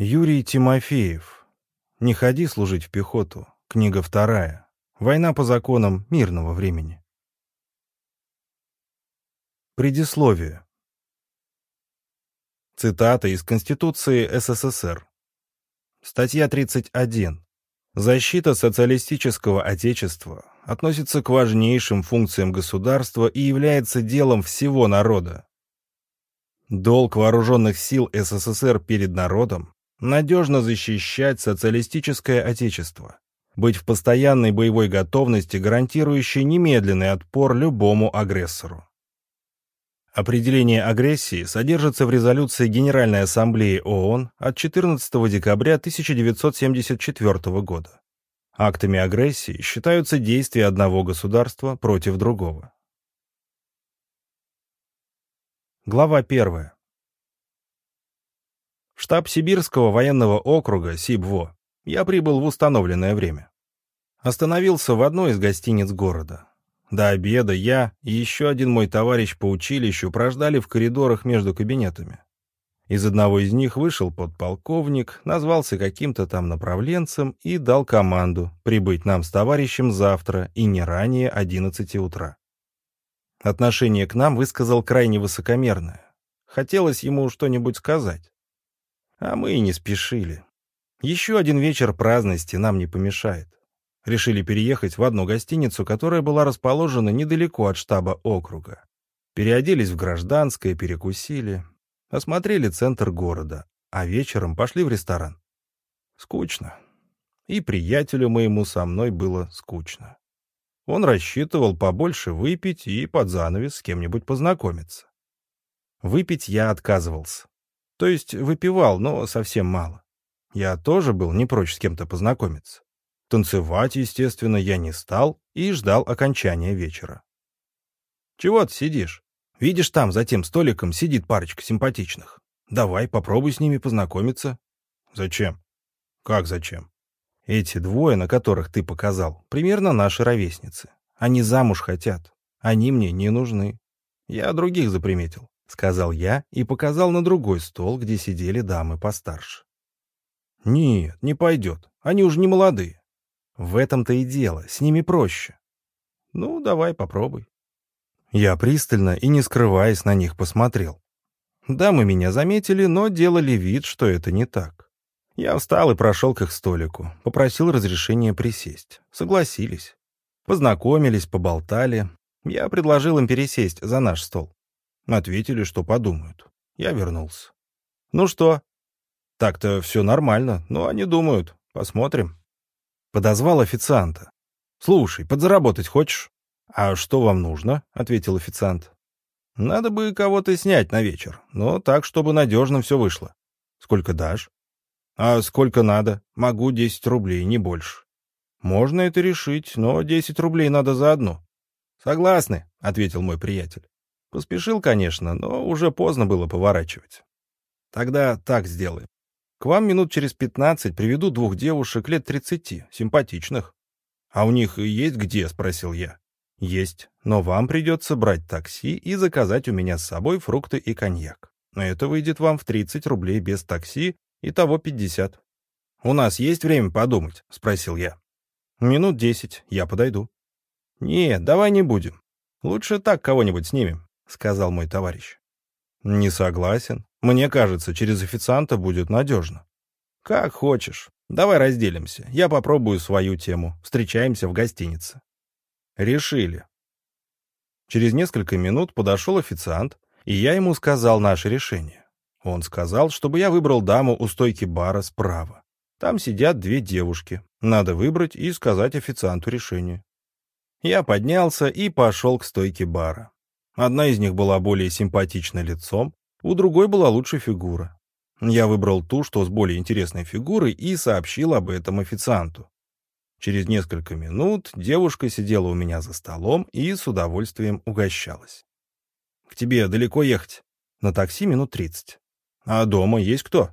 Юрий Тимофеев. «Не ходи служить в пехоту». Книга вторая. Война по законам мирного времени. Предисловие. Цитата из Конституции СССР. Статья 31. Защита социалистического отечества относится к важнейшим функциям государства и является делом всего народа. Долг вооруженных сил СССР перед народом надежно защищать социалистическое отечество, быть в постоянной боевой готовности, гарантирующей немедленный отпор любому агрессору. Определение агрессии содержится в резолюции Генеральной Ассамблеи ООН от 14 декабря 1974 года. Актами агрессии считаются действия одного государства против другого. Глава 1. Штаб Сибирского военного округа СИБВО я прибыл в установленное время. Остановился в одной из гостиниц города. До обеда я и еще один мой товарищ по училищу прождали в коридорах между кабинетами. Из одного из них вышел подполковник, назвался каким-то там направленцем и дал команду прибыть нам с товарищем завтра и не ранее 11 утра. Отношение к нам высказал крайне высокомерное. Хотелось ему что-нибудь сказать. А мы и не спешили. Еще один вечер праздности нам не помешает. Решили переехать в одну гостиницу, которая была расположена недалеко от штаба округа. Переоделись в гражданское, перекусили, осмотрели центр города, а вечером пошли в ресторан. Скучно. И приятелю моему со мной было скучно. Он рассчитывал побольше выпить и под занавес с кем-нибудь познакомиться. Выпить я отказывался. То есть выпивал, но совсем мало. Я тоже был не прочь с кем-то познакомиться. Танцевать, естественно, я не стал и ждал окончания вечера. «Чего ты сидишь? Видишь, там за тем столиком сидит парочка симпатичных. Давай, попробуй с ними познакомиться». «Зачем?» «Как зачем?» «Эти двое, на которых ты показал, примерно наши ровесницы. Они замуж хотят. Они мне не нужны. Я других заприметил. — сказал я и показал на другой стол, где сидели дамы постарше. «Нет, не пойдет. Они уже не молодые. В этом-то и дело, с ними проще. Ну, давай, попробуй». Я пристально и не скрываясь на них посмотрел. Дамы меня заметили, но делали вид, что это не так. Я встал и прошел к их столику, попросил разрешения присесть. Согласились. Познакомились, поболтали. Я предложил им пересесть за наш стол. Ответили, что подумают. Я вернулся. «Ну что?» «Так-то все нормально, но они думают. Посмотрим». Подозвал официанта. «Слушай, подзаработать хочешь?» «А что вам нужно?» — ответил официант. «Надо бы кого-то снять на вечер, но так, чтобы надежно все вышло. Сколько дашь?» «А сколько надо? Могу 10 рублей, не больше». «Можно это решить, но 10 рублей надо за одну». «Согласны», — ответил мой приятель. Поспешил, конечно, но уже поздно было поворачивать. Тогда так сделаем. К вам минут через пятнадцать приведу двух девушек лет тридцати, симпатичных. А у них есть где, спросил я. Есть, но вам придется брать такси и заказать у меня с собой фрукты и коньяк. Это выйдет вам в 30 рублей без такси, и того 50. «У нас есть время подумать?» — спросил я. «Минут десять, я подойду». «Нет, давай не будем. Лучше так кого-нибудь снимем. — сказал мой товарищ. «Не согласен. Мне кажется, через официанта будет надежно». «Как хочешь. Давай разделимся. Я попробую свою тему. Встречаемся в гостинице». «Решили». Через несколько минут подошел официант, и я ему сказал наше решение. Он сказал, чтобы я выбрал даму у стойки бара справа. Там сидят две девушки. Надо выбрать и сказать официанту решение. Я поднялся и пошел к стойке бара. Одна из них была более симпатична лицом, у другой была лучше фигура. Я выбрал ту, что с более интересной фигурой, и сообщил об этом официанту. Через несколько минут девушка сидела у меня за столом и с удовольствием угощалась. «К тебе далеко ехать?» «На такси минут тридцать». «А дома есть кто?»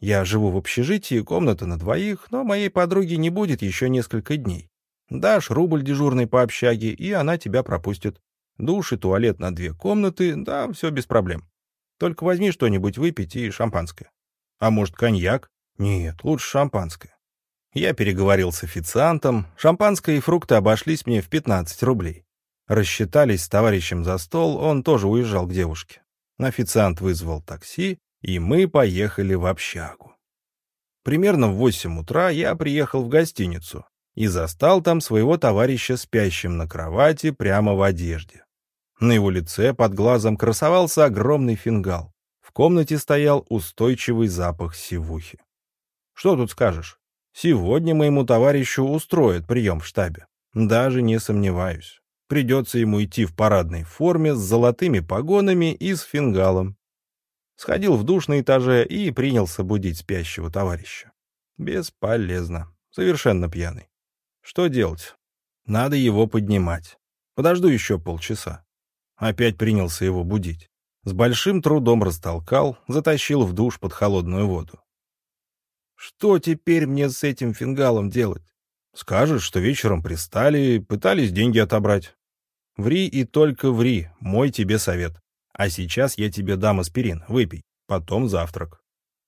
«Я живу в общежитии, комната на двоих, но моей подруги не будет еще несколько дней. Дашь рубль дежурный по общаге, и она тебя пропустит. Душ и туалет на две комнаты, да, все без проблем. Только возьми что-нибудь выпить и шампанское. А может, коньяк? Нет, лучше шампанское. Я переговорил с официантом, шампанское и фрукты обошлись мне в 15 рублей. Рассчитались с товарищем за стол, он тоже уезжал к девушке. Официант вызвал такси, и мы поехали в общагу. Примерно в 8 утра я приехал в гостиницу и застал там своего товарища спящим на кровати прямо в одежде. На его лице под глазом красовался огромный фингал. В комнате стоял устойчивый запах сивухи. Что тут скажешь? Сегодня моему товарищу устроят прием в штабе. Даже не сомневаюсь. Придется ему идти в парадной форме с золотыми погонами и с фингалом. Сходил в душ на этаже и принялся будить спящего товарища. Бесполезно. Совершенно пьяный. Что делать? Надо его поднимать. Подожду еще полчаса. Опять принялся его будить. С большим трудом растолкал, затащил в душ под холодную воду. Что теперь мне с этим фингалом делать? Скажешь, что вечером пристали, пытались деньги отобрать. Ври и только ври, мой тебе совет. А сейчас я тебе дам аспирин, выпей, потом завтрак.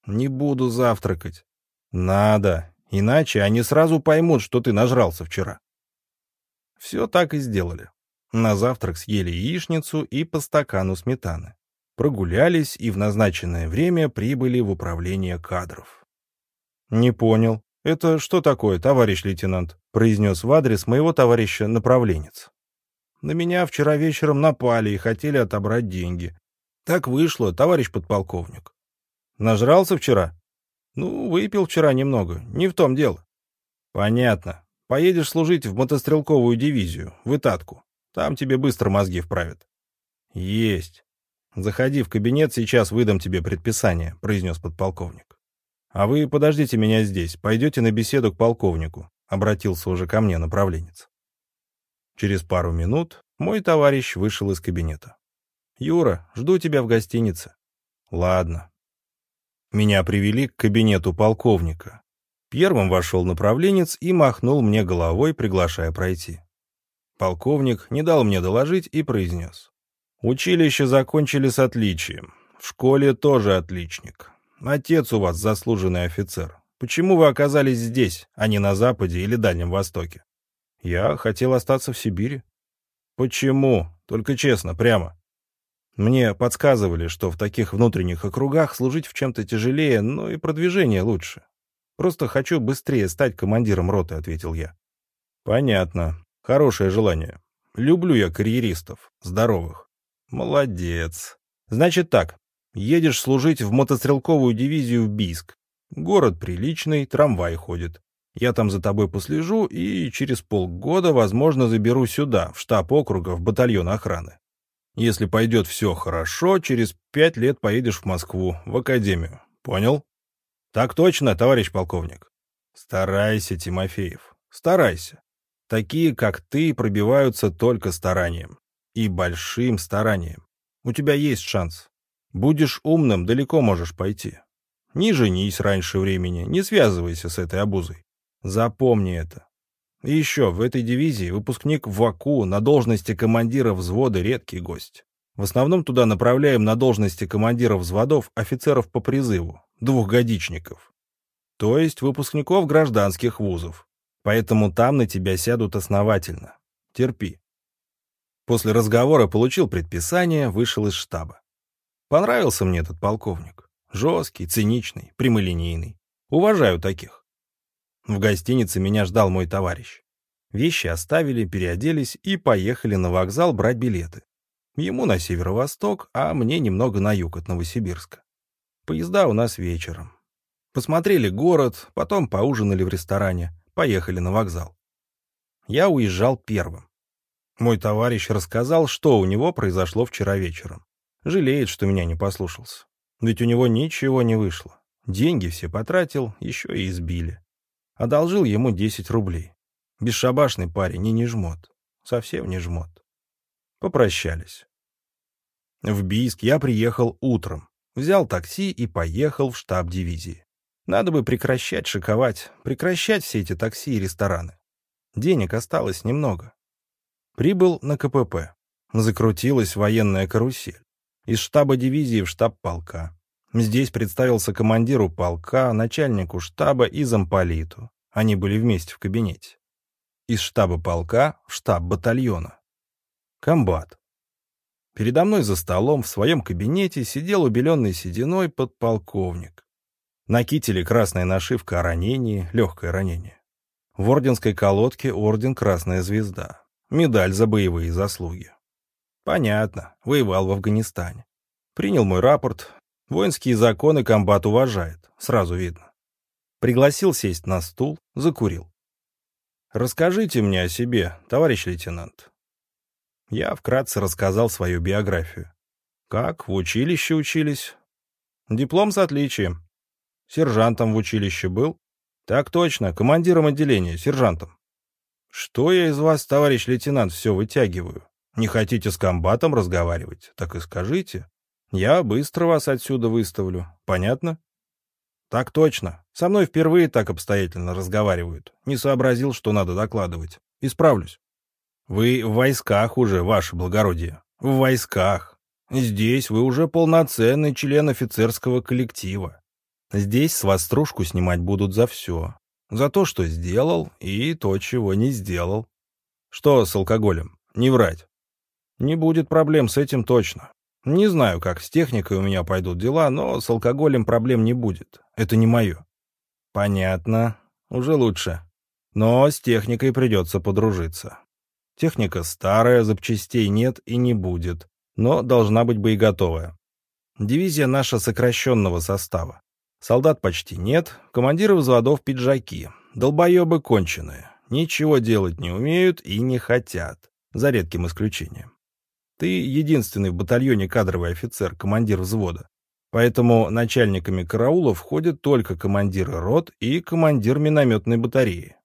Не буду завтракать. Надо, иначе они сразу поймут, что ты нажрался вчера. Все так и сделали. На завтрак съели яичницу и по стакану сметаны. Прогулялись и в назначенное время прибыли в управление кадров. «Не понял. Это что такое, товарищ лейтенант?» произнес в адрес моего товарища направленец. «На меня вчера вечером напали и хотели отобрать деньги. Так вышло, товарищ подполковник». «Нажрался вчера?» «Ну, выпил вчера немного. Не в том дело». «Понятно. Поедешь служить в мотострелковую дивизию, в Итатку. Там тебе быстро мозги вправят». «Есть. Заходи в кабинет, сейчас выдам тебе предписание», — произнес подполковник. «А вы подождите меня здесь, пойдете на беседу к полковнику», — обратился уже ко мне направленец. Через пару минут мой товарищ вышел из кабинета. «Юра, жду тебя в гостинице». «Ладно». Меня привели к кабинету полковника. Первым вошел направленец и махнул мне головой, приглашая пройти. Полковник не дал мне доложить и произнес. «Училище закончили с отличием. В школе тоже отличник. Отец у вас заслуженный офицер. Почему вы оказались здесь, а не на Западе или Дальнем Востоке? Я хотел остаться в Сибири. Почему? Только честно, прямо. Мне подсказывали, что в таких внутренних округах служить в чем-то тяжелее, но и продвижение лучше. Просто хочу быстрее стать командиром роты, ответил я. Понятно. Хорошее желание. Люблю я карьеристов, здоровых. Молодец. Значит так, Едешь служить в мотострелковую дивизию в Бийск. Город приличный, трамвай ходит. Я там за тобой послежу и через полгода, возможно, заберу сюда, в штаб округа, в батальон охраны. Если пойдет все хорошо, через пять лет поедешь в Москву, в академию. Понял? Так точно, товарищ полковник. Старайся, Тимофеев, старайся. Такие, как ты, пробиваются только старанием. И большим старанием. У тебя есть шанс. Будешь умным, далеко можешь пойти. Не женись раньше времени, не связывайся с этой обузой. Запомни это. И еще, в этой дивизии выпускник ВАКУ на должности командира взвода редкий гость. В основном туда направляем на должности командиров взводов офицеров по призыву, двухгодичников. То есть выпускников гражданских вузов. Поэтому там на тебя сядут основательно. Терпи. После разговора получил предписание, вышел из штаба. Понравился мне этот полковник. Жесткий, циничный, прямолинейный. Уважаю таких. В гостинице меня ждал мой товарищ. Вещи оставили, переоделись и поехали на вокзал брать билеты. Ему на северо-восток, а мне немного на юг от Новосибирска. Поезда у нас вечером. Посмотрели город, потом поужинали в ресторане, поехали на вокзал. Я уезжал первым. Мой товарищ рассказал, что у него произошло вчера вечером. Жалеет, что меня не послушался. Ведь у него ничего не вышло. Деньги все потратил, еще и избили. Одолжил ему 10 рублей. Бесшабашный парень и не жмот. Совсем не жмот. Попрощались. В Бийск я приехал утром. Взял такси и поехал в штаб дивизии. Надо бы прекращать шиковать, прекращать все эти такси и рестораны. Денег осталось немного. Прибыл на КПП. Закрутилась военная карусель. Из штаба дивизии в штаб полка. Здесь представился командиру полка, начальнику штаба и замполиту. Они были вместе в кабинете. Из штаба полка в штаб батальона. Комбат. Передо мной за столом в своем кабинете сидел убеленный сединой подполковник. На кителе красная нашивка о ранении, легкое ранение. В орденской колодке орден «Красная звезда». Медаль за боевые заслуги. Понятно, воевал в Афганистане. Принял мой рапорт, Воинские законы комбат уважает, сразу видно. Пригласил сесть на стул, закурил. «Расскажите мне о себе, товарищ лейтенант». Я вкратце рассказал свою биографию. Как, в училище учились? Диплом с отличием. Сержантом в училище был? Так точно, командиром отделения, сержантом. Что я из вас, товарищ лейтенант, все вытягиваю? Не хотите с комбатом разговаривать? Так и скажите. Я быстро вас отсюда выставлю. Понятно? Так точно. Со мной впервые так обстоятельно разговаривают. Не сообразил, что надо докладывать. Исправлюсь. Вы в войсках уже, ваше благородие. В войсках. Здесь вы уже полноценный член офицерского коллектива. Здесь с вас стружку снимать будут за все. За то, что сделал, и то, чего не сделал. Что с алкоголем? Не врать. Не будет проблем с этим точно. Не знаю, как с техникой у меня пойдут дела, но с алкоголем проблем не будет. Это не мое. Понятно. Уже лучше. Но с техникой придется подружиться. Техника старая, запчастей нет и не будет, но должна быть боеготовая. Дивизия наша сокращенного состава. Солдат почти нет, командиры взводов пиджаки, долбоебы конченые, ничего делать не умеют и не хотят, за редким исключением. Ты единственный в батальоне кадровый офицер, командир взвода. Поэтому начальниками караула входят только командиры рот и командир минометной батареи.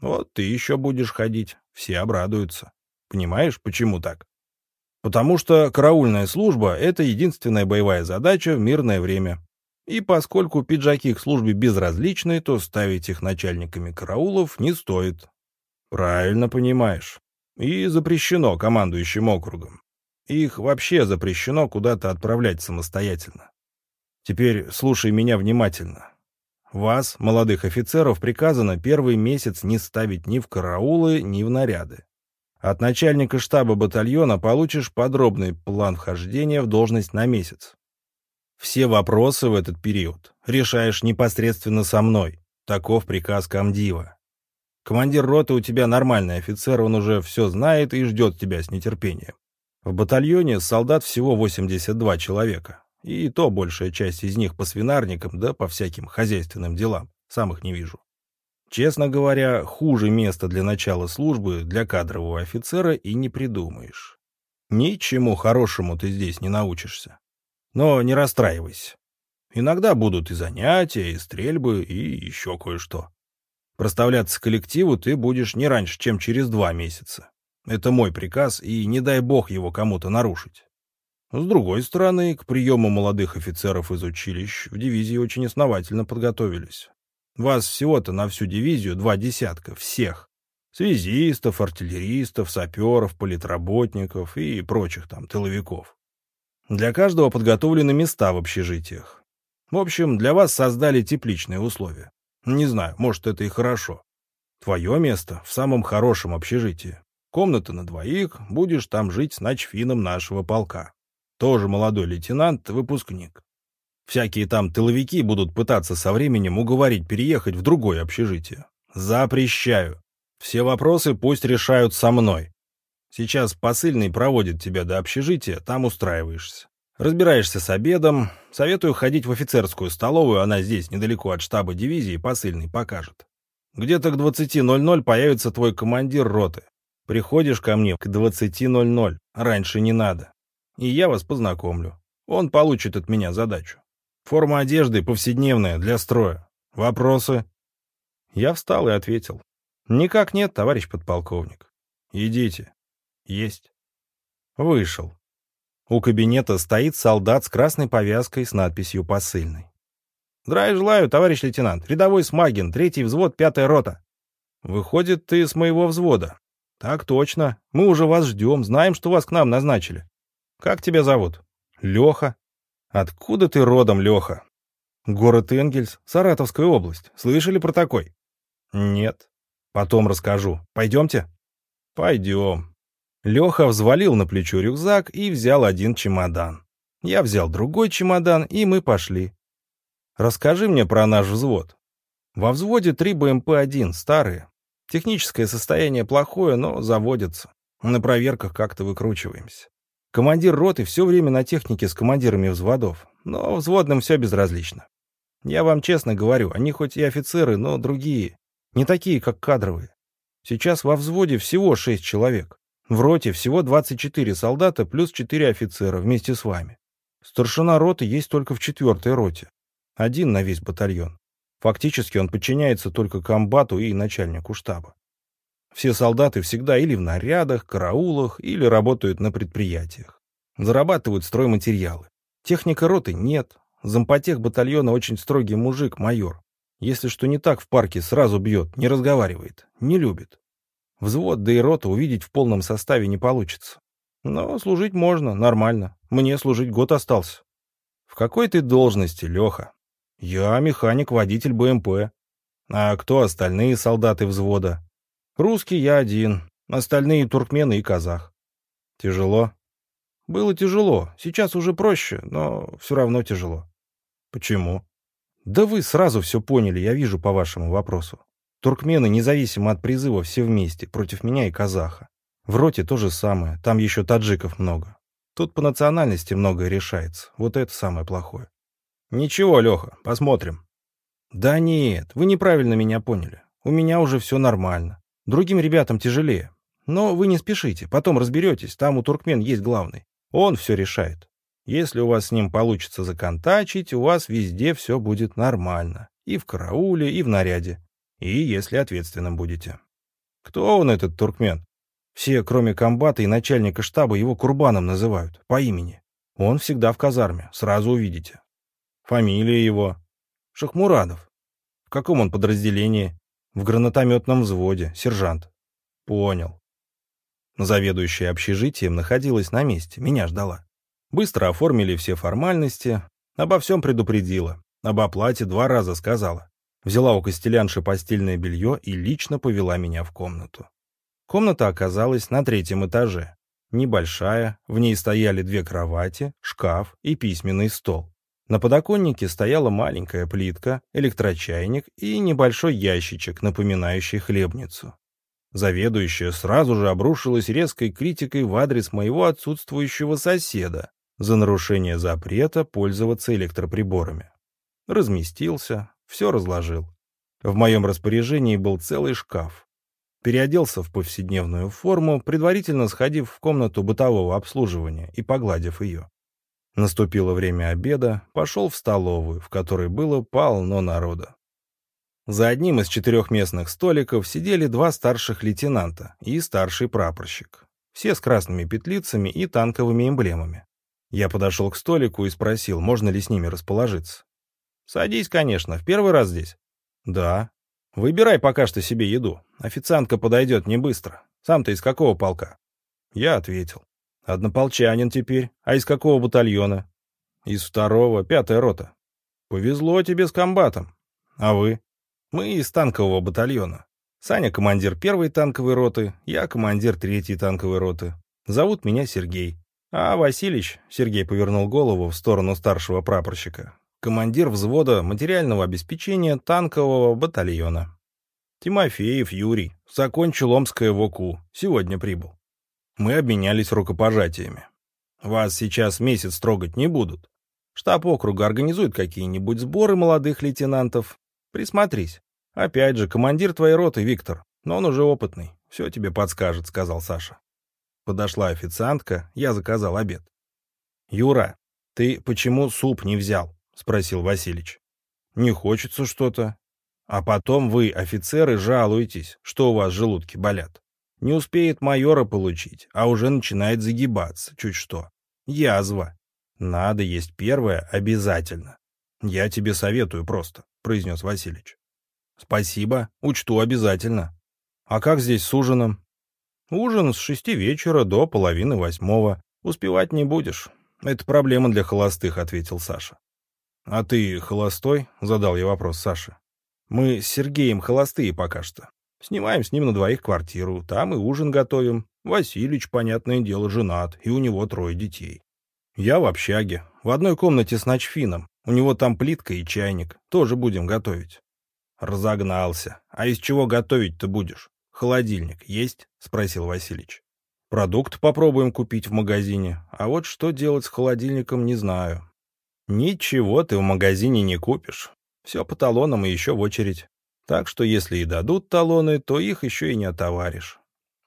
Вот ты еще будешь ходить, все обрадуются. Понимаешь, почему так? Потому что караульная служба — это единственная боевая задача в мирное время. И поскольку пиджаки к службе безразличны, то ставить их начальниками караулов не стоит. Правильно понимаешь. И запрещено командующим округом. Их вообще запрещено куда-то отправлять самостоятельно. Теперь слушай меня внимательно. Вас, молодых офицеров, приказано первый месяц не ставить ни в караулы, ни в наряды. От начальника штаба батальона получишь подробный план вхождения в должность на месяц. Все вопросы в этот период решаешь непосредственно со мной. Таков приказ комдива. Командир роты у тебя нормальный офицер, он уже все знает и ждет тебя с нетерпением. В батальоне солдат всего 82 человека, и то большая часть из них по свинарникам да по всяким хозяйственным делам, сам их не вижу. Честно говоря, хуже места для начала службы для кадрового офицера и не придумаешь. Ничему хорошему ты здесь не научишься. Но не расстраивайся. Иногда будут и занятия, и стрельбы, и еще кое-что. Проставляться коллективу ты будешь не раньше, чем через два месяца. Это мой приказ, и не дай бог его кому-то нарушить. С другой стороны, к приему молодых офицеров из училищ в дивизии очень основательно подготовились. Вас всего-то на всю дивизию два десятка, всех. Связистов, артиллеристов, саперов, политработников и прочих там тыловиков. Для каждого подготовлены места в общежитиях. В общем, для вас создали тепличные условия. Не знаю, может, это и хорошо. Твое место в самом хорошем общежитии. Комната на двоих, будешь там жить с начфином нашего полка. Тоже молодой лейтенант, выпускник. Всякие там тыловики будут пытаться со временем уговорить переехать в другое общежитие. Запрещаю. Все вопросы пусть решают со мной. Сейчас посыльный проводит тебя до общежития, там устраиваешься. Разбираешься с обедом. Советую ходить в офицерскую столовую, она здесь, недалеко от штаба дивизии, посыльный покажет. Где-то к 20.00 появится твой командир роты. Приходишь ко мне к 20.00, раньше не надо. И я вас познакомлю. Он получит от меня задачу. Форма одежды повседневная, для строя. Вопросы?» Я встал и ответил. «Никак нет, товарищ подполковник. Идите». «Есть». Вышел. У кабинета стоит солдат с красной повязкой с надписью «Посыльный». «Здравия желаю, товарищ лейтенант. Рядовой Смагин, третий взвод, пятая рота». «Выходит, ты с моего взвода?» «Так точно. Мы уже вас ждем, знаем, что вас к нам назначили». «Как тебя зовут?» «Леха». Откуда ты родом, Леха? Город Энгельс, Саратовская область. Слышали про такой? Нет. Потом расскажу. Пойдемте? Пойдем. Леха взвалил на плечо рюкзак и взял один чемодан. Я взял другой чемодан, и мы пошли. Расскажи мне про наш взвод. Во взводе три БМП-1, старые. Техническое состояние плохое, но заводятся. На проверках как-то выкручиваемся. Командир роты все время на технике с командирами взводов, но взводным все безразлично. Я вам честно говорю, они хоть и офицеры, но другие. Не такие, как кадровые. Сейчас во взводе всего шесть человек. В роте всего 24 солдата плюс 4 офицера вместе с вами. Старшина роты есть только в четвертой роте. Один на весь батальон. Фактически он подчиняется только комбату и начальнику штаба. Все солдаты всегда или в нарядах, караулах, или работают на предприятиях. Зарабатывают стройматериалы. Техника роты нет. Зампотех батальона очень строгий мужик, майор. Если что не так в парке, сразу бьет, не разговаривает, не любит. Взвод, да и рота увидеть в полном составе не получится. Но служить можно, нормально. Мне служить год остался. В какой ты должности, Леха? Я механик-водитель БМП. А кто остальные солдаты взвода? Русский я один, остальные туркмены и казах. Тяжело? Было тяжело, сейчас уже проще, но все равно тяжело. Почему? Да вы сразу все поняли, я вижу по вашему вопросу. Туркмены, независимо от призыва, все вместе, против меня и казаха. В роте то же самое, там еще таджиков много. Тут по национальности многое решается, вот это самое плохое. Ничего, Леха, посмотрим. Да нет, вы неправильно меня поняли. У меня уже все нормально. Другим ребятам тяжелее. Но вы не спешите, потом разберетесь, там у туркмен есть главный. Он все решает. Если у вас с ним получится законтачить, у вас везде все будет нормально. И в карауле, и в наряде. И если ответственным будете. Кто он, этот туркмен? Все, кроме комбата и начальника штаба, его Курбаном называют, по имени. Он всегда в казарме, сразу увидите. Фамилия его? Шахмурадов. В каком он подразделении? В гранатометном взводе, сержант. Понял. Заведующая общежитием находилась на месте, меня ждала. Быстро оформили все формальности, обо всем предупредила, об оплате два раза сказала. Взяла у костелянши постельное белье и лично повела меня в комнату. Комната оказалась на третьем этаже. Небольшая, в ней стояли две кровати, шкаф и письменный стол. На подоконнике стояла маленькая плитка, электрочайник и небольшой ящичек, напоминающий хлебницу. Заведующая сразу же обрушилась резкой критикой в адрес моего отсутствующего соседа за нарушение запрета пользоваться электроприборами. Разместился, все разложил. В моем распоряжении был целый шкаф. Переоделся в повседневную форму, предварительно сходив в комнату бытового обслуживания и погладив ее. Наступило время обеда, пошел в столовую, в которой было полно народа. За одним из четырех местных столиков сидели два старших лейтенанта и старший прапорщик. Все с красными петлицами и танковыми эмблемами. Я подошел к столику и спросил, можно ли с ними расположиться. «Садись, конечно, в первый раз здесь?» «Да». «Выбирай пока что себе еду. Официантка подойдет не быстро. Сам ты из какого полка?» Я ответил. Однополчанин теперь. А из какого батальона? Из второго, пятая рота. Повезло тебе с комбатом. А вы? Мы из танкового батальона. Саня командир первой танковой роты, я командир третьей танковой роты. Зовут меня Сергей. А Василич, Сергей повернул голову в сторону старшего прапорщика, командир взвода материального обеспечения танкового батальона. Тимофеев Юрий, закончил Омское ВОКУ, сегодня прибыл. Мы обменялись рукопожатиями. Вас сейчас месяц трогать не будут. Штаб округа организует какие-нибудь сборы молодых лейтенантов. Присмотрись. Опять же, командир твоей роты, Виктор. Но он уже опытный. Все тебе подскажет, сказал Саша. Подошла официантка, я заказал обед. «Юра, ты почему суп не взял?» — спросил Василич. «Не хочется что-то. А потом вы, офицеры, жалуетесь, что у вас желудки болят. Не успеет майора получить, а уже начинает загибаться, чуть что. Язва. Надо есть первое обязательно. Я тебе советую просто, произнес Васильевич. Спасибо, учту обязательно. А как здесь с ужином? Ужин с шести вечера до половины восьмого. Успевать не будешь. Это проблема для холостых», — ответил Саша. «А ты холостой?» — задал я вопрос Саше. «Мы с Сергеем холостые пока что. Снимаем с ним на двоих квартиру, там и ужин готовим. Василич, понятное дело, женат, и у него трое детей. Я в общаге, в одной комнате с ночфином. У него там плитка и чайник, тоже будем готовить». «Разогнался. А из чего готовить-то будешь? Холодильник есть?» — спросил Василич. «Продукт попробуем купить в магазине, а вот что делать с холодильником, не знаю. Ничего ты в магазине не купишь. Все по талонам и еще в очередь. Так что если и дадут талоны, то их еще и не отоваришь.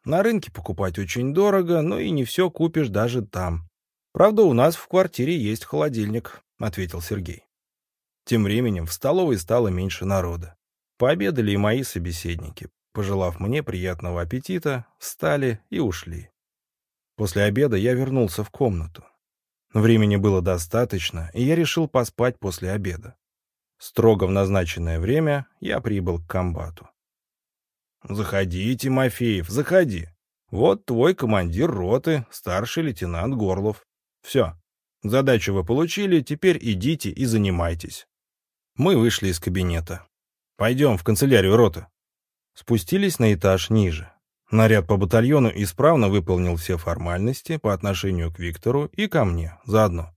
На рынке покупать очень дорого, но и не все купишь даже там. Правда, у нас в квартире есть холодильник, — ответил Сергей. Тем временем в столовой стало меньше народа. Пообедали и мои собеседники. Пожелав мне приятного аппетита, встали и ушли. После обеда я вернулся в комнату. Времени было достаточно, и я решил поспать после обеда. Строго в назначенное время я прибыл к комбату. «Заходи, Тимофеев, заходи. Вот твой командир роты, старший лейтенант Горлов. Все, задачу вы получили, теперь идите и занимайтесь». Мы вышли из кабинета. «Пойдем в канцелярию роты». Спустились на этаж ниже. Наряд по батальону исправно выполнил все формальности по отношению к Виктору и ко мне заодно.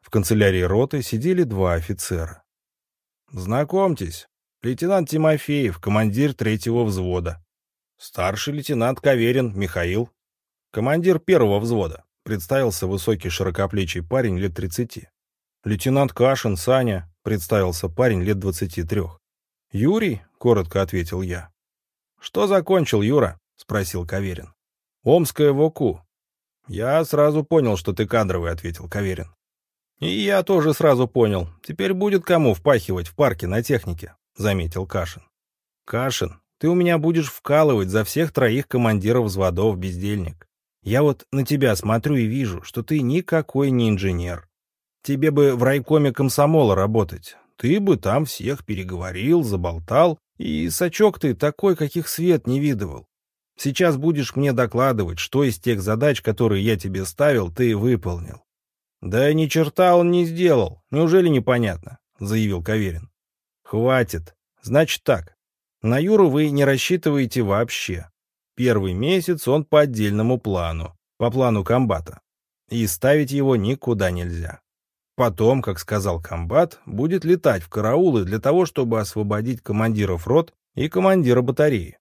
В канцелярии роты сидели два офицера. «Знакомьтесь, лейтенант Тимофеев, командир третьего взвода. Старший лейтенант Каверин Михаил, командир первого взвода», представился высокий широкоплечий парень лет тридцати. «Лейтенант Кашин Саня», представился парень лет двадцати трех. «Юрий», — коротко ответил я. «Что закончил, Юра?» — спросил Каверин. «Омская ВОКУ». «Я сразу понял, что ты кадровый», — ответил Каверин. «И я тоже сразу понял. Теперь будет кому впахивать в парке на технике», — заметил Кашин. «Кашин, ты у меня будешь вкалывать за всех троих командиров взводов, бездельник. Я вот на тебя смотрю и вижу, что ты никакой не инженер. Тебе бы в райкоме комсомола работать. Ты бы там всех переговорил, заболтал, и сачок ты такой, каких свет не видывал. Сейчас будешь мне докладывать, что из тех задач, которые я тебе ставил, ты выполнил. Да ни черта он не сделал. Неужели непонятно? заявил Каверин. Хватит. Значит так. На Юру вы не рассчитываете вообще. Первый месяц он по отдельному плану, по плану комбата. И ставить его никуда нельзя. Потом, как сказал комбат, будет летать в караулы для того, чтобы освободить командиров рот и командира батареи.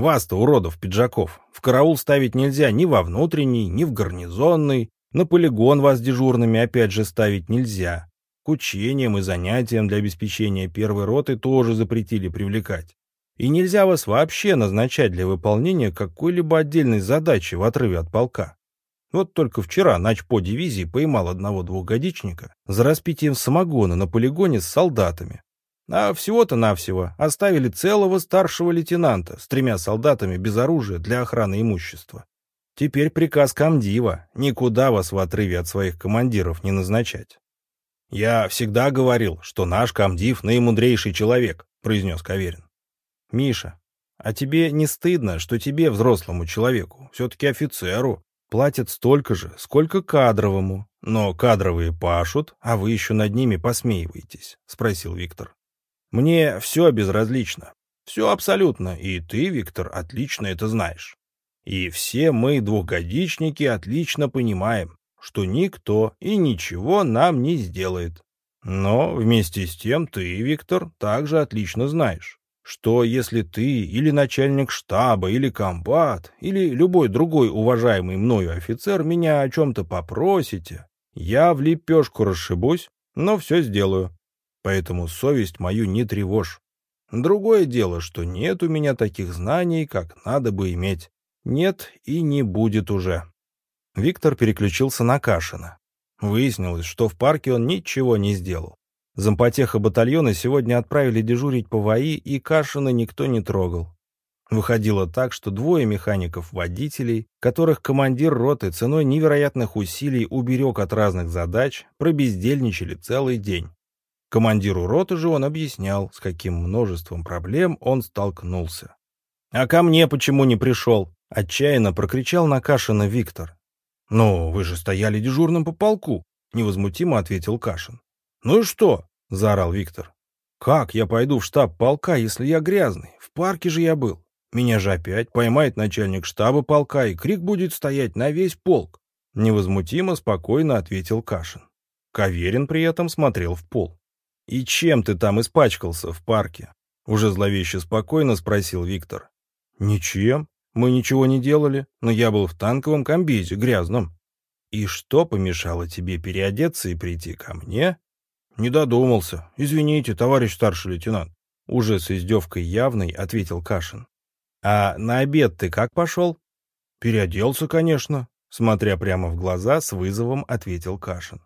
Вас-то, уродов, пиджаков, в караул ставить нельзя ни во внутренний, ни в гарнизонный, на полигон вас дежурными опять же ставить нельзя. К учениям и занятиям для обеспечения первой роты тоже запретили привлекать. И нельзя вас вообще назначать для выполнения какой-либо отдельной задачи в отрыве от полка. Вот только вчера начпо дивизии поймал одного двухгодичника за распитием самогона на полигоне с солдатами, а всего-то навсего оставили целого старшего лейтенанта с тремя солдатами без оружия для охраны имущества. Теперь приказ комдива никуда вас в отрыве от своих командиров не назначать. «Я всегда говорил, что наш комдив наимудрейший человек», — произнес Каверин. «Миша, а тебе не стыдно, что тебе, взрослому человеку, все-таки офицеру, платят столько же, сколько кадровому, но кадровые пашут, а вы еще над ними посмеиваетесь?» — спросил Виктор. Мне все безразлично. Все абсолютно, и ты, Виктор, отлично это знаешь. И все мы, двухгодичники, отлично понимаем, что никто и ничего нам не сделает. Но вместе с тем ты, Виктор, также отлично знаешь, что если ты или начальник штаба, или комбат, или любой другой уважаемый мною офицер меня о чем-то попросите, я в лепешку расшибусь, но все сделаю поэтому совесть мою не тревожь. Другое дело, что нет у меня таких знаний, как надо бы иметь. Нет и не будет уже. Виктор переключился на Кашина. Выяснилось, что в парке он ничего не сделал. Зампотеха батальона сегодня отправили дежурить по ВАИ, и Кашина никто не трогал. Выходило так, что двое механиков-водителей, которых командир роты ценой невероятных усилий уберег от разных задач, пробездельничали целый день. Командиру роты же он объяснял, с каким множеством проблем он столкнулся. «А ко мне почему не пришел?» — отчаянно прокричал Накашина Виктор. «Ну, вы же стояли дежурным по полку», — невозмутимо ответил Кашин. «Ну и что?» — заорал Виктор. «Как я пойду в штаб полка, если я грязный? В парке же я был. Меня же опять поймает начальник штаба полка, и крик будет стоять на весь полк». Невозмутимо, спокойно ответил Кашин. Каверин при этом смотрел в пол. «И чем ты там испачкался в парке?» Уже зловеще спокойно спросил Виктор. «Ничем. Мы ничего не делали, но я был в танковом комбизе, грязном». «И что помешало тебе переодеться и прийти ко мне?» «Не додумался. Извините, товарищ старший лейтенант». Уже с издевкой явной ответил Кашин. «А на обед ты как пошел?» «Переоделся, конечно», — смотря прямо в глаза, с вызовом ответил Кашин.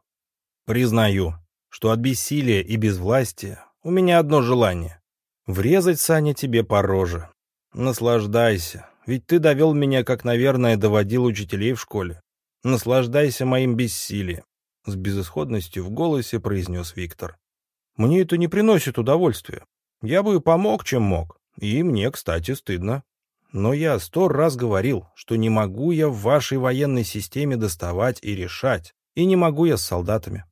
«Признаю, что от бессилия и безвластия у меня одно желание — врезать, Саня, тебе по роже. Наслаждайся, ведь ты довел меня, как, наверное, доводил учителей в школе. Наслаждайся моим бессилием. С безысходностью в голосе произнес Виктор. «Мне это не приносит удовольствия. Я бы помог, чем мог. И мне, кстати, стыдно. Но я сто раз говорил, что не могу я в вашей военной системе доставать и решать. И не могу я с солдатами.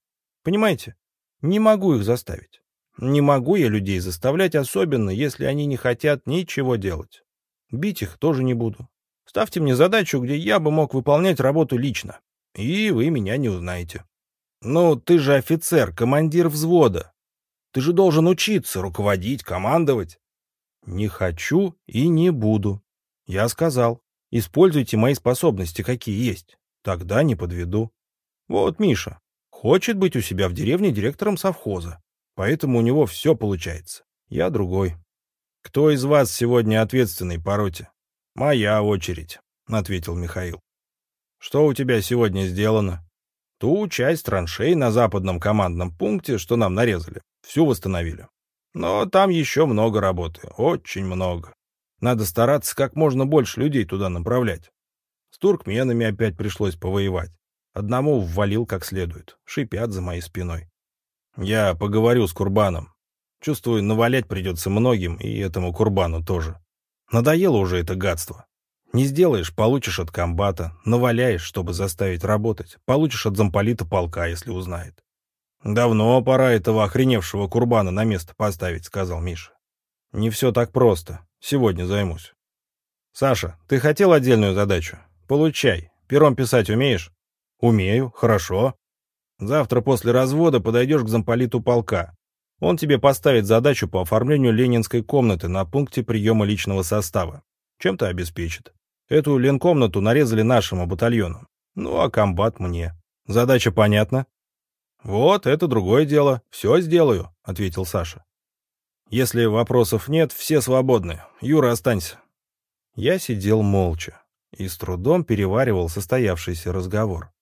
Понимаете? Не могу их заставить. Не могу я людей заставлять, особенно если они не хотят ничего делать. Бить их тоже не буду. Ставьте мне задачу, где я бы мог выполнять работу лично. И вы меня не узнаете. «Ну, ты же офицер, командир взвода. Ты же должен учиться, руководить, командовать». «Не хочу и не буду». Я сказал, используйте мои способности, какие есть. Тогда не подведу. Вот Миша хочет быть у себя в деревне директором совхоза, поэтому у него все получается. Я другой. Кто из вас сегодня ответственный по роте? Моя очередь, — ответил Михаил. Что у тебя сегодня сделано? Ту часть траншей на западном командном пункте, что нам нарезали, всю восстановили. Но там еще много работы, очень много. Надо стараться как можно больше людей туда направлять. С туркменами опять пришлось повоевать. Одному ввалил как следует, шипят за моей спиной. Я поговорю с Курбаном. Чувствую, навалять придется многим, и этому Курбану тоже. Надоело уже это гадство. Не сделаешь, получишь от комбата, наваляешь, чтобы заставить работать, получишь от замполита полка, если узнает. «Давно пора этого охреневшего Курбана на место поставить», — сказал Миша. «Не все так просто. Сегодня займусь». «Саша, ты хотел отдельную задачу? Получай. Пером писать умеешь?» «Умею. Хорошо. Завтра после развода подойдешь к замполиту полка. Он тебе поставит задачу по оформлению ленинской комнаты на пункте приема личного состава. Чем-то обеспечит. Эту ленкомнату нарезали нашему батальону. Ну, а комбат мне. Задача понятна? Вот, это другое дело. Все сделаю, — ответил Саша. Если вопросов нет, все свободны. Юра, останься. Я сидел молча и с трудом переваривал состоявшийся разговор.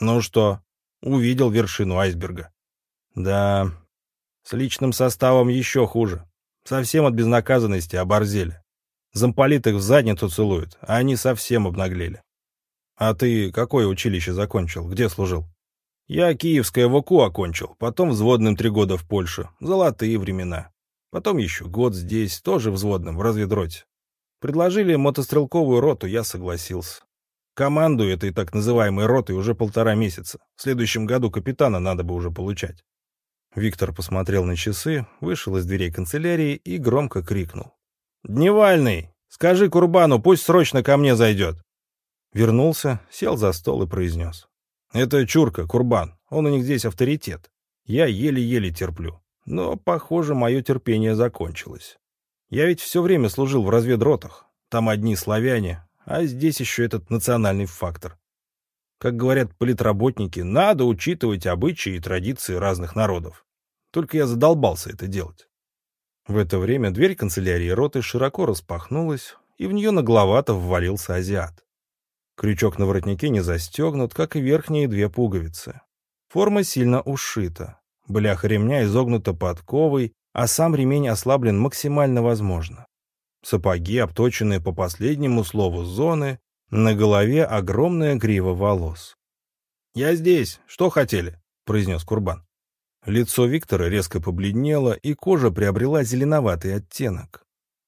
Ну что, увидел вершину айсберга? Да, с личным составом еще хуже. Совсем от безнаказанности оборзели. Замполит их в задницу целует, а они совсем обнаглели. А ты какое училище закончил? Где служил? Я Киевское ВКУ окончил, потом взводным три года в Польше. Золотые времена. Потом еще год здесь, тоже взводным, в разведроте. Предложили мотострелковую роту, я согласился. Команду этой так называемой роты уже полтора месяца. В следующем году капитана надо бы уже получать. Виктор посмотрел на часы, вышел из дверей канцелярии и громко крикнул. «Дневальный, скажи Курбану, пусть срочно ко мне зайдет». Вернулся, сел за стол и произнес. «Это Чурка, Курбан, он у них здесь авторитет. Я еле-еле терплю. Но, похоже, мое терпение закончилось. Я ведь все время служил в разведротах. Там одни славяне, а здесь еще этот национальный фактор. Как говорят политработники, надо учитывать обычаи и традиции разных народов. Только я задолбался это делать. В это время дверь канцелярии роты широко распахнулась, и в нее нагловато ввалился азиат. Крючок на воротнике не застегнут, как и верхние две пуговицы. Форма сильно ушита. Бляха ремня изогнута подковой, а сам ремень ослаблен максимально возможно. Сапоги, обточенные по последнему слову зоны, на голове огромная грива волос. «Я здесь. Что хотели?» — произнес Курбан. Лицо Виктора резко побледнело, и кожа приобрела зеленоватый оттенок.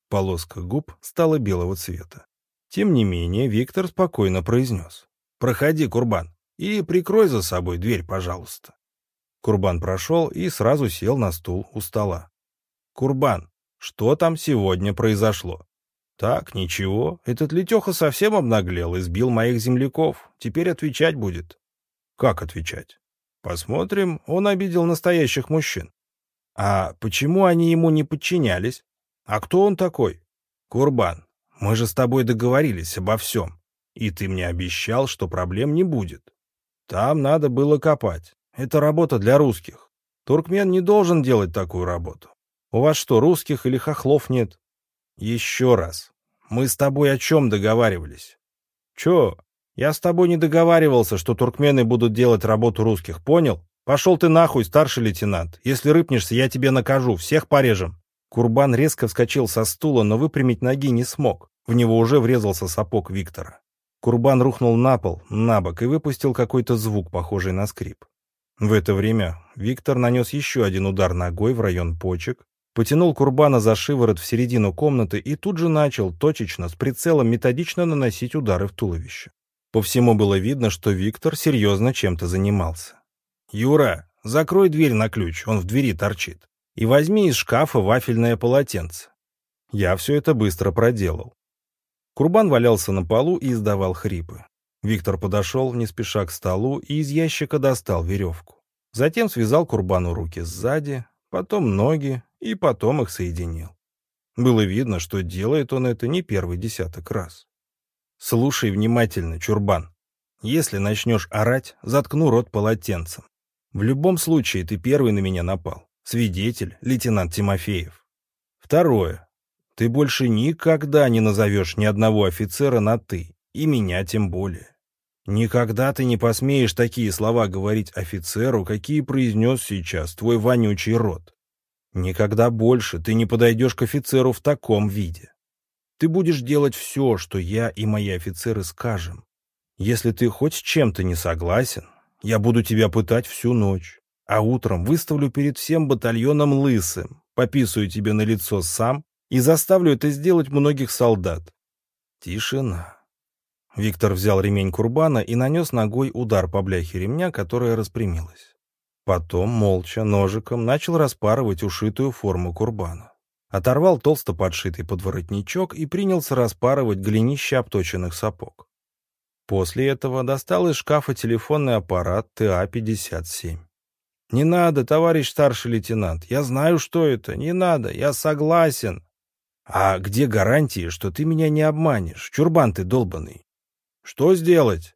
Полоска губ стала белого цвета. Тем не менее, Виктор спокойно произнес. «Проходи, Курбан. И прикрой за собой дверь, пожалуйста. Курбан прошел и сразу сел на стул у стола. «Курбан, что там сегодня произошло?» «Так, ничего. Этот Летеха совсем обнаглел и сбил моих земляков. Теперь отвечать будет». «Как отвечать?» «Посмотрим. Он обидел настоящих мужчин». «А почему они ему не подчинялись? А кто он такой?» «Курбан, мы же с тобой договорились обо всем. И ты мне обещал, что проблем не будет. Там надо было копать. Это работа для русских. Туркмен не должен делать такую работу. У вас что, русских или хохлов нет? Еще раз. Мы с тобой о чем договаривались? Че? Я с тобой не договаривался, что туркмены будут делать работу русских, понял? Пошел ты нахуй, старший лейтенант. Если рыпнешься, я тебе накажу, всех порежем. Курбан резко вскочил со стула, но выпрямить ноги не смог. В него уже врезался сапог Виктора. Курбан рухнул на пол, на бок и выпустил какой-то звук, похожий на скрип. В это время Виктор нанес еще один удар ногой в район почек, потянул Курбана за шиворот в середину комнаты и тут же начал точечно, с прицелом методично наносить удары в туловище. По всему было видно, что Виктор серьезно чем-то занимался. «Юра, закрой дверь на ключ, он в двери торчит, и возьми из шкафа вафельное полотенце». Я все это быстро проделал. Курбан валялся на полу и издавал хрипы. Виктор подошел не спеша к столу и из ящика достал веревку. Затем связал Курбану руки сзади, потом ноги и потом их соединил. Было видно, что делает он это не первый десяток раз. Слушай внимательно, Чурбан. Если начнешь орать, заткну рот полотенцем. В любом случае ты первый на меня напал. Свидетель, лейтенант Тимофеев. Второе. Ты больше никогда не назовешь ни одного офицера на «ты», и меня тем более. Никогда ты не посмеешь такие слова говорить офицеру, какие произнес сейчас твой вонючий рот. Никогда больше ты не подойдешь к офицеру в таком виде. Ты будешь делать все, что я и мои офицеры скажем. Если ты хоть с чем-то не согласен, я буду тебя пытать всю ночь, а утром выставлю перед всем батальоном лысым, пописаю тебе на лицо сам и заставлю это сделать многих солдат. Тишина. Виктор взял ремень курбана и нанес ногой удар по бляхе ремня, которая распрямилась. Потом, молча, ножиком начал распарывать ушитую форму курбана оторвал толсто подшитый подворотничок и принялся распарывать глинище обточенных сапог. После этого достал из шкафа телефонный аппарат ТА-57. «Не надо, товарищ старший лейтенант, я знаю, что это, не надо, я согласен». «А где гарантии, что ты меня не обманешь, чурбан ты долбанный?» «Что сделать?»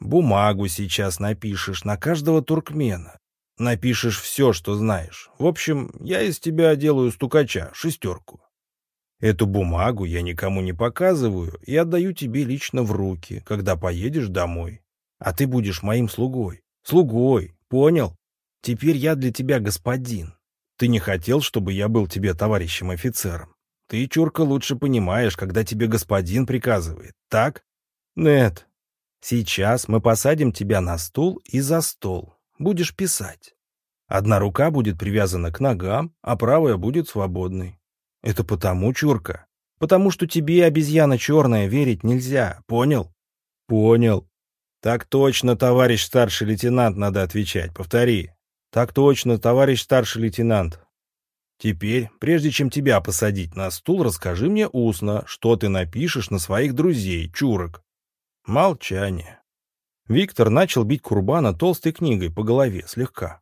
«Бумагу сейчас напишешь на каждого туркмена. Напишешь все, что знаешь. В общем, я из тебя делаю стукача, шестерку. Эту бумагу я никому не показываю и отдаю тебе лично в руки, когда поедешь домой. А ты будешь моим слугой. Слугой, понял? Теперь я для тебя господин. Ты не хотел, чтобы я был тебе товарищем офицером. Ты, чурка, лучше понимаешь, когда тебе господин приказывает, так? Нет. Сейчас мы посадим тебя на стул и за стол будешь писать. Одна рука будет привязана к ногам, а правая будет свободной. Это потому, чурка, потому что тебе, обезьяна черная, верить нельзя, понял? Понял. Так точно, товарищ старший лейтенант, надо отвечать, повтори. Так точно, товарищ старший лейтенант. Теперь, прежде чем тебя посадить на стул, расскажи мне устно, что ты напишешь на своих друзей, чурок. Молчание. Виктор начал бить Курбана толстой книгой по голове слегка.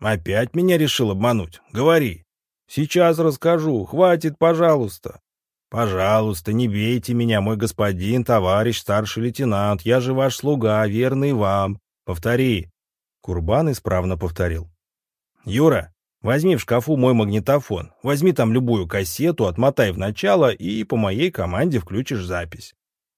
«Опять меня решил обмануть? Говори. Сейчас расскажу. Хватит, пожалуйста. Пожалуйста, не бейте меня, мой господин, товарищ старший лейтенант. Я же ваш слуга, верный вам. Повтори». Курбан исправно повторил. «Юра, возьми в шкафу мой магнитофон. Возьми там любую кассету, отмотай в начало и по моей команде включишь запись».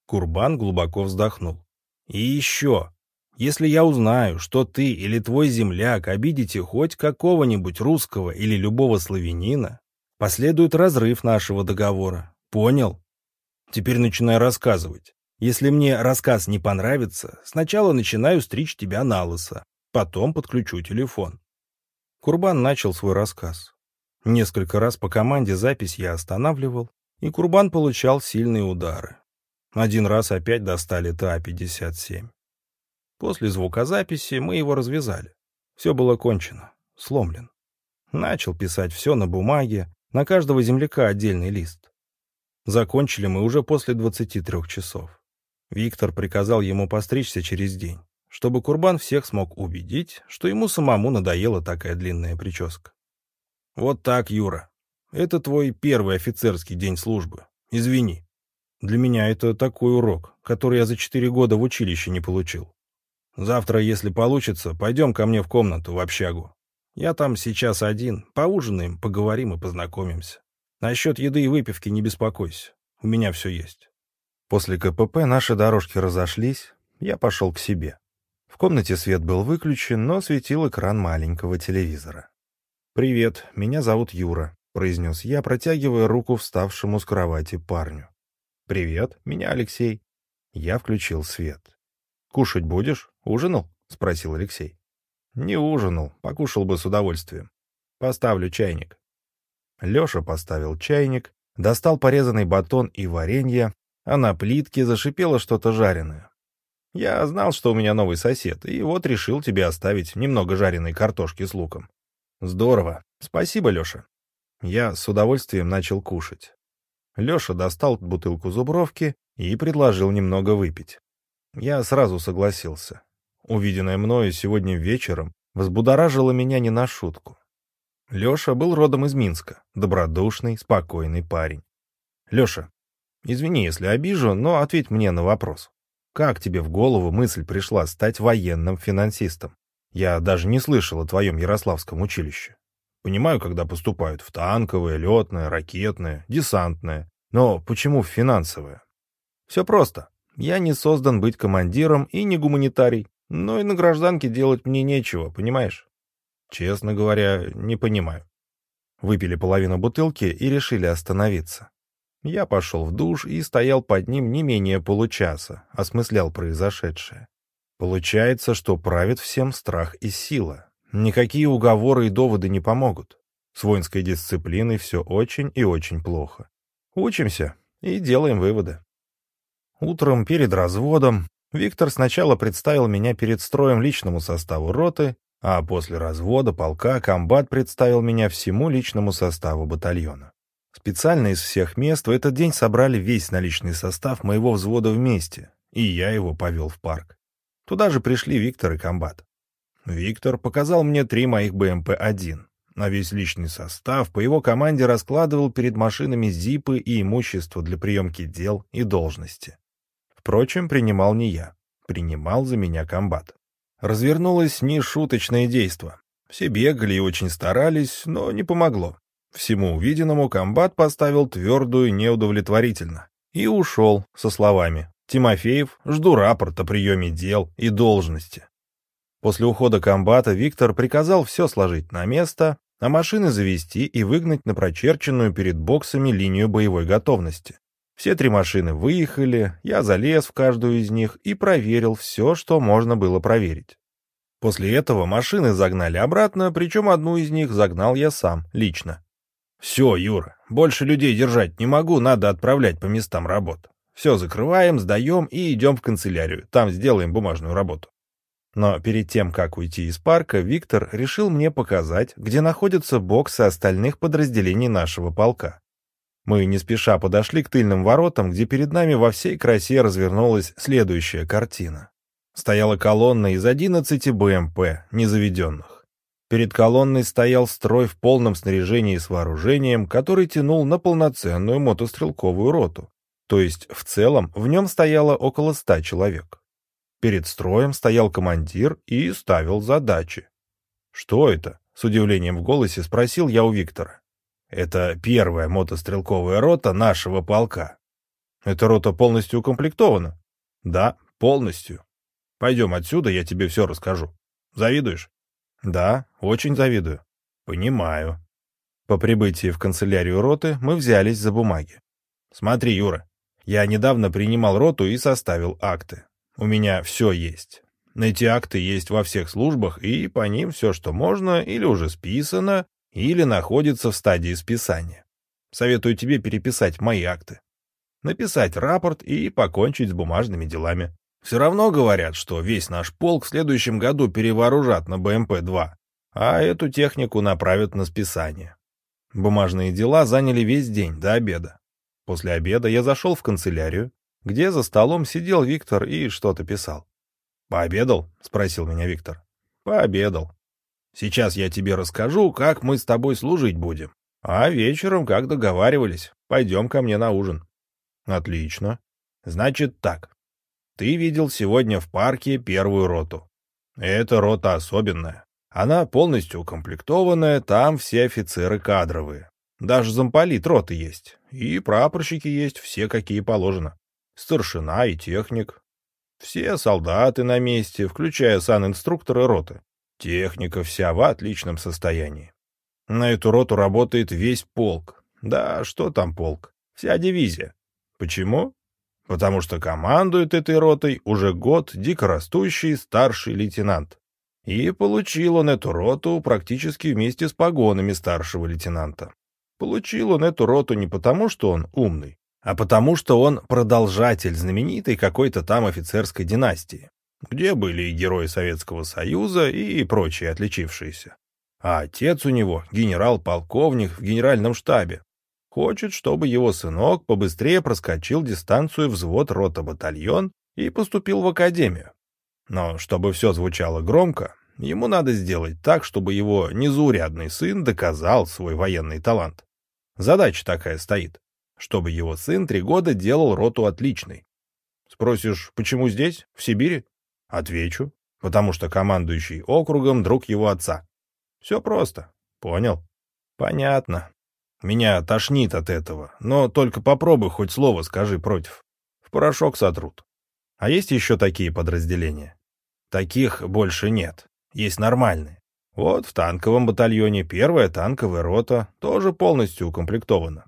Курбан глубоко вздохнул. И еще, если я узнаю, что ты или твой земляк обидите хоть какого-нибудь русского или любого славянина, последует разрыв нашего договора. Понял? Теперь начинаю рассказывать. Если мне рассказ не понравится, сначала начинаю стричь тебя на лысо, потом подключу телефон. Курбан начал свой рассказ. Несколько раз по команде запись я останавливал, и Курбан получал сильные удары. Один раз опять достали ТА-57. После звукозаписи мы его развязали. Все было кончено. Сломлен. Начал писать все на бумаге, на каждого земляка отдельный лист. Закончили мы уже после 23 часов. Виктор приказал ему постричься через день, чтобы Курбан всех смог убедить, что ему самому надоела такая длинная прическа. Вот так, Юра. Это твой первый офицерский день службы. Извини. Для меня это такой урок, который я за четыре года в училище не получил. Завтра, если получится, пойдем ко мне в комнату, в общагу. Я там сейчас один, поужинаем, поговорим и познакомимся. Насчет еды и выпивки не беспокойся, у меня все есть. После КПП наши дорожки разошлись, я пошел к себе. В комнате свет был выключен, но светил экран маленького телевизора. «Привет, меня зовут Юра», — произнес я, протягивая руку вставшему с кровати парню. «Привет, меня Алексей». Я включил свет. «Кушать будешь? Ужинал?» — спросил Алексей. «Не ужинал, покушал бы с удовольствием. Поставлю чайник». Леша поставил чайник, достал порезанный батон и варенье, а на плитке зашипело что-то жареное. «Я знал, что у меня новый сосед, и вот решил тебе оставить немного жареной картошки с луком». «Здорово. Спасибо, Леша». Я с удовольствием начал кушать. Леша достал бутылку зубровки и предложил немного выпить. Я сразу согласился. Увиденное мною сегодня вечером взбудоражило меня не на шутку. Леша был родом из Минска, добродушный, спокойный парень. Леша, извини, если обижу, но ответь мне на вопрос. Как тебе в голову мысль пришла стать военным финансистом? Я даже не слышал о твоем Ярославском училище. Понимаю, когда поступают в танковое, летное, ракетное, десантное. Но почему в финансовое? Все просто. Я не создан быть командиром и не гуманитарий. Но и на гражданке делать мне нечего, понимаешь? Честно говоря, не понимаю. Выпили половину бутылки и решили остановиться. Я пошел в душ и стоял под ним не менее получаса, осмыслял произошедшее. Получается, что правит всем страх и сила. Никакие уговоры и доводы не помогут. С воинской дисциплиной все очень и очень плохо. Учимся и делаем выводы. Утром перед разводом Виктор сначала представил меня перед строем личному составу роты, а после развода полка комбат представил меня всему личному составу батальона. Специально из всех мест в этот день собрали весь наличный состав моего взвода вместе, и я его повел в парк. Туда же пришли Виктор и комбат. Виктор показал мне три моих БМП-1, а весь личный состав по его команде раскладывал перед машинами зипы и имущество для приемки дел и должности. Впрочем, принимал не я. Принимал за меня комбат. Развернулось нешуточное действо. Все бегали и очень старались, но не помогло. Всему увиденному комбат поставил твердую неудовлетворительно и ушел со словами «Тимофеев, жду рапорт о приеме дел и должности». После ухода комбата Виктор приказал все сложить на место, а машины завести и выгнать на прочерченную перед боксами линию боевой готовности. Все три машины выехали, я залез в каждую из них и проверил все, что можно было проверить. После этого машины загнали обратно, причем одну из них загнал я сам, лично. «Все, Юра, больше людей держать не могу, надо отправлять по местам работ. Все закрываем, сдаем и идем в канцелярию, там сделаем бумажную работу». Но перед тем, как уйти из парка, Виктор решил мне показать, где находятся боксы остальных подразделений нашего полка. Мы не спеша подошли к тыльным воротам, где перед нами во всей красе развернулась следующая картина. Стояла колонна из 11 БМП, незаведенных. Перед колонной стоял строй в полном снаряжении с вооружением, который тянул на полноценную мотострелковую роту. То есть, в целом, в нем стояло около ста человек. Перед строем стоял командир и ставил задачи. «Что это?» — с удивлением в голосе спросил я у Виктора. Это первая мотострелковая рота нашего полка. Эта рота полностью укомплектована? Да, полностью. Пойдем отсюда, я тебе все расскажу. Завидуешь? Да, очень завидую. Понимаю. По прибытии в канцелярию роты мы взялись за бумаги. Смотри, Юра, я недавно принимал роту и составил акты. У меня все есть. Эти акты есть во всех службах, и по ним все, что можно, или уже списано, или находится в стадии списания. Советую тебе переписать мои акты. Написать рапорт и покончить с бумажными делами. Все равно говорят, что весь наш полк в следующем году перевооружат на БМП-2, а эту технику направят на списание. Бумажные дела заняли весь день до обеда. После обеда я зашел в канцелярию, где за столом сидел Виктор и что-то писал. «Пообедал?» — спросил меня Виктор. «Пообедал. Сейчас я тебе расскажу, как мы с тобой служить будем. А вечером, как договаривались, пойдем ко мне на ужин». «Отлично. Значит так. Ты видел сегодня в парке первую роту. Эта рота особенная. Она полностью укомплектованная, там все офицеры кадровые. Даже замполит роты есть. И прапорщики есть, все какие положено. Старшина и техник. Все солдаты на месте, включая санинструктора роты. Техника вся в отличном состоянии. На эту роту работает весь полк. Да, что там полк? Вся дивизия. Почему? Потому что командует этой ротой уже год дикорастущий старший лейтенант. И получил он эту роту практически вместе с погонами старшего лейтенанта. Получил он эту роту не потому, что он умный, а потому, что он продолжатель знаменитой какой-то там офицерской династии, где были и герои Советского Союза, и прочие отличившиеся. А отец у него генерал-полковник в генеральном штабе. Хочет, чтобы его сынок побыстрее проскочил дистанцию взвод рота-батальон и поступил в академию. Но чтобы все звучало громко, ему надо сделать так, чтобы его незаурядный сын доказал свой военный талант. Задача такая стоит, чтобы его сын три года делал роту отличной. Спросишь, почему здесь, в Сибири? Отвечу, потому что командующий округом друг его отца. Все просто. Понял? Понятно. Меня тошнит от этого, но только попробуй хоть слово скажи против. В порошок сотрут. А есть еще такие подразделения? Таких больше нет. Есть нормальные. Вот в танковом батальоне первая танковая рота тоже полностью укомплектована.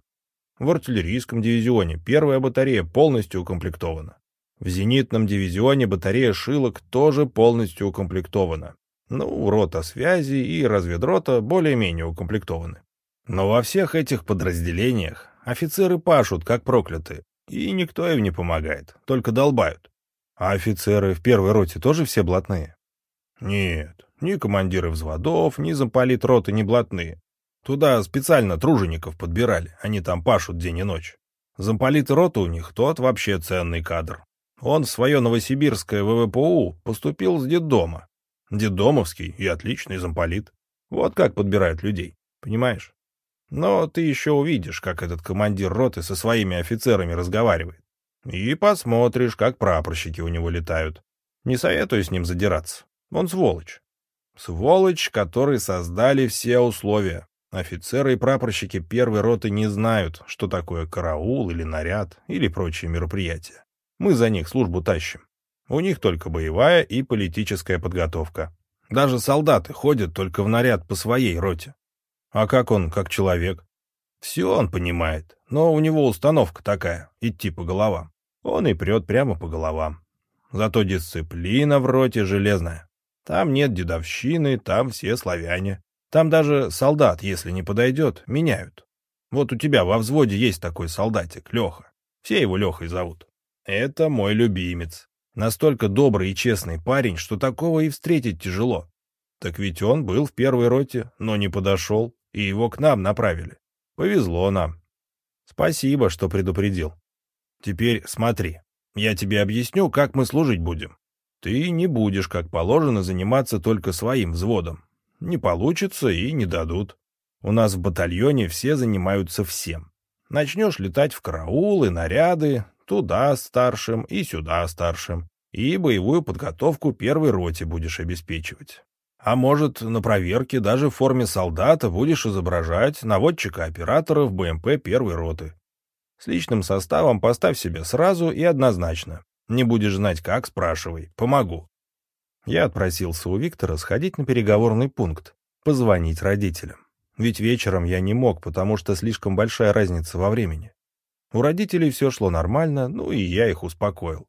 В артиллерийском дивизионе первая батарея полностью укомплектована. В зенитном дивизионе батарея шилок тоже полностью укомплектована. Ну, рота связи и разведрота более-менее укомплектованы. Но во всех этих подразделениях офицеры пашут, как проклятые, и никто им не помогает, только долбают. А офицеры в первой роте тоже все блатные? Нет, ни командиры взводов, ни замполит роты не блатные. Туда специально тружеников подбирали, они там пашут день и ночь. Замполит роты у них тот вообще ценный кадр. Он в свое новосибирское ВВПУ поступил с детдома. Детдомовский и отличный замполит. Вот как подбирают людей, понимаешь? Но ты еще увидишь, как этот командир роты со своими офицерами разговаривает. И посмотришь, как прапорщики у него летают. Не советую с ним задираться. Он сволочь. Сволочь, который создали все условия. Офицеры и прапорщики первой роты не знают, что такое караул или наряд или прочие мероприятия. Мы за них службу тащим. У них только боевая и политическая подготовка. Даже солдаты ходят только в наряд по своей роте. А как он, как человек? Все он понимает, но у него установка такая — идти по головам он и прет прямо по головам. Зато дисциплина в роте железная. Там нет дедовщины, там все славяне. Там даже солдат, если не подойдет, меняют. Вот у тебя во взводе есть такой солдатик, Леха. Все его Лехой зовут. Это мой любимец. Настолько добрый и честный парень, что такого и встретить тяжело. Так ведь он был в первой роте, но не подошел, и его к нам направили. Повезло нам. Спасибо, что предупредил. Теперь смотри, я тебе объясню, как мы служить будем. Ты не будешь, как положено, заниматься только своим взводом. Не получится и не дадут. У нас в батальоне все занимаются всем. Начнешь летать в караулы, наряды, туда старшим и сюда старшим, и боевую подготовку первой роте будешь обеспечивать. А может, на проверке даже в форме солдата будешь изображать наводчика-оператора в БМП первой роты. С личным составом поставь себе сразу и однозначно. Не будешь знать как, спрашивай. Помогу. Я отпросился у Виктора сходить на переговорный пункт, позвонить родителям. Ведь вечером я не мог, потому что слишком большая разница во времени. У родителей все шло нормально, ну и я их успокоил.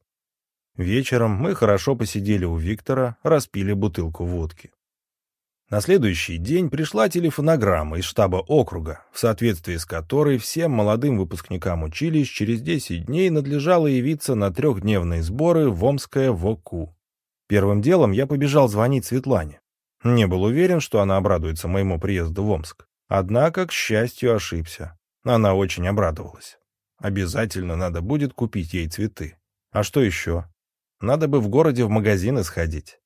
Вечером мы хорошо посидели у Виктора, распили бутылку водки. На следующий день пришла телефонограмма из штаба округа, в соответствии с которой всем молодым выпускникам училищ через 10 дней надлежало явиться на трехдневные сборы в Омское ВОКУ. Первым делом я побежал звонить Светлане. Не был уверен, что она обрадуется моему приезду в Омск. Однако, к счастью, ошибся. Она очень обрадовалась. Обязательно надо будет купить ей цветы. А что еще? Надо бы в городе в магазины сходить.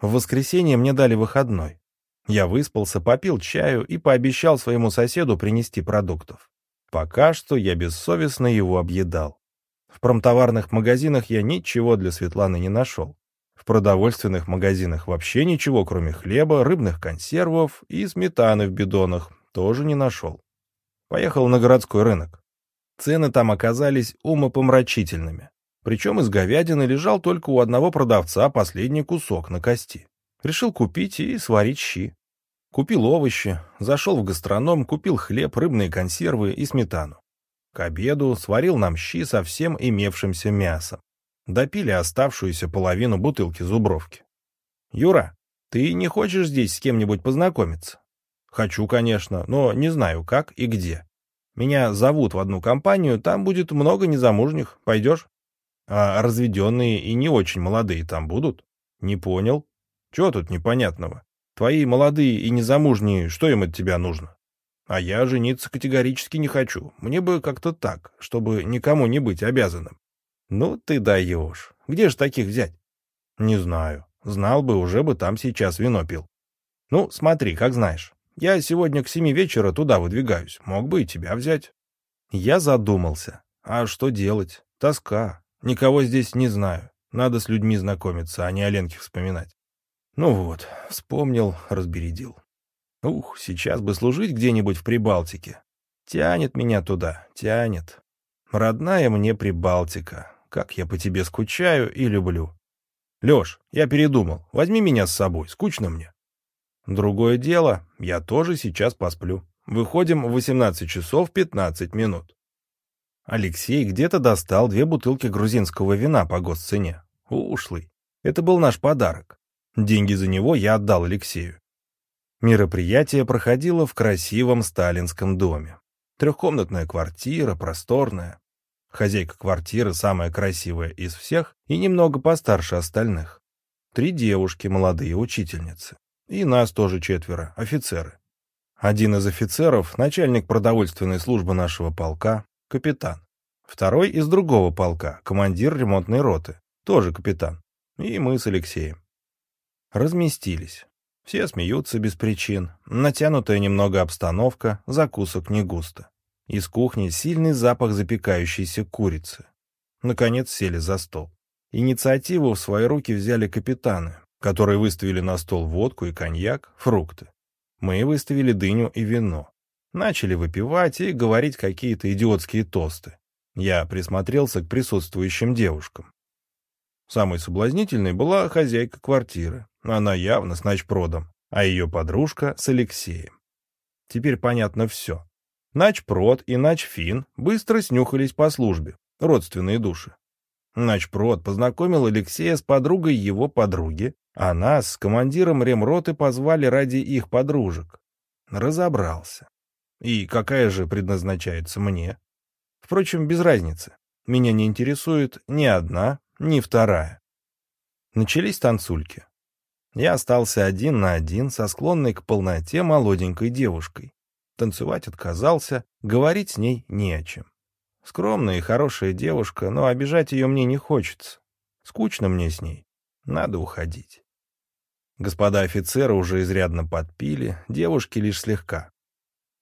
В воскресенье мне дали выходной. Я выспался, попил чаю и пообещал своему соседу принести продуктов. Пока что я бессовестно его объедал. В промтоварных магазинах я ничего для Светланы не нашел. Продовольственных магазинах вообще ничего, кроме хлеба, рыбных консервов и сметаны в бидонах, тоже не нашел. Поехал на городской рынок. Цены там оказались умопомрачительными. Причем из говядины лежал только у одного продавца последний кусок на кости. Решил купить и сварить щи. Купил овощи, зашел в гастроном, купил хлеб, рыбные консервы и сметану. К обеду сварил нам щи со всем имевшимся мясом. Допили оставшуюся половину бутылки зубровки. «Юра, ты не хочешь здесь с кем-нибудь познакомиться?» «Хочу, конечно, но не знаю, как и где. Меня зовут в одну компанию, там будет много незамужних. Пойдешь?» А разведенные и не очень молодые там будут? Не понял. Чего тут непонятного? Твои молодые и незамужние, что им от тебя нужно? А я жениться категорически не хочу. Мне бы как-то так, чтобы никому не быть обязанным. Ну ты даешь. Где же таких взять? Не знаю. Знал бы, уже бы там сейчас вино пил. Ну, смотри, как знаешь. Я сегодня к семи вечера туда выдвигаюсь. Мог бы и тебя взять. Я задумался. А что делать? Тоска. Никого здесь не знаю. Надо с людьми знакомиться, а не о Ленке вспоминать. Ну вот, вспомнил, разбередил. Ух, сейчас бы служить где-нибудь в Прибалтике. Тянет меня туда, тянет. Родная мне Прибалтика. Как я по тебе скучаю и люблю. Леш, я передумал. Возьми меня с собой, скучно мне. Другое дело, я тоже сейчас посплю. Выходим в 18 часов 15 минут. Алексей где-то достал две бутылки грузинского вина по госцене. Ушлый. Это был наш подарок. Деньги за него я отдал Алексею. Мероприятие проходило в красивом сталинском доме. Трехкомнатная квартира, просторная. Хозяйка квартиры самая красивая из всех и немного постарше остальных. Три девушки, молодые учительницы. И нас тоже четверо, офицеры. Один из офицеров, начальник продовольственной службы нашего полка, капитан. Второй из другого полка, командир ремонтной роты, тоже капитан. И мы с Алексеем. Разместились. Все смеются без причин, натянутая немного обстановка, закусок не густо. Из кухни сильный запах запекающейся курицы. Наконец сели за стол. Инициативу в свои руки взяли капитаны, которые выставили на стол водку и коньяк, фрукты. Мы выставили дыню и вино. Начали выпивать и говорить какие-то идиотские тосты. Я присмотрелся к присутствующим девушкам. Самой соблазнительной была хозяйка квартиры. Она явно с начпродом, а ее подружка с Алексеем. Теперь понятно все. Начпрод и Начфин быстро снюхались по службе, родственные души. Начпрод познакомил Алексея с подругой его подруги, а нас с командиром ремроты позвали ради их подружек. Разобрался. И какая же предназначается мне? Впрочем, без разницы. Меня не интересует ни одна, ни вторая. Начались танцульки. Я остался один на один со склонной к полноте молоденькой девушкой. Танцевать отказался, говорить с ней не о чем. Скромная и хорошая девушка, но обижать ее мне не хочется. Скучно мне с ней. Надо уходить. Господа офицеры уже изрядно подпили, девушки лишь слегка.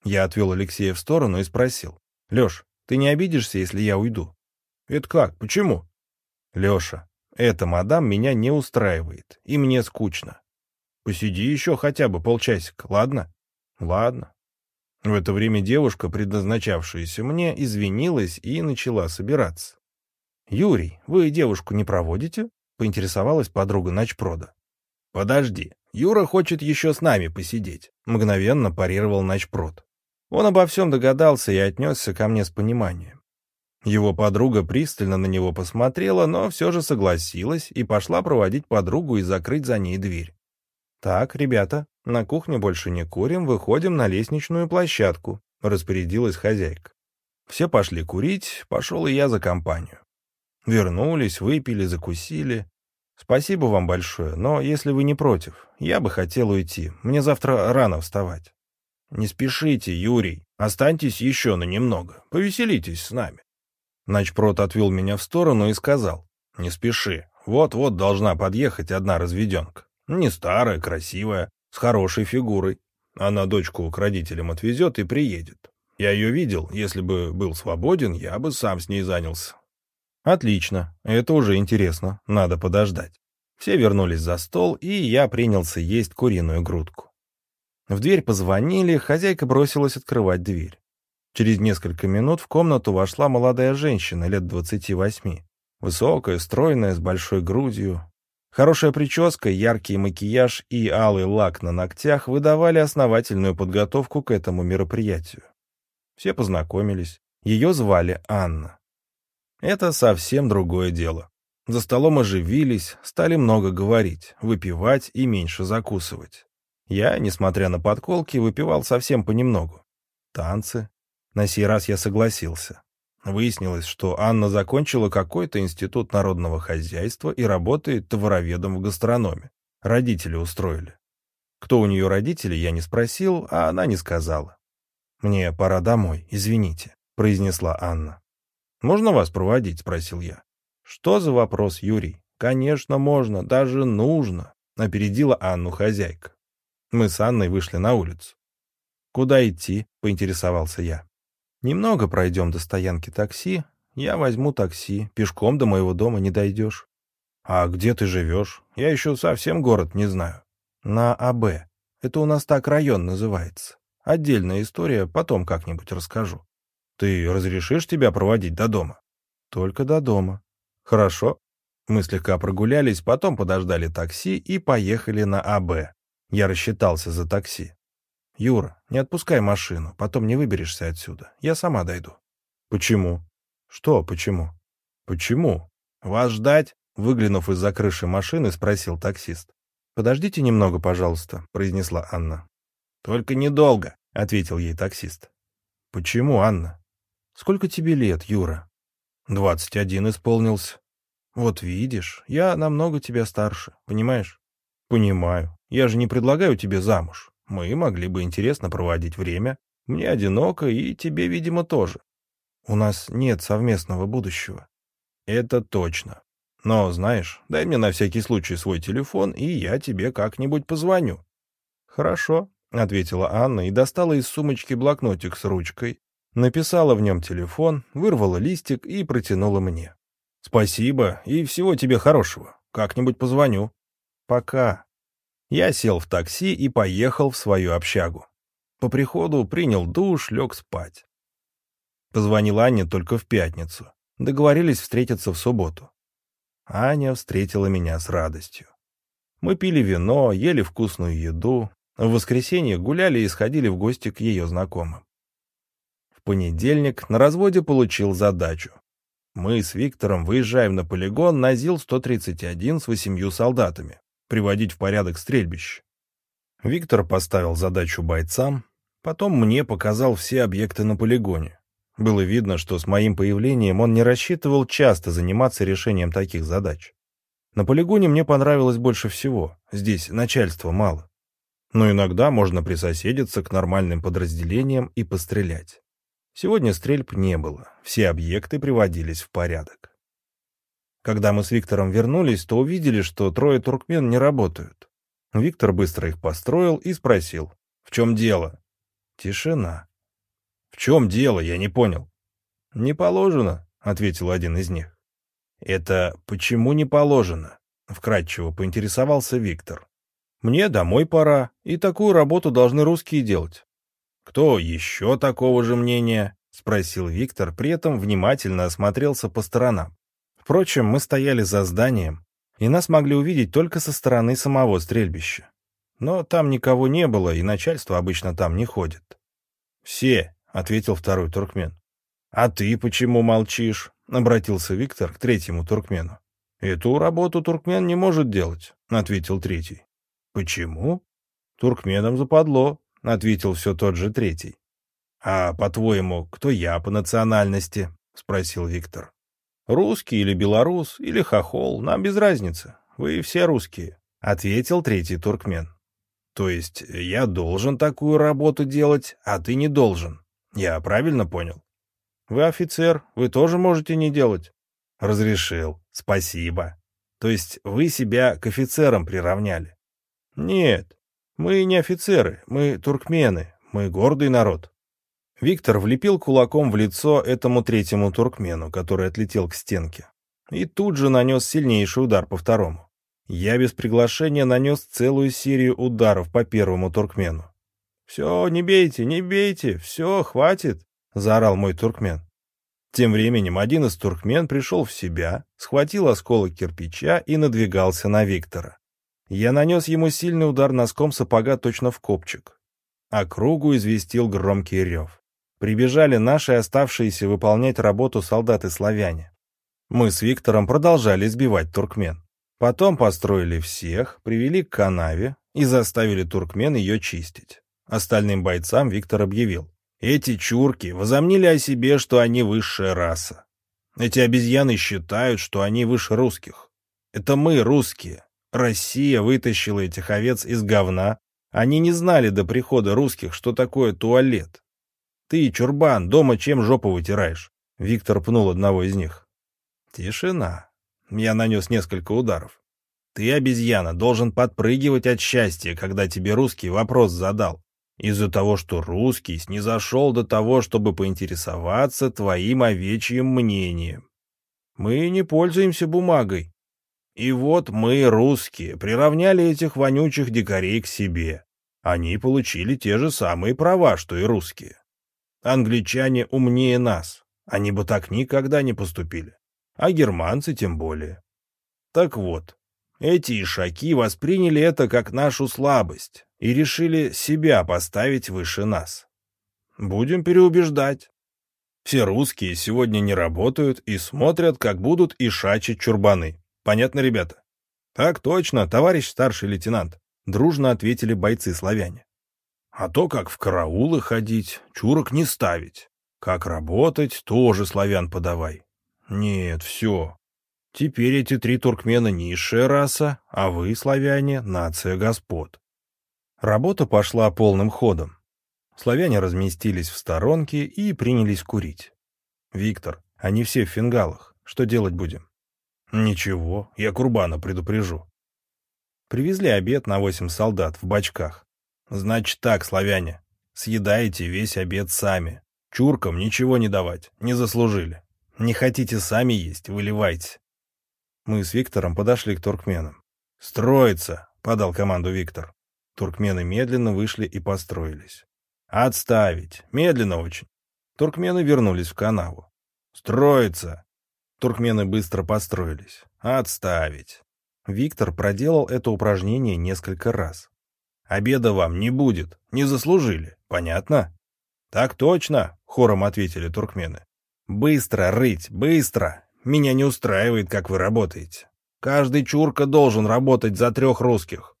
Я отвел Алексея в сторону и спросил. «Леш, ты не обидишься, если я уйду?» «Это как? Почему?» «Леша, эта мадам меня не устраивает, и мне скучно. Посиди еще хотя бы полчасика, ладно?» «Ладно». В это время девушка, предназначавшаяся мне, извинилась и начала собираться. «Юрий, вы девушку не проводите?» — поинтересовалась подруга Начпрода. «Подожди, Юра хочет еще с нами посидеть», — мгновенно парировал Начпрод. Он обо всем догадался и отнесся ко мне с пониманием. Его подруга пристально на него посмотрела, но все же согласилась и пошла проводить подругу и закрыть за ней дверь. «Так, ребята, На кухне больше не курим, выходим на лестничную площадку», — распорядилась хозяйка. Все пошли курить, пошел и я за компанию. Вернулись, выпили, закусили. Спасибо вам большое, но если вы не против, я бы хотел уйти. Мне завтра рано вставать. Не спешите, Юрий. Останьтесь еще на немного. Повеселитесь с нами. Начпрот отвел меня в сторону и сказал. Не спеши. Вот-вот должна подъехать одна разведенка. Не старая, красивая, с хорошей фигурой. Она дочку к родителям отвезет и приедет. Я ее видел. Если бы был свободен, я бы сам с ней занялся. Отлично. Это уже интересно. Надо подождать. Все вернулись за стол, и я принялся есть куриную грудку. В дверь позвонили, хозяйка бросилась открывать дверь. Через несколько минут в комнату вошла молодая женщина лет двадцати восьми. Высокая, стройная, с большой грудью. Хорошая прическа, яркий макияж и алый лак на ногтях выдавали основательную подготовку к этому мероприятию. Все познакомились. Ее звали Анна. Это совсем другое дело. За столом оживились, стали много говорить, выпивать и меньше закусывать. Я, несмотря на подколки, выпивал совсем понемногу. Танцы. На сей раз я согласился. Выяснилось, что Анна закончила какой-то институт народного хозяйства и работает товароведом в гастрономе. Родители устроили. Кто у нее родители, я не спросил, а она не сказала. «Мне пора домой, извините», — произнесла Анна. «Можно вас проводить?» — спросил я. «Что за вопрос, Юрий?» «Конечно, можно, даже нужно», — опередила Анну хозяйка. Мы с Анной вышли на улицу. «Куда идти?» — поинтересовался я. «Немного пройдем до стоянки такси. Я возьму такси. Пешком до моего дома не дойдешь». «А где ты живешь? Я еще совсем город не знаю». «На АБ. Это у нас так район называется. Отдельная история, потом как-нибудь расскажу». «Ты разрешишь тебя проводить до дома?» «Только до дома». «Хорошо». Мы слегка прогулялись, потом подождали такси и поехали на АБ. Я рассчитался за такси. «Юра, не отпускай машину, потом не выберешься отсюда. Я сама дойду». «Почему?» «Что почему?» «Почему?» «Вас ждать?» Выглянув из-за крыши машины, спросил таксист. «Подождите немного, пожалуйста», — произнесла Анна. «Только недолго», — ответил ей таксист. «Почему, Анна?» «Сколько тебе лет, Юра?» «Двадцать один исполнился». «Вот видишь, я намного тебя старше, понимаешь?» «Понимаю. Я же не предлагаю тебе замуж. Мы могли бы интересно проводить время. Мне одиноко, и тебе, видимо, тоже. У нас нет совместного будущего». «Это точно. Но, знаешь, дай мне на всякий случай свой телефон, и я тебе как-нибудь позвоню». «Хорошо», — ответила Анна и достала из сумочки блокнотик с ручкой, написала в нем телефон, вырвала листик и протянула мне. «Спасибо и всего тебе хорошего. Как-нибудь позвоню». «Пока». Я сел в такси и поехал в свою общагу. По приходу принял душ, лег спать. Позвонил Анне только в пятницу. Договорились встретиться в субботу. Аня встретила меня с радостью. Мы пили вино, ели вкусную еду, в воскресенье гуляли и сходили в гости к ее знакомым. В понедельник на разводе получил задачу. Мы с Виктором выезжаем на полигон на ЗИЛ-131 с восемью солдатами приводить в порядок стрельбище. Виктор поставил задачу бойцам, потом мне показал все объекты на полигоне. Было видно, что с моим появлением он не рассчитывал часто заниматься решением таких задач. На полигоне мне понравилось больше всего, здесь начальства мало. Но иногда можно присоседиться к нормальным подразделениям и пострелять. Сегодня стрельб не было, все объекты приводились в порядок. Когда мы с Виктором вернулись, то увидели, что трое туркмен не работают. Виктор быстро их построил и спросил, «В чем дело?» Тишина. «В чем дело? Я не понял». «Не положено», — ответил один из них. «Это почему не положено?» — вкратчиво поинтересовался Виктор. «Мне домой пора, и такую работу должны русские делать». «Кто еще такого же мнения?» — спросил Виктор, при этом внимательно осмотрелся по сторонам. Впрочем, мы стояли за зданием, и нас могли увидеть только со стороны самого стрельбища. Но там никого не было, и начальство обычно там не ходит. «Все», — ответил второй туркмен. «А ты почему молчишь?» — обратился Виктор к третьему туркмену. «Эту работу туркмен не может делать», — ответил третий. «Почему?» Туркменам западло, — ответил все тот же третий. «А, по-твоему, кто я по национальности?» — спросил Виктор. «Русский или белорус, или хохол, нам без разницы. Вы все русские», — ответил третий туркмен. «То есть я должен такую работу делать, а ты не должен. Я правильно понял?» «Вы офицер, вы тоже можете не делать». «Разрешил. Спасибо. То есть вы себя к офицерам приравняли?» «Нет, мы не офицеры, мы туркмены, мы гордый народ». Виктор влепил кулаком в лицо этому третьему туркмену, который отлетел к стенке, и тут же нанес сильнейший удар по второму. Я без приглашения нанес целую серию ударов по первому туркмену. «Все, не бейте, не бейте, все, хватит!» — заорал мой туркмен. Тем временем один из туркмен пришел в себя, схватил осколок кирпича и надвигался на Виктора. Я нанес ему сильный удар носком сапога точно в копчик. А кругу известил громкий рев. Прибежали наши оставшиеся выполнять работу солдаты-славяне. Мы с Виктором продолжали сбивать туркмен. Потом построили всех, привели к канаве и заставили туркмен ее чистить. Остальным бойцам Виктор объявил. Эти чурки возомнили о себе, что они высшая раса. Эти обезьяны считают, что они выше русских. Это мы, русские. Россия вытащила этих овец из говна. Они не знали до прихода русских, что такое туалет. Ты, чурбан, дома чем жопу вытираешь? Виктор пнул одного из них. Тишина. Я нанес несколько ударов. Ты, обезьяна, должен подпрыгивать от счастья, когда тебе русский вопрос задал. Из-за того, что русский снизошел до того, чтобы поинтересоваться твоим овечьим мнением. Мы не пользуемся бумагой. И вот мы, русские, приравняли этих вонючих дикарей к себе. Они получили те же самые права, что и русские. Англичане умнее нас. Они бы так никогда не поступили. А германцы тем более. Так вот, эти ишаки восприняли это как нашу слабость и решили себя поставить выше нас. Будем переубеждать. Все русские сегодня не работают и смотрят, как будут ишачить чурбаны. Понятно, ребята? Так точно, товарищ старший лейтенант. Дружно ответили бойцы-славяне. А то, как в караулы ходить, чурок не ставить. Как работать, тоже славян подавай. Нет, все. Теперь эти три туркмена низшая раса, а вы, славяне, нация господ. Работа пошла полным ходом. Славяне разместились в сторонке и принялись курить. «Виктор, они все в фингалах. Что делать будем?» «Ничего, я Курбана предупрежу». Привезли обед на восемь солдат в бачках. Значит так, славяне, съедаете весь обед сами. Чуркам ничего не давать, не заслужили. Не хотите сами есть, выливайте. Мы с Виктором подошли к туркменам. «Строиться!» — подал команду Виктор. Туркмены медленно вышли и построились. «Отставить! Медленно очень!» Туркмены вернулись в канаву. «Строиться!» Туркмены быстро построились. «Отставить!» Виктор проделал это упражнение несколько раз. Обеда вам не будет, не заслужили, понятно? Так точно, хором ответили туркмены. Быстро рыть, быстро. Меня не устраивает, как вы работаете. Каждый чурка должен работать за трех русских.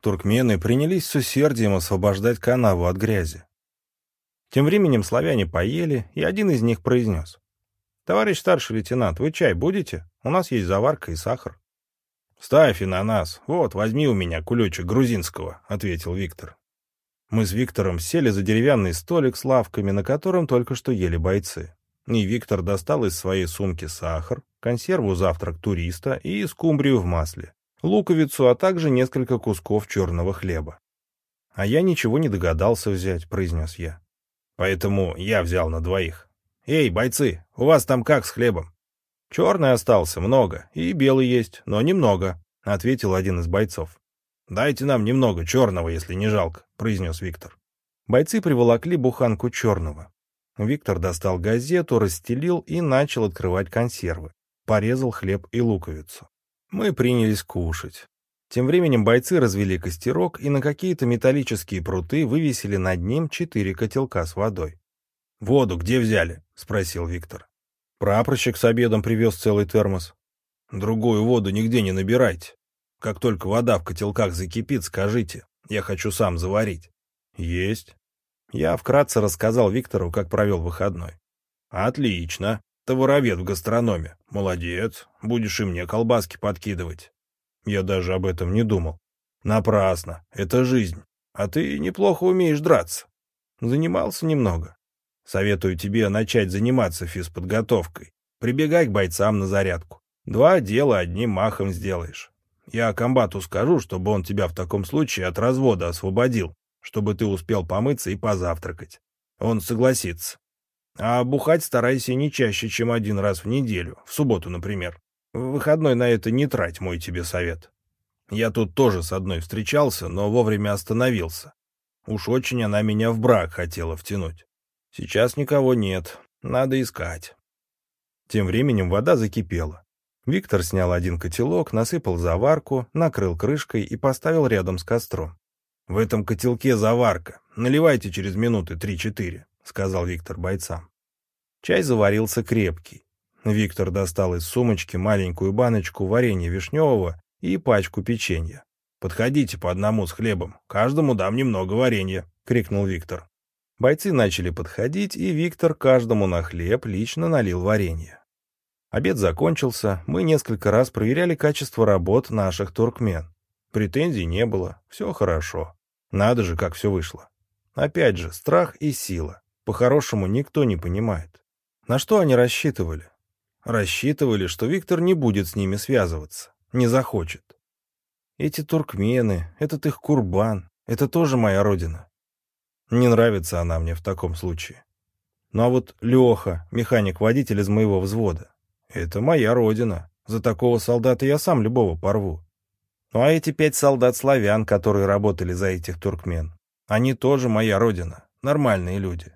Туркмены принялись с усердием освобождать канаву от грязи. Тем временем славяне поели, и один из них произнес. «Товарищ старший лейтенант, вы чай будете? У нас есть заварка и сахар». «Ставь и на нас. Вот, возьми у меня кулечек грузинского», — ответил Виктор. Мы с Виктором сели за деревянный столик с лавками, на котором только что ели бойцы. И Виктор достал из своей сумки сахар, консерву «Завтрак туриста» и скумбрию в масле, луковицу, а также несколько кусков черного хлеба. «А я ничего не догадался взять», — произнес я. «Поэтому я взял на двоих. Эй, бойцы, у вас там как с хлебом?» «Черный остался, много, и белый есть, но немного», — ответил один из бойцов. «Дайте нам немного черного, если не жалко», — произнес Виктор. Бойцы приволокли буханку черного. Виктор достал газету, расстелил и начал открывать консервы. Порезал хлеб и луковицу. Мы принялись кушать. Тем временем бойцы развели костерок и на какие-то металлические пруты вывесили над ним четыре котелка с водой. «Воду где взяли?» — спросил Виктор. Прапорщик с обедом привез целый термос. Другую воду нигде не набирайте. Как только вода в котелках закипит, скажите. Я хочу сам заварить». «Есть». Я вкратце рассказал Виктору, как провел выходной. «Отлично. Ты воровед в гастрономе. Молодец. Будешь и мне колбаски подкидывать». Я даже об этом не думал. «Напрасно. Это жизнь. А ты неплохо умеешь драться». Занимался немного. Советую тебе начать заниматься физподготовкой. Прибегай к бойцам на зарядку. Два дела одним махом сделаешь. Я комбату скажу, чтобы он тебя в таком случае от развода освободил, чтобы ты успел помыться и позавтракать. Он согласится. А бухать старайся не чаще, чем один раз в неделю, в субботу, например. В выходной на это не трать, мой тебе совет. Я тут тоже с одной встречался, но вовремя остановился. Уж очень она меня в брак хотела втянуть. Сейчас никого нет, надо искать. Тем временем вода закипела. Виктор снял один котелок, насыпал заварку, накрыл крышкой и поставил рядом с костром. «В этом котелке заварка. Наливайте через минуты три-четыре», — сказал Виктор бойцам. Чай заварился крепкий. Виктор достал из сумочки маленькую баночку варенья вишневого и пачку печенья. «Подходите по одному с хлебом. Каждому дам немного варенья», — крикнул Виктор. Бойцы начали подходить, и Виктор каждому на хлеб лично налил варенье. Обед закончился, мы несколько раз проверяли качество работ наших туркмен. Претензий не было, все хорошо. Надо же, как все вышло. Опять же, страх и сила. По-хорошему никто не понимает. На что они рассчитывали? Рассчитывали, что Виктор не будет с ними связываться, не захочет. Эти туркмены, этот их курбан, это тоже моя родина. Не нравится она мне в таком случае. Ну а вот Леха, механик-водитель из моего взвода, это моя родина. За такого солдата я сам любого порву. Ну а эти пять солдат-славян, которые работали за этих туркмен, они тоже моя родина, нормальные люди.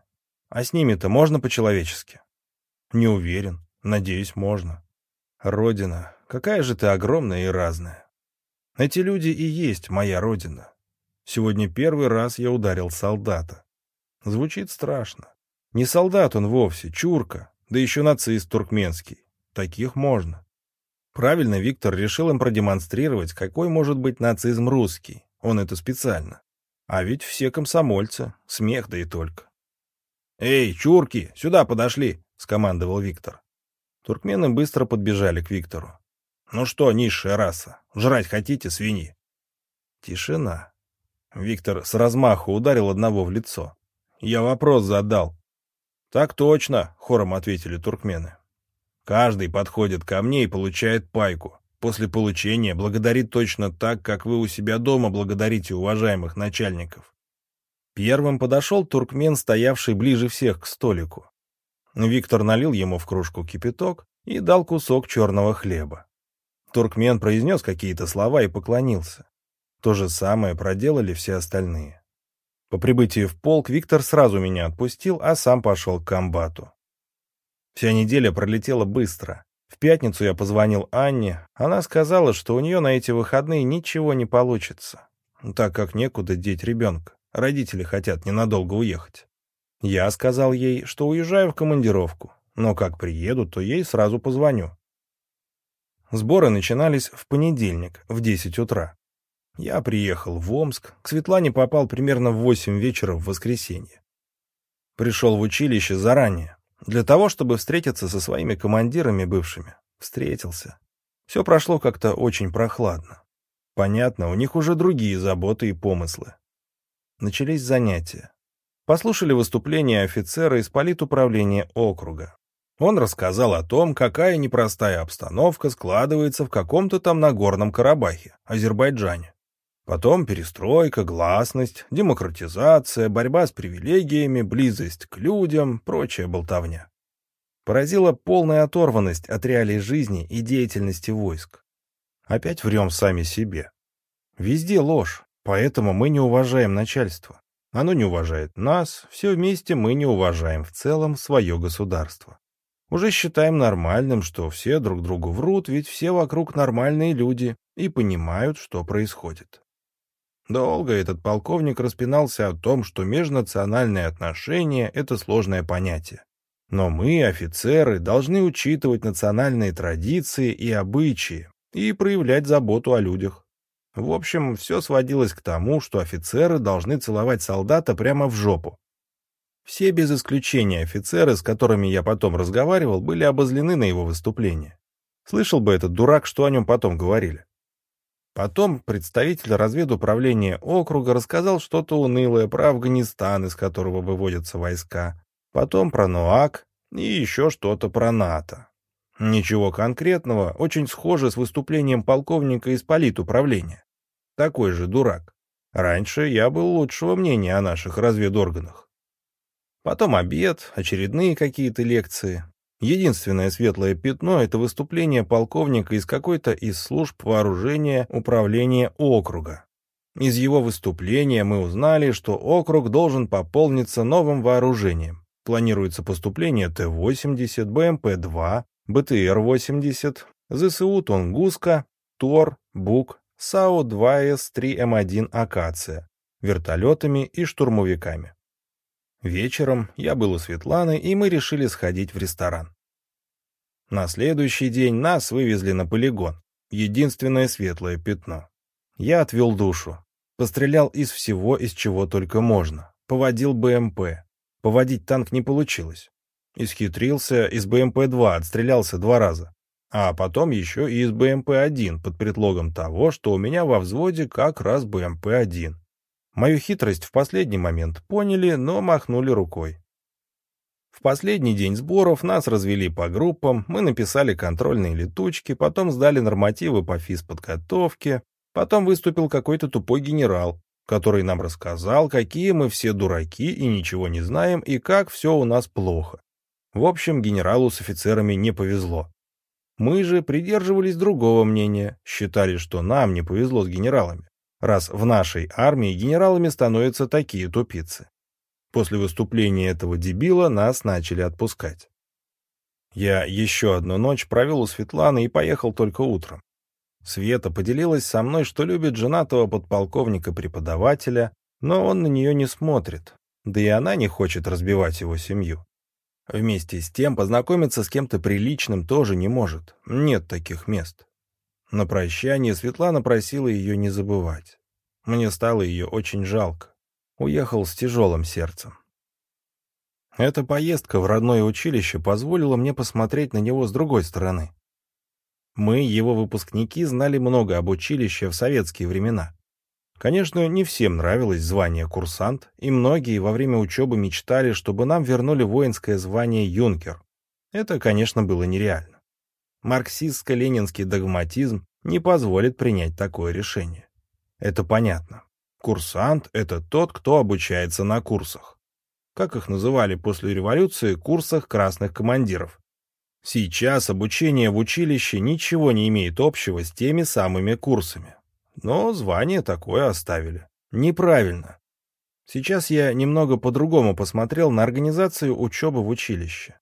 А с ними-то можно по-человечески? Не уверен, надеюсь, можно. Родина, какая же ты огромная и разная. Эти люди и есть моя родина. Сегодня первый раз я ударил солдата. Звучит страшно. Не солдат он вовсе, чурка, да еще нацист туркменский. Таких можно. Правильно Виктор решил им продемонстрировать, какой может быть нацизм русский. Он это специально. А ведь все комсомольцы, смех да и только. «Эй, чурки, сюда подошли!» — скомандовал Виктор. Туркмены быстро подбежали к Виктору. «Ну что, низшая раса, жрать хотите, свиньи?» Тишина. Виктор с размаху ударил одного в лицо. «Я вопрос задал». «Так точно», — хором ответили туркмены. Каждый подходит ко мне и получает пайку. После получения благодарит точно так, как вы у себя дома благодарите уважаемых начальников. Первым подошел туркмен, стоявший ближе всех к столику. Виктор налил ему в кружку кипяток и дал кусок черного хлеба. Туркмен произнес какие-то слова и поклонился. То же самое проделали все остальные. По прибытии в полк Виктор сразу меня отпустил, а сам пошел к комбату. Вся неделя пролетела быстро. В пятницу я позвонил Анне. Она сказала, что у нее на эти выходные ничего не получится, так как некуда деть ребенка. Родители хотят ненадолго уехать. Я сказал ей, что уезжаю в командировку, но как приеду, то ей сразу позвоню. Сборы начинались в понедельник в 10 утра. Я приехал в Омск, к Светлане попал примерно в 8 вечера в воскресенье. Пришел в училище заранее, для того, чтобы встретиться со своими командирами бывшими. Встретился. Все прошло как-то очень прохладно. Понятно, у них уже другие заботы и помыслы. Начались занятия. Послушали выступление офицера из политуправления округа. Он рассказал о том, какая непростая обстановка складывается в каком-то там Нагорном Карабахе, Азербайджане. Потом перестройка, гласность, демократизация, борьба с привилегиями, близость к людям, прочая болтовня. Поразила полная оторванность от реалий жизни и деятельности войск. Опять врем сами себе. Везде ложь, поэтому мы не уважаем начальство. Оно не уважает нас, все вместе мы не уважаем в целом свое государство. Уже считаем нормальным, что все друг другу врут, ведь все вокруг нормальные люди и понимают, что происходит. Долго этот полковник распинался о том, что межнациональные отношения — это сложное понятие. Но мы, офицеры, должны учитывать национальные традиции и обычаи и проявлять заботу о людях. В общем, все сводилось к тому, что офицеры должны целовать солдата прямо в жопу. Все без исключения офицеры, с которыми я потом разговаривал, были обозлены на его выступление. Слышал бы этот дурак, что о нем потом говорили. Потом представитель разведуправления округа рассказал что-то унылое про Афганистан, из которого выводятся войска. Потом про НОАК и еще что-то про НАТО. Ничего конкретного, очень схоже с выступлением полковника из политуправления. Такой же дурак. Раньше я был лучшего мнения о наших разведорганах. Потом обед, очередные какие-то лекции. Единственное светлое пятно — это выступление полковника из какой-то из служб вооружения управления округа. Из его выступления мы узнали, что округ должен пополниться новым вооружением. Планируется поступление Т-80, БМП-2, БТР-80, ЗСУ «Тунгуска», ТОР, БУК, САУ-2С3М1 «Акация», вертолетами и штурмовиками. Вечером я был у Светланы, и мы решили сходить в ресторан. На следующий день нас вывезли на полигон. Единственное светлое пятно. Я отвел душу. Пострелял из всего, из чего только можно. Поводил БМП. Поводить танк не получилось. Исхитрился, из БМП-2 отстрелялся два раза. А потом еще и из БМП-1 под предлогом того, что у меня во взводе как раз БМП-1. Мою хитрость в последний момент поняли, но махнули рукой. В последний день сборов нас развели по группам, мы написали контрольные летучки, потом сдали нормативы по физподготовке, потом выступил какой-то тупой генерал, который нам рассказал, какие мы все дураки и ничего не знаем, и как все у нас плохо. В общем, генералу с офицерами не повезло. Мы же придерживались другого мнения, считали, что нам не повезло с генералами, раз в нашей армии генералами становятся такие тупицы. После выступления этого дебила нас начали отпускать. Я еще одну ночь провел у Светланы и поехал только утром. Света поделилась со мной, что любит женатого подполковника-преподавателя, но он на нее не смотрит, да и она не хочет разбивать его семью. Вместе с тем познакомиться с кем-то приличным тоже не может. Нет таких мест. На прощание Светлана просила ее не забывать. Мне стало ее очень жалко. Уехал с тяжелым сердцем. Эта поездка в родное училище позволила мне посмотреть на него с другой стороны. Мы, его выпускники, знали много об училище в советские времена. Конечно, не всем нравилось звание курсант, и многие во время учебы мечтали, чтобы нам вернули воинское звание юнкер. Это, конечно, было нереально. Марксистско-ленинский догматизм не позволит принять такое решение. Это понятно. Курсант — это тот, кто обучается на курсах. Как их называли после революции, курсах красных командиров. Сейчас обучение в училище ничего не имеет общего с теми самыми курсами. Но звание такое оставили. Неправильно. Сейчас я немного по-другому посмотрел на организацию учебы в училище.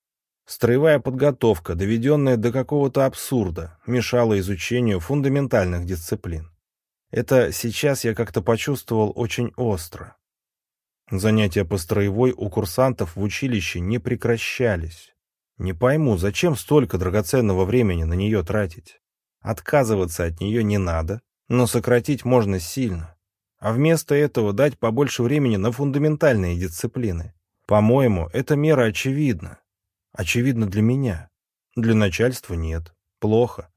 Строевая подготовка, доведенная до какого-то абсурда, мешала изучению фундаментальных дисциплин. Это сейчас я как-то почувствовал очень остро. Занятия по строевой у курсантов в училище не прекращались. Не пойму, зачем столько драгоценного времени на нее тратить? Отказываться от нее не надо, но сократить можно сильно. А вместо этого дать побольше времени на фундаментальные дисциплины. По-моему, эта мера очевидна. Очевидна для меня. Для начальства нет. Плохо.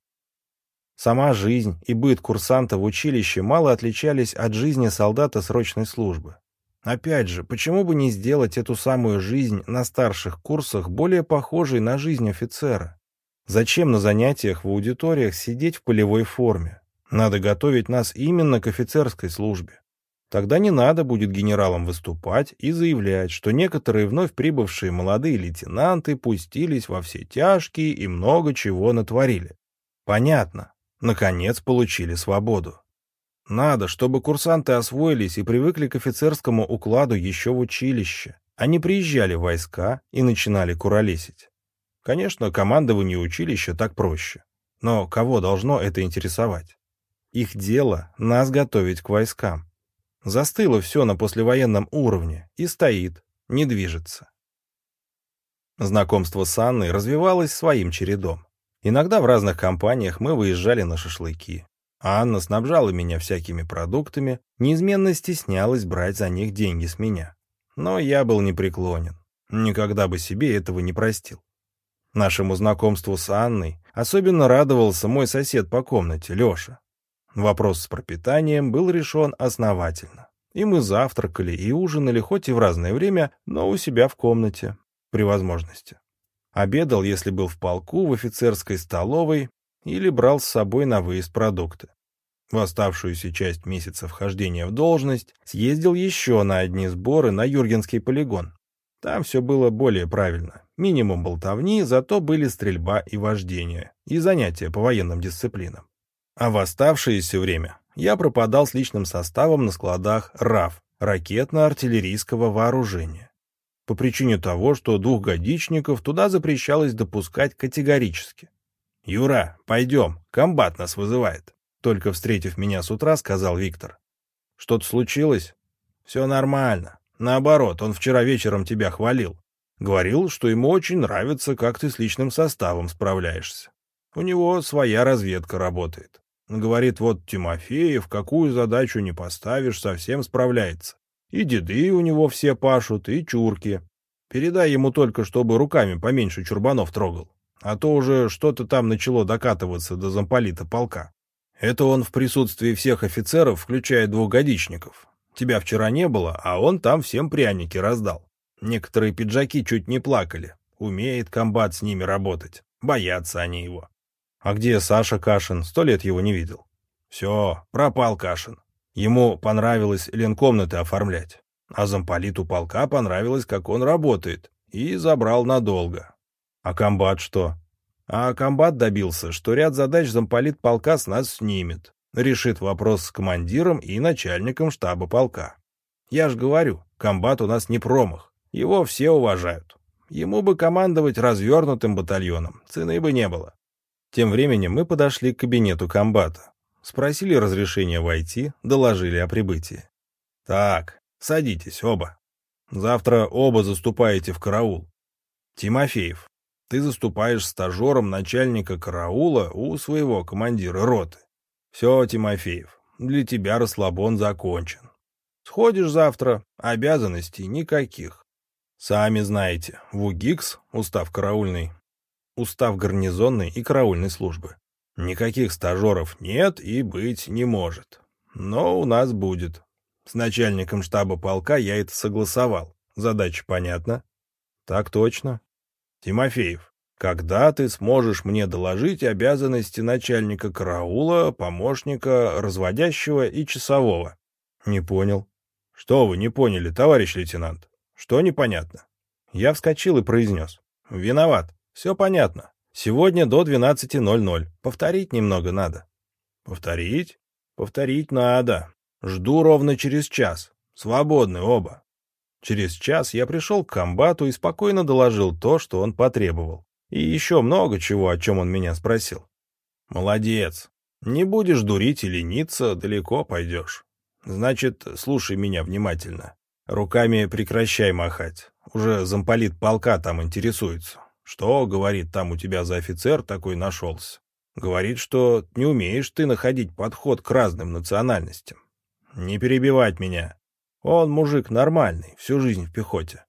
Сама жизнь и быт курсанта в училище мало отличались от жизни солдата срочной службы. Опять же, почему бы не сделать эту самую жизнь на старших курсах более похожей на жизнь офицера? Зачем на занятиях в аудиториях сидеть в полевой форме? Надо готовить нас именно к офицерской службе. Тогда не надо будет генералам выступать и заявлять, что некоторые вновь прибывшие молодые лейтенанты пустились во все тяжкие и много чего натворили. Понятно. Наконец получили свободу. Надо, чтобы курсанты освоились и привыкли к офицерскому укладу еще в училище. Они приезжали в войска и начинали куролесить. Конечно, командование училища так проще. Но кого должно это интересовать? Их дело — нас готовить к войскам. Застыло все на послевоенном уровне и стоит, не движется. Знакомство с Анной развивалось своим чередом. Иногда в разных компаниях мы выезжали на шашлыки. Анна снабжала меня всякими продуктами, неизменно стеснялась брать за них деньги с меня. Но я был непреклонен. Никогда бы себе этого не простил. Нашему знакомству с Анной особенно радовался мой сосед по комнате, Леша. Вопрос с пропитанием был решен основательно. И мы завтракали и ужинали хоть и в разное время, но у себя в комнате, при возможности. Обедал, если был в полку, в офицерской столовой или брал с собой на выезд продукты. В оставшуюся часть месяца вхождения в должность съездил еще на одни сборы на Юргенский полигон. Там все было более правильно. Минимум болтовни, зато были стрельба и вождение, и занятия по военным дисциплинам. А в оставшееся время я пропадал с личным составом на складах РАФ, ракетно-артиллерийского вооружения. По причине того, что двухгодичников туда запрещалось допускать категорически. «Юра, пойдем, комбат нас вызывает», только встретив меня с утра, сказал Виктор. «Что-то случилось?» «Все нормально. Наоборот, он вчера вечером тебя хвалил. Говорил, что ему очень нравится, как ты с личным составом справляешься. У него своя разведка работает. Говорит, вот Тимофеев, какую задачу не поставишь, совсем справляется. И деды у него все пашут, и чурки. Передай ему только, чтобы руками поменьше чурбанов трогал. А то уже что-то там начало докатываться до замполита полка. Это он в присутствии всех офицеров, включая двухгодичников. Тебя вчера не было, а он там всем пряники раздал. Некоторые пиджаки чуть не плакали. Умеет комбат с ними работать. Боятся они его. А где Саша Кашин? Сто лет его не видел. Все, пропал Кашин. Ему понравилось ленкомнаты оформлять. А замполиту полка понравилось, как он работает. И забрал надолго. А комбат что? А комбат добился, что ряд задач замполит полка с нас снимет. Решит вопрос с командиром и начальником штаба полка. Я ж говорю, комбат у нас не промах. Его все уважают. Ему бы командовать развернутым батальоном, цены бы не было. Тем временем мы подошли к кабинету комбата. Спросили разрешения войти, доложили о прибытии. «Так, садитесь оба. Завтра оба заступаете в караул. Тимофеев, ты заступаешь стажером начальника караула у своего командира роты. Все, Тимофеев, для тебя расслабон закончен. Сходишь завтра, обязанностей никаких. Сами знаете, в УГИКС, устав караульный, устав гарнизонной и караульной службы. Никаких стажеров нет и быть не может. Но у нас будет. С начальником штаба полка я это согласовал. Задача понятна? Так точно. Тимофеев, когда ты сможешь мне доложить обязанности начальника караула, помощника, разводящего и часового? Не понял. Что вы не поняли, товарищ лейтенант? Что непонятно? Я вскочил и произнес. Виноват. Все понятно. Сегодня до 12.00. Повторить немного надо. Повторить? Повторить надо. Жду ровно через час. Свободны оба. Через час я пришел к комбату и спокойно доложил то, что он потребовал. И еще много чего, о чем он меня спросил. Молодец. Не будешь дурить и лениться, далеко пойдешь. Значит, слушай меня внимательно. Руками прекращай махать. Уже замполит полка там интересуется. Что, говорит, там у тебя за офицер такой нашелся? Говорит, что не умеешь ты находить подход к разным национальностям. Не перебивать меня. Он мужик нормальный, всю жизнь в пехоте.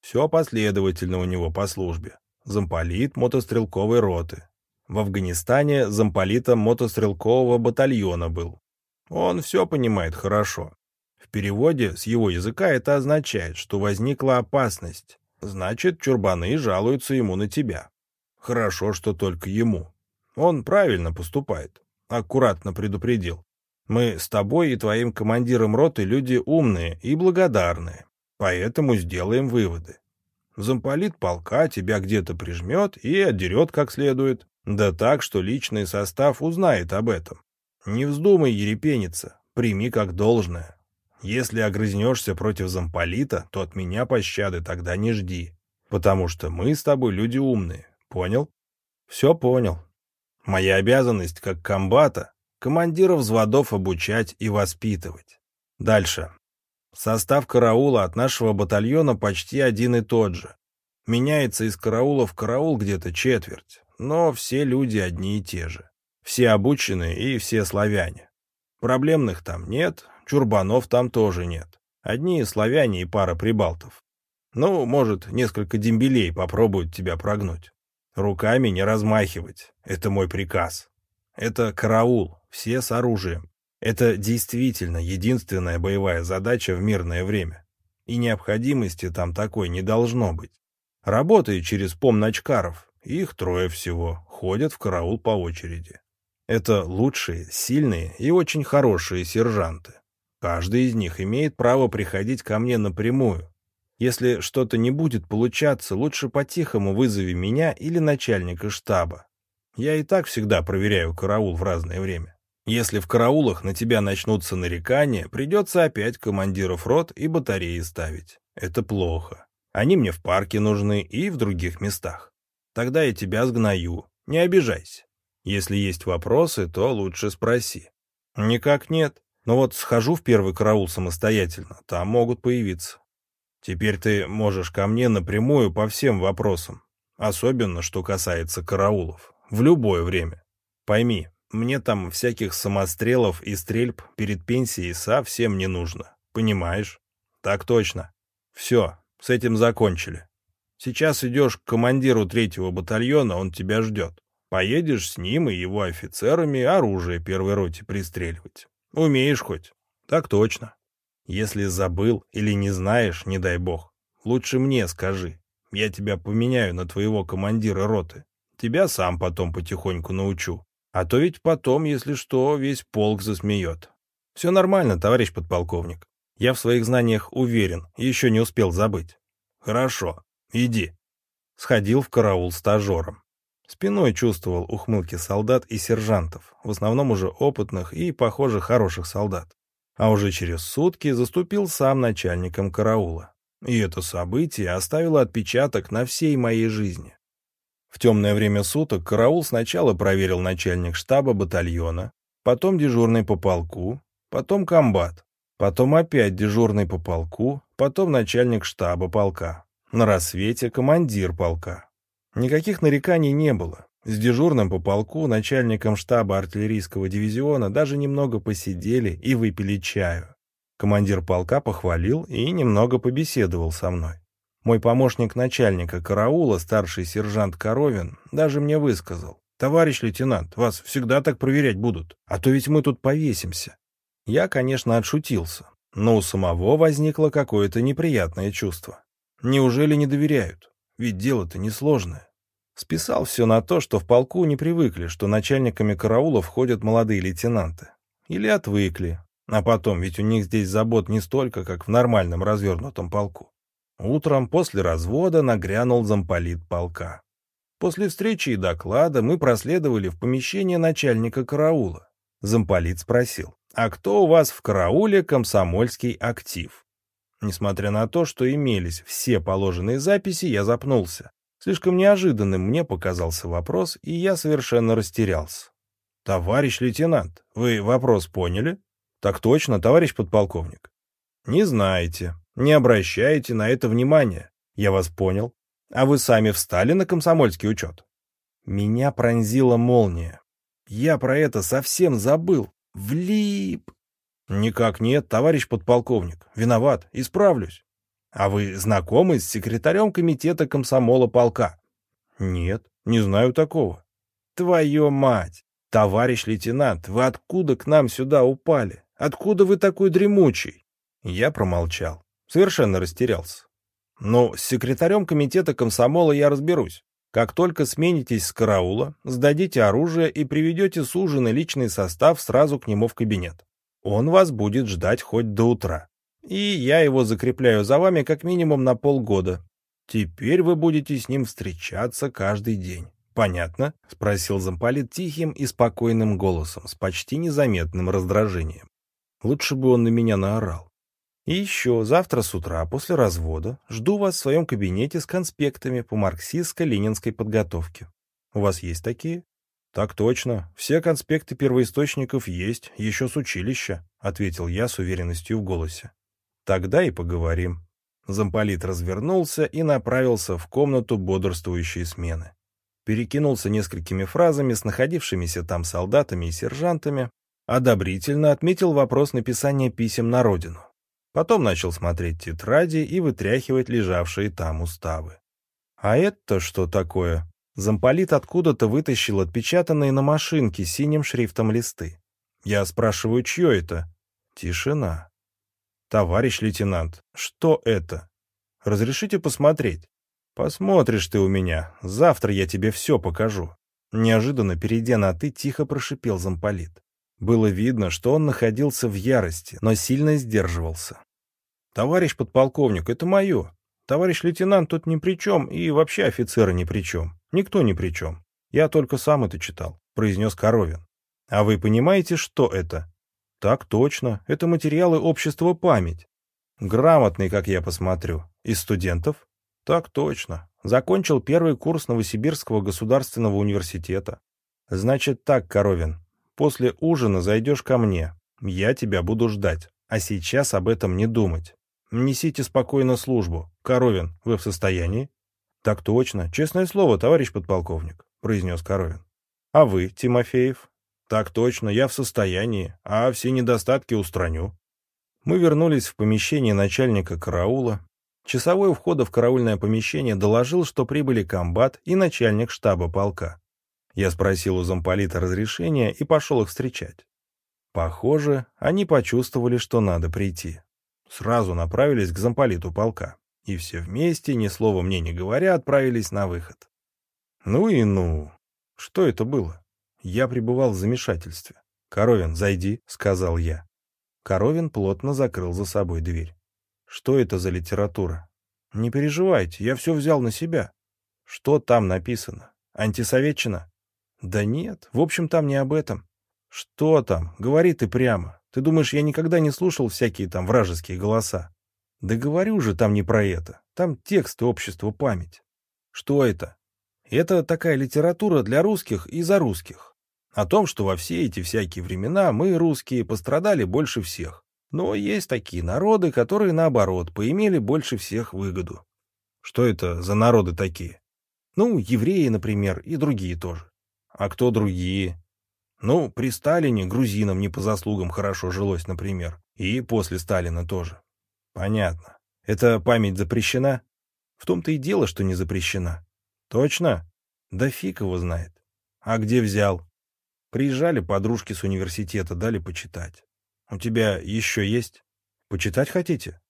Все последовательно у него по службе. Замполит мотострелковой роты. В Афганистане замполитом мотострелкового батальона был. Он все понимает хорошо. В переводе с его языка это означает, что возникла опасность, Значит, чурбаны жалуются ему на тебя. Хорошо, что только ему. Он правильно поступает. Аккуратно предупредил. Мы с тобой и твоим командиром роты люди умные и благодарные. Поэтому сделаем выводы. Замполит полка тебя где-то прижмет и отдерет как следует. Да так, что личный состав узнает об этом. Не вздумай ерепениться, прими как должное. Если огрызнешься против замполита, то от меня пощады тогда не жди, потому что мы с тобой люди умные, понял? Все понял. Моя обязанность как комбата — командиров взводов обучать и воспитывать. Дальше. Состав караула от нашего батальона почти один и тот же. Меняется из караула в караул где-то четверть, но все люди одни и те же. Все обученные и все славяне. Проблемных там нет, чурбанов там тоже нет. Одни славяне и пара прибалтов. Ну, может, несколько дембелей попробуют тебя прогнуть. Руками не размахивать. Это мой приказ. Это караул, все с оружием. Это действительно единственная боевая задача в мирное время. И необходимости там такой не должно быть. Работаю через помночкаров, их трое всего, ходят в караул по очереди. Это лучшие, сильные и очень хорошие сержанты. Каждый из них имеет право приходить ко мне напрямую. Если что-то не будет получаться, лучше по-тихому вызови меня или начальника штаба. Я и так всегда проверяю караул в разное время. Если в караулах на тебя начнутся нарекания, придется опять командиров рот и батареи ставить. Это плохо. Они мне в парке нужны и в других местах. Тогда я тебя сгною. Не обижайся. Если есть вопросы, то лучше спроси. Никак нет. Но вот схожу в первый караул самостоятельно, там могут появиться. Теперь ты можешь ко мне напрямую по всем вопросам. Особенно, что касается караулов. В любое время. Пойми, мне там всяких самострелов и стрельб перед пенсией совсем не нужно. Понимаешь? Так точно. Все, с этим закончили. Сейчас идешь к командиру третьего батальона, он тебя ждет. Поедешь с ним и его офицерами оружие первой роте пристреливать. Умеешь хоть? Так точно. Если забыл или не знаешь, не дай бог, лучше мне скажи. Я тебя поменяю на твоего командира роты. Тебя сам потом потихоньку научу. А то ведь потом, если что, весь полк засмеет. Все нормально, товарищ подполковник. Я в своих знаниях уверен, еще не успел забыть. Хорошо, иди. Сходил в караул стажером. Спиной чувствовал ухмылки солдат и сержантов, в основном уже опытных и, похоже, хороших солдат. А уже через сутки заступил сам начальником караула. И это событие оставило отпечаток на всей моей жизни. В темное время суток караул сначала проверил начальник штаба батальона, потом дежурный по полку, потом комбат, потом опять дежурный по полку, потом начальник штаба полка. На рассвете командир полка. Никаких нареканий не было. С дежурным по полку, начальником штаба артиллерийского дивизиона даже немного посидели и выпили чаю. Командир полка похвалил и немного побеседовал со мной. Мой помощник начальника караула, старший сержант Коровин, даже мне высказал. «Товарищ лейтенант, вас всегда так проверять будут, а то ведь мы тут повесимся». Я, конечно, отшутился, но у самого возникло какое-то неприятное чувство. Неужели не доверяют? Ведь дело-то несложное. Списал все на то, что в полку не привыкли, что начальниками караула входят молодые лейтенанты. Или отвыкли. А потом, ведь у них здесь забот не столько, как в нормальном развернутом полку. Утром после развода нагрянул замполит полка. После встречи и доклада мы проследовали в помещение начальника караула. Замполит спросил, а кто у вас в карауле комсомольский актив? Несмотря на то, что имелись все положенные записи, я запнулся. Слишком неожиданным мне показался вопрос, и я совершенно растерялся. «Товарищ лейтенант, вы вопрос поняли?» «Так точно, товарищ подполковник». «Не знаете, не обращаете на это внимания. Я вас понял. А вы сами встали на комсомольский учет?» Меня пронзила молния. Я про это совсем забыл. Влип. «Никак нет, товарищ подполковник. Виноват. Исправлюсь». А вы знакомы с секретарем комитета комсомола полка? Нет, не знаю такого. Твою мать! Товарищ лейтенант, вы откуда к нам сюда упали? Откуда вы такой дремучий? Я промолчал. Совершенно растерялся. Но с секретарем комитета комсомола я разберусь. Как только сменитесь с караула, сдадите оружие и приведете суженый личный состав сразу к нему в кабинет. Он вас будет ждать хоть до утра и я его закрепляю за вами как минимум на полгода. Теперь вы будете с ним встречаться каждый день. Понятно? — спросил замполит тихим и спокойным голосом, с почти незаметным раздражением. Лучше бы он на меня наорал. И еще завтра с утра после развода жду вас в своем кабинете с конспектами по марксистско-ленинской подготовке. У вас есть такие? Так точно. Все конспекты первоисточников есть, еще с училища, — ответил я с уверенностью в голосе. Тогда и поговорим. Замполит развернулся и направился в комнату бодрствующей смены. перекинулся несколькими фразами с находившимися там солдатами и сержантами, одобрительно отметил вопрос написания писем на родину. Потом начал смотреть тетради и вытряхивать лежавшие там уставы. «А это что такое?» Замполит откуда-то вытащил отпечатанные на машинке синим шрифтом листы. Я спрашиваю, чье это? Тишина. «Товарищ лейтенант, что это? Разрешите посмотреть?» «Посмотришь ты у меня. Завтра я тебе все покажу». Неожиданно, перейдя на «ты», тихо прошипел замполит. Было видно, что он находился в ярости, но сильно сдерживался. «Товарищ подполковник, это мое. Товарищ лейтенант тут ни при чем, и вообще офицеры ни при чем. Никто ни при чем. Я только сам это читал», — произнес Коровин. «А вы понимаете, что это?» «Так точно. Это материалы общества «Память». Грамотный, как я посмотрю. Из студентов?» «Так точно. Закончил первый курс Новосибирского государственного университета. Значит так, Коровин, После ужина зайдешь ко мне. Я тебя буду ждать. А сейчас об этом не думать. Несите спокойно службу. Коровин, вы в состоянии? Так точно. Честное слово, товарищ подполковник, произнес Коровин. А вы, Тимофеев? Так точно, я в состоянии, а все недостатки устраню. Мы вернулись в помещение начальника караула. Часовой входа в караульное помещение доложил, что прибыли комбат и начальник штаба полка. Я спросил у замполита разрешения и пошел их встречать. Похоже, они почувствовали, что надо прийти. Сразу направились к замполиту полка. И все вместе, ни слова мне не говоря, отправились на выход. Ну и ну. Что это было? Я пребывал в замешательстве. «Коровин, зайди», — сказал я. Коровин плотно закрыл за собой дверь. «Что это за литература?» «Не переживайте, я все взял на себя». «Что там написано? Антисоветчина?» Да нет, в общем, там не об этом. Что там? Говори ты прямо. Ты думаешь, я никогда не слушал всякие там вражеские голоса? Да говорю же, там не про это. Там тексты общества память. Что это? Это такая литература для русских и за русских. О том, что во все эти всякие времена мы, русские, пострадали больше всех. Но есть такие народы, которые, наоборот, поимели больше всех выгоду. Что это за народы такие? Ну, евреи, например, и другие тоже. А кто другие? Ну, при Сталине грузинам не по заслугам хорошо жилось, например. И после Сталина тоже. Понятно. Эта память запрещена? В том-то и дело, что не запрещена. Точно? Да фиг его знает. А где взял? Приезжали подружки с университета, дали почитать. У тебя еще есть? Почитать хотите?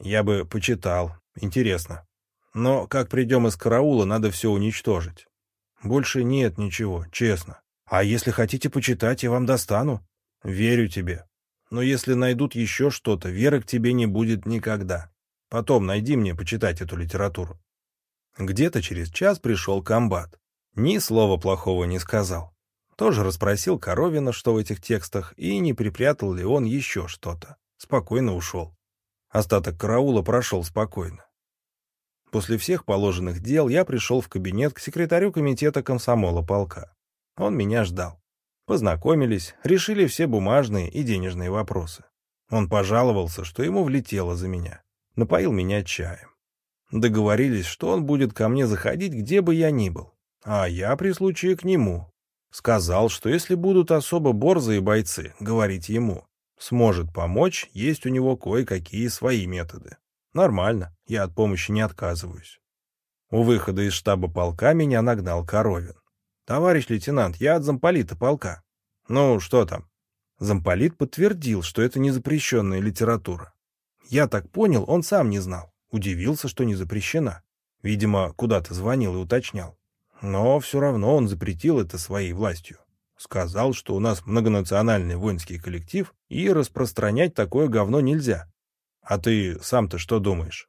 Я бы почитал. Интересно. Но как придем из караула, надо все уничтожить. Больше нет ничего, честно. А если хотите почитать, я вам достану. Верю тебе. Но если найдут еще что-то, веры к тебе не будет никогда. Потом найди мне почитать эту литературу. Где-то через час пришел комбат. Ни слова плохого не сказал. Тоже расспросил Коровина, что в этих текстах, и не припрятал ли он еще что-то. Спокойно ушел. Остаток караула прошел спокойно. После всех положенных дел я пришел в кабинет к секретарю комитета комсомола полка. Он меня ждал. Познакомились, решили все бумажные и денежные вопросы. Он пожаловался, что ему влетело за меня. Напоил меня чаем. Договорились, что он будет ко мне заходить, где бы я ни был. А я при случае к нему. Сказал, что если будут особо борзые бойцы, говорить ему, сможет помочь, есть у него кое-какие свои методы. Нормально, я от помощи не отказываюсь. У выхода из штаба полка меня нагнал Коровин. «Товарищ лейтенант, я от замполита полка». «Ну, что там?» Замполит подтвердил, что это не запрещенная литература. Я так понял, он сам не знал. Удивился, что не запрещена. Видимо, куда-то звонил и уточнял. Но все равно он запретил это своей властью. Сказал, что у нас многонациональный воинский коллектив, и распространять такое говно нельзя. А ты сам-то что думаешь?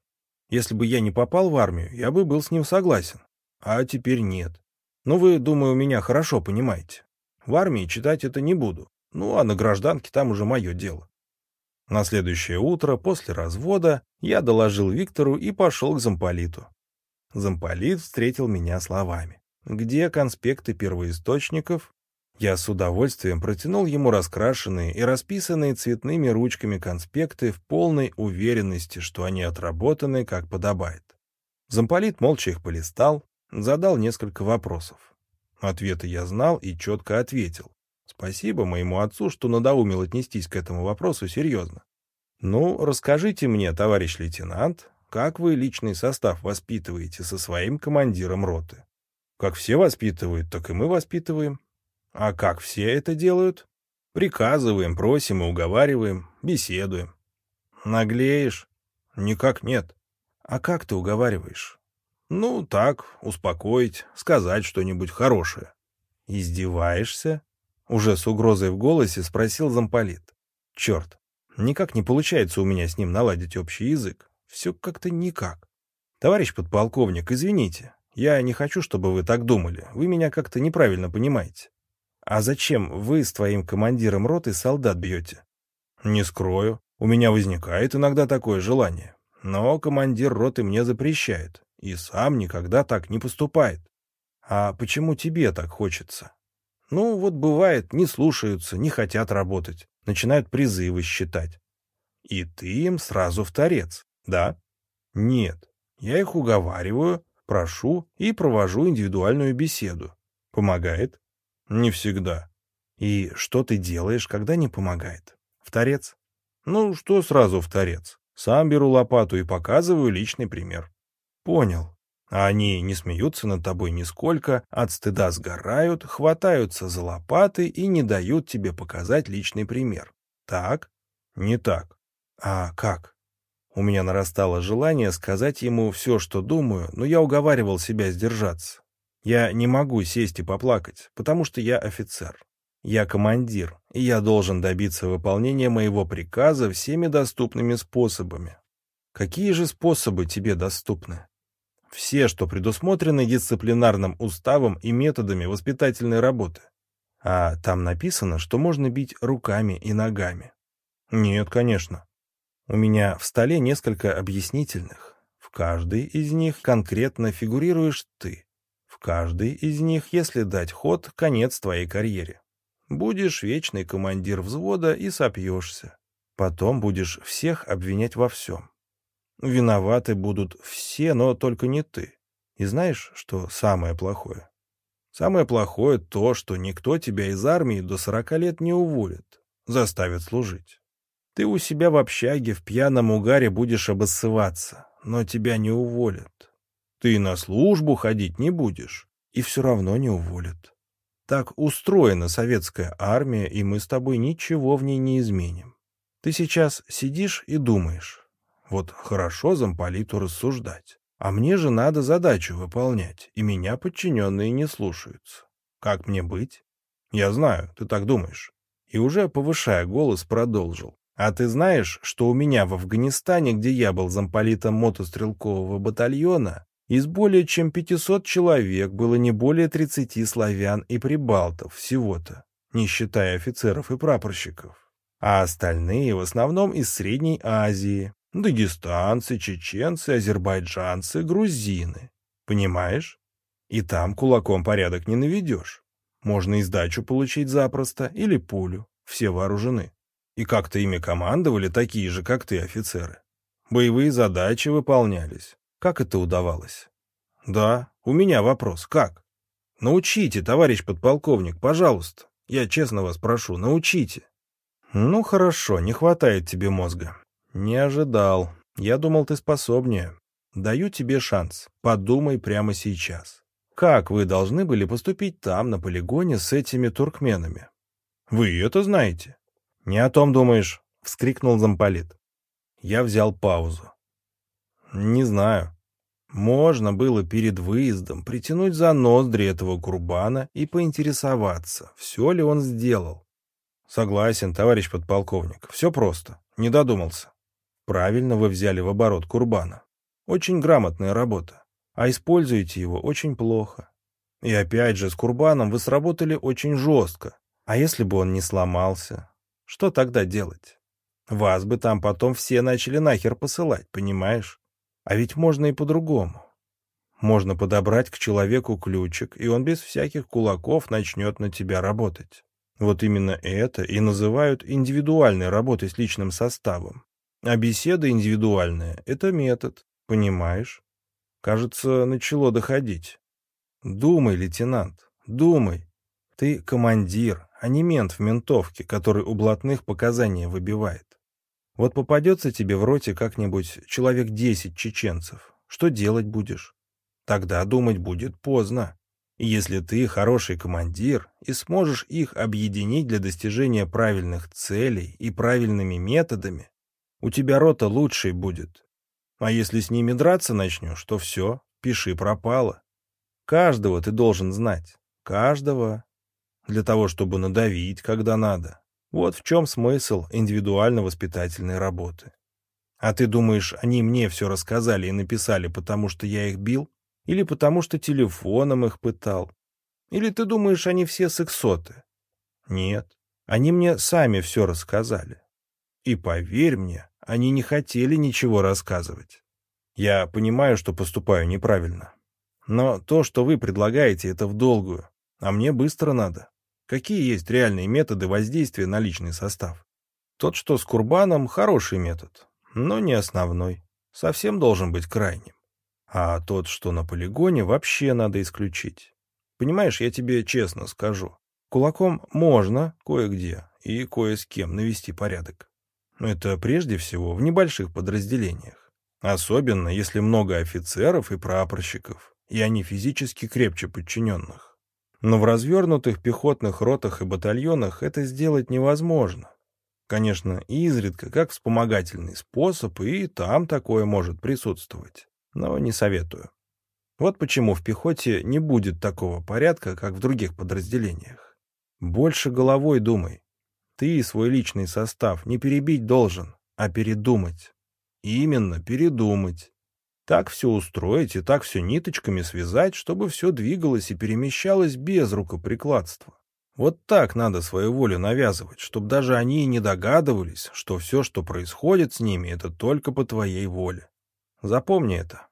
Если бы я не попал в армию, я бы был с ним согласен. А теперь нет. Ну, вы, думаю, меня хорошо понимаете. В армии читать это не буду. Ну, а на гражданке там уже мое дело. На следующее утро, после развода, я доложил Виктору и пошел к замполиту. Замполит встретил меня словами. «Где конспекты первоисточников?» Я с удовольствием протянул ему раскрашенные и расписанные цветными ручками конспекты в полной уверенности, что они отработаны как подобает. Замполит молча их полистал, Задал несколько вопросов. Ответы я знал и четко ответил. Спасибо моему отцу, что надоумил отнестись к этому вопросу серьезно. Ну, расскажите мне, товарищ лейтенант, как вы личный состав воспитываете со своим командиром роты? Как все воспитывают, так и мы воспитываем. А как все это делают? Приказываем, просим и уговариваем, беседуем. Наглеешь? Никак нет. А как ты уговариваешь? Ну, так, успокоить, сказать что-нибудь хорошее. Издеваешься? Уже с угрозой в голосе спросил замполит. Черт, никак не получается у меня с ним наладить общий язык. Все как-то никак. Товарищ подполковник, извините, я не хочу, чтобы вы так думали. Вы меня как-то неправильно понимаете. А зачем вы с твоим командиром роты солдат бьете? Не скрою, у меня возникает иногда такое желание. Но командир роты мне запрещает, и сам никогда так не поступает. А почему тебе так хочется? Ну, вот бывает, не слушаются, не хотят работать, начинают призывы считать. И ты им сразу в торец, да? Нет, я их уговариваю, прошу и провожу индивидуальную беседу. Помогает? Не всегда. И что ты делаешь, когда не помогает? В торец? Ну, что сразу в торец? Сам беру лопату и показываю личный пример. Понял. А они не смеются над тобой нисколько, от стыда сгорают, хватаются за лопаты и не дают тебе показать личный пример. Так? Не так. А как? У меня нарастало желание сказать ему все, что думаю, но я уговаривал себя сдержаться. Я не могу сесть и поплакать, потому что я офицер. Я командир, и я должен добиться выполнения моего приказа всеми доступными способами. Какие же способы тебе доступны? Все, что предусмотрены дисциплинарным уставом и методами воспитательной работы. А там написано, что можно бить руками и ногами. Нет, конечно. У меня в столе несколько объяснительных. В каждой из них конкретно фигурируешь ты. В каждой из них, если дать ход, конец твоей карьере. Будешь вечный командир взвода и сопьешься. Потом будешь всех обвинять во всем. Виноваты будут все, но только не ты. И знаешь, что самое плохое? Самое плохое то, что никто тебя из армии до сорока лет не уволит, заставит служить. Ты у себя в общаге в пьяном угаре будешь обоссываться, но тебя не уволят. Ты на службу ходить не будешь, и все равно не уволят. Так устроена советская армия, и мы с тобой ничего в ней не изменим. Ты сейчас сидишь и думаешь, вот хорошо замполиту рассуждать. А мне же надо задачу выполнять, и меня подчиненные не слушаются. Как мне быть? Я знаю, ты так думаешь. И уже, повышая голос, продолжил. А ты знаешь, что у меня в Афганистане, где я был замполитом мотострелкового батальона, из более чем 500 человек было не более 30 славян и прибалтов всего-то, не считая офицеров и прапорщиков. А остальные в основном из Средней Азии, Дагестанцы, чеченцы, азербайджанцы, грузины. Понимаешь? И там кулаком порядок не наведешь. Можно и сдачу получить запросто, или пулю. Все вооружены. И как-то ими командовали такие же, как ты, офицеры. Боевые задачи выполнялись. Как это удавалось? Да, у меня вопрос. Как? Научите, товарищ подполковник, пожалуйста. Я честно вас прошу, научите. Ну хорошо, не хватает тебе мозга. «Не ожидал. Я думал, ты способнее. Даю тебе шанс. Подумай прямо сейчас. Как вы должны были поступить там, на полигоне, с этими туркменами?» «Вы это знаете?» «Не о том думаешь», — вскрикнул замполит. Я взял паузу. «Не знаю. Можно было перед выездом притянуть за ноздри этого курбана и поинтересоваться, все ли он сделал. Согласен, товарищ подполковник, все просто, не додумался. Правильно вы взяли в оборот Курбана. Очень грамотная работа. А используете его очень плохо. И опять же, с Курбаном вы сработали очень жестко. А если бы он не сломался? Что тогда делать? Вас бы там потом все начали нахер посылать, понимаешь? А ведь можно и по-другому. Можно подобрать к человеку ключик, и он без всяких кулаков начнет на тебя работать. Вот именно это и называют индивидуальной работой с личным составом. А беседа индивидуальная — это метод, понимаешь? Кажется, начало доходить. Думай, лейтенант, думай. Ты командир, а не мент в ментовке, который у блатных показания выбивает. Вот попадется тебе в роте как-нибудь человек десять чеченцев. Что делать будешь? Тогда думать будет поздно. Если ты хороший командир и сможешь их объединить для достижения правильных целей и правильными методами, у тебя рота лучшей будет. А если с ними драться начнешь, то все, пиши пропало. Каждого ты должен знать. Каждого. Для того, чтобы надавить, когда надо. Вот в чем смысл индивидуально-воспитательной работы. А ты думаешь, они мне все рассказали и написали, потому что я их бил? Или потому что телефоном их пытал? Или ты думаешь, они все сексоты? Нет, они мне сами все рассказали. И поверь мне, они не хотели ничего рассказывать. Я понимаю, что поступаю неправильно. Но то, что вы предлагаете, это в долгую, а мне быстро надо. Какие есть реальные методы воздействия на личный состав? Тот, что с Курбаном, хороший метод, но не основной. Совсем должен быть крайним. А тот, что на полигоне, вообще надо исключить. Понимаешь, я тебе честно скажу. Кулаком можно кое-где и кое с кем навести порядок. Это прежде всего в небольших подразделениях. Особенно, если много офицеров и прапорщиков, и они физически крепче подчиненных. Но в развернутых пехотных ротах и батальонах это сделать невозможно. Конечно, изредка, как вспомогательный способ, и там такое может присутствовать но не советую. Вот почему в пехоте не будет такого порядка, как в других подразделениях. Больше головой думай. Ты свой личный состав не перебить должен, а передумать. Именно передумать. Так все устроить и так все ниточками связать, чтобы все двигалось и перемещалось без рукоприкладства. Вот так надо свою волю навязывать, чтобы даже они и не догадывались, что все, что происходит с ними, это только по твоей воле. Запомни это.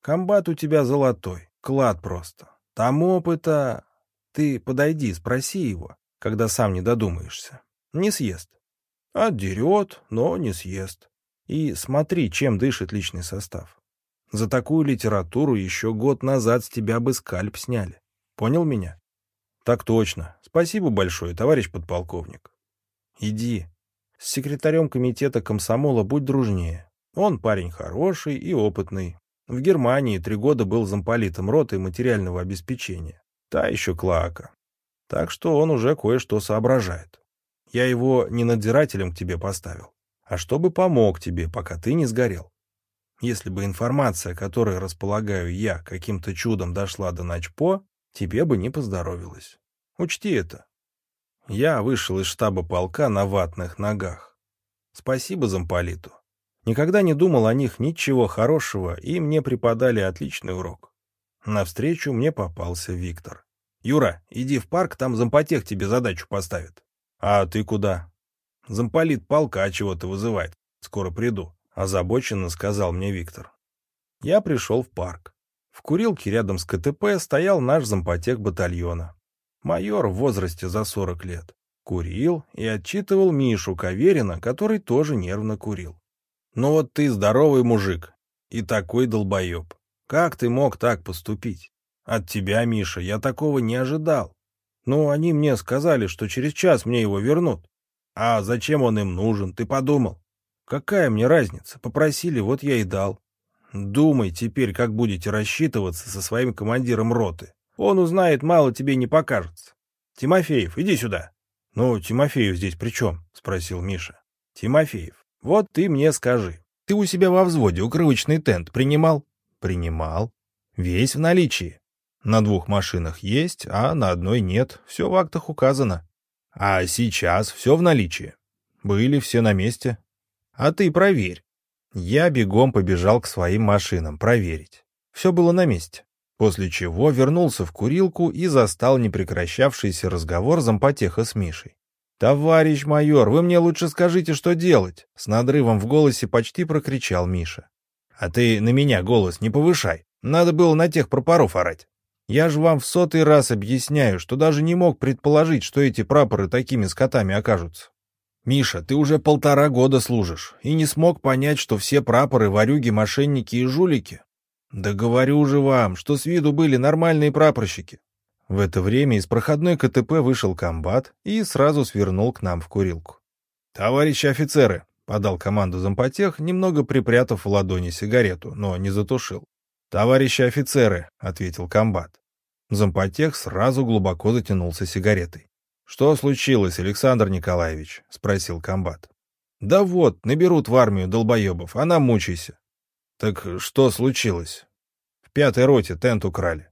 Комбат у тебя золотой, клад просто. Там опыта... Ты подойди, спроси его, когда сам не додумаешься. Не съест. Отдерет, но не съест. И смотри, чем дышит личный состав. За такую литературу еще год назад с тебя бы скальп сняли. Понял меня? Так точно. Спасибо большое, товарищ подполковник. Иди. С секретарем комитета комсомола будь дружнее. Он парень хороший и опытный. В Германии три года был замполитом роты материального обеспечения. Та еще клака. Так что он уже кое-что соображает. Я его не надзирателем к тебе поставил, а чтобы помог тебе, пока ты не сгорел. Если бы информация, которой располагаю я, каким-то чудом дошла до Начпо, тебе бы не поздоровилось. Учти это. Я вышел из штаба полка на ватных ногах. Спасибо замполиту. Никогда не думал о них ничего хорошего, и мне преподали отличный урок. Навстречу мне попался Виктор. «Юра, иди в парк, там зампотех тебе задачу поставит». «А ты куда?» «Замполит полка чего-то вызывает. Скоро приду», — озабоченно сказал мне Виктор. Я пришел в парк. В курилке рядом с КТП стоял наш зампотех батальона. Майор в возрасте за 40 лет. Курил и отчитывал Мишу Каверина, который тоже нервно курил. Ну вот ты здоровый мужик и такой долбоеб. Как ты мог так поступить? От тебя, Миша, я такого не ожидал. Ну, они мне сказали, что через час мне его вернут. А зачем он им нужен, ты подумал? Какая мне разница? Попросили, вот я и дал. Думай теперь, как будете рассчитываться со своим командиром роты. Он узнает, мало тебе не покажется. Тимофеев, иди сюда. Ну, Тимофеев здесь при чем? Спросил Миша. Тимофеев, вот ты мне скажи. Ты у себя во взводе укрывочный тент принимал? Принимал. Весь в наличии. На двух машинах есть, а на одной нет. Все в актах указано. А сейчас все в наличии. Были все на месте. А ты проверь. Я бегом побежал к своим машинам проверить. Все было на месте. После чего вернулся в курилку и застал непрекращавшийся разговор зампотеха с Мишей. «Товарищ майор, вы мне лучше скажите, что делать!» С надрывом в голосе почти прокричал Миша. «А ты на меня голос не повышай. Надо было на тех прапоров орать. Я же вам в сотый раз объясняю, что даже не мог предположить, что эти прапоры такими скотами окажутся. Миша, ты уже полтора года служишь и не смог понять, что все прапоры — ворюги, мошенники и жулики. «Да говорю же вам, что с виду были нормальные прапорщики». В это время из проходной КТП вышел комбат и сразу свернул к нам в курилку. «Товарищи офицеры!» — подал команду зампотех, немного припрятав в ладони сигарету, но не затушил. «Товарищи офицеры!» — ответил комбат. Зампотех сразу глубоко затянулся сигаретой. «Что случилось, Александр Николаевич?» — спросил комбат. «Да вот, наберут в армию долбоебов, а нам мучайся». «Так что случилось?» «В пятой роте тент украли».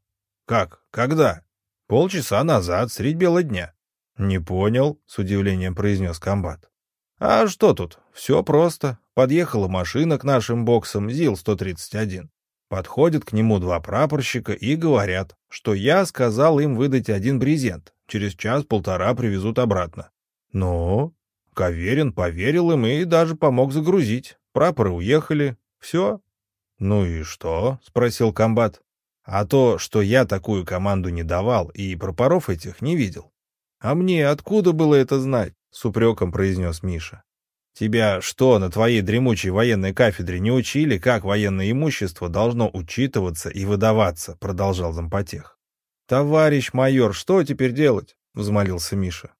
«Как? Когда?» Полчаса назад, средь бела дня. Не понял, с удивлением произнес комбат. А что тут? Все просто. Подъехала машина к нашим боксам ЗИЛ-131. Подходят к нему два прапорщика и говорят, что я сказал им выдать один брезент. Через час-полтора привезут обратно. Ну, Каверин поверил им и даже помог загрузить. Прапоры уехали. Все. Ну и что? — спросил комбат. А то, что я такую команду не давал и пропоров этих не видел. А мне откуда было это знать? С упреком произнес Миша. Тебя что, на твоей дремучей военной кафедре не учили, как военное имущество должно учитываться и выдаваться, продолжал зампотех. Товарищ майор, что теперь делать? Взмолился Миша.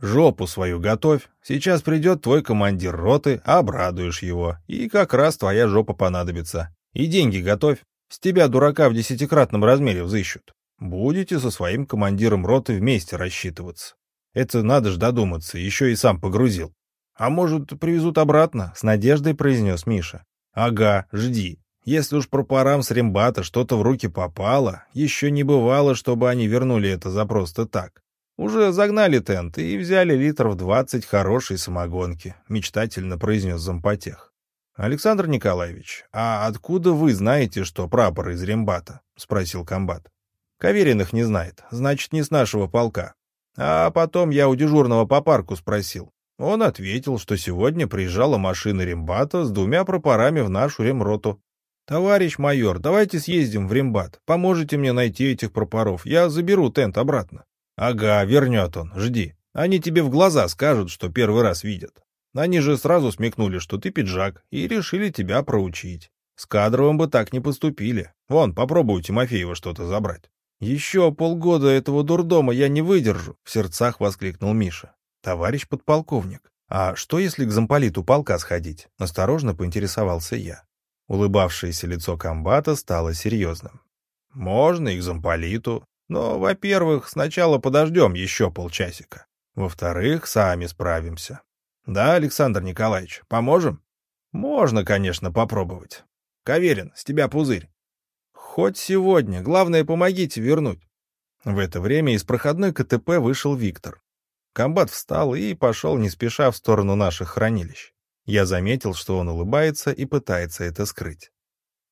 Жопу свою готовь. Сейчас придет твой командир роты, обрадуешь его, и как раз твоя жопа понадобится. И деньги готовь. С тебя, дурака, в десятикратном размере взыщут. Будете со своим командиром роты вместе рассчитываться. Это надо ж додуматься, еще и сам погрузил. А может, привезут обратно? С надеждой произнес Миша. Ага, жди. Если уж пропорам с рембата что-то в руки попало, еще не бывало, чтобы они вернули это за просто так. Уже загнали тент и взяли литров двадцать хорошей самогонки, мечтательно произнес зампотех. «Александр Николаевич, а откуда вы знаете, что прапор из Рембата?» — спросил комбат. «Каверин их не знает, значит, не с нашего полка. А потом я у дежурного по парку спросил. Он ответил, что сегодня приезжала машина Рембата с двумя прапорами в нашу ремроту. «Товарищ майор, давайте съездим в Рембат. Поможете мне найти этих прапоров. Я заберу тент обратно». «Ага, вернет он. Жди. Они тебе в глаза скажут, что первый раз видят. Они же сразу смекнули, что ты пиджак, и решили тебя проучить. С кадровым бы так не поступили. Вон, попробуй Тимофеева что-то забрать. Еще полгода этого дурдома я не выдержу, — в сердцах воскликнул Миша. Товарищ подполковник, а что если к замполиту полка сходить? Осторожно поинтересовался я. Улыбавшееся лицо комбата стало серьезным. Можно и к замполиту, но, во-первых, сначала подождем еще полчасика. Во-вторых, сами справимся. Да, Александр Николаевич, поможем? Можно, конечно, попробовать. Каверин, с тебя пузырь. Хоть сегодня, главное, помогите вернуть. В это время из проходной КТП вышел Виктор. Комбат встал и пошел не спеша в сторону наших хранилищ. Я заметил, что он улыбается и пытается это скрыть.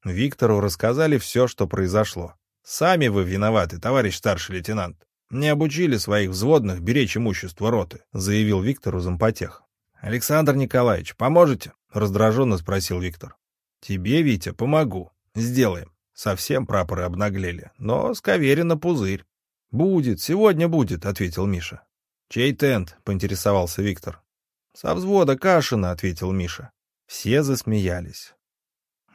Виктору рассказали все, что произошло. «Сами вы виноваты, товарищ старший лейтенант. Не обучили своих взводных беречь имущество роты», — заявил Виктору зампотех. «Александр Николаевич, поможете?» — раздраженно спросил Виктор. «Тебе, Витя, помогу. Сделаем. Совсем прапоры обнаглели, но с Каверина пузырь». «Будет, сегодня будет», — ответил Миша. «Чей тент?» — поинтересовался Виктор. «Со взвода Кашина», — ответил Миша. Все засмеялись.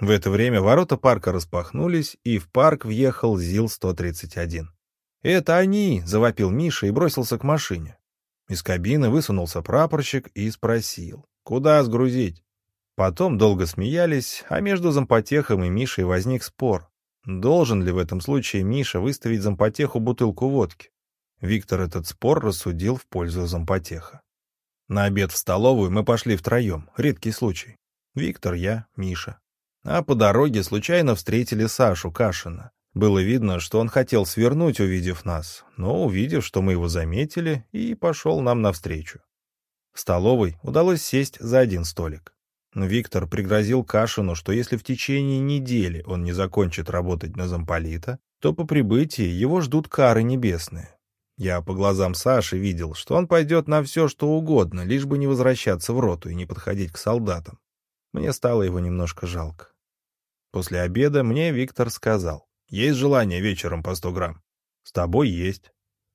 В это время ворота парка распахнулись, и в парк въехал ЗИЛ-131. «Это они!» — завопил Миша и бросился к машине. Из кабины высунулся прапорщик и спросил, куда сгрузить. Потом долго смеялись, а между зампотехом и Мишей возник спор. Должен ли в этом случае Миша выставить зампотеху бутылку водки? Виктор этот спор рассудил в пользу зампотеха. На обед в столовую мы пошли втроем, редкий случай. Виктор, я, Миша. А по дороге случайно встретили Сашу Кашина. Было видно, что он хотел свернуть, увидев нас, но увидев, что мы его заметили, и пошел нам навстречу. В столовой удалось сесть за один столик. Виктор пригрозил Кашину, что если в течение недели он не закончит работать на замполита, то по прибытии его ждут кары небесные. Я по глазам Саши видел, что он пойдет на все, что угодно, лишь бы не возвращаться в роту и не подходить к солдатам. Мне стало его немножко жалко. После обеда мне Виктор сказал, есть желание вечером по сто грамм? С тобой есть.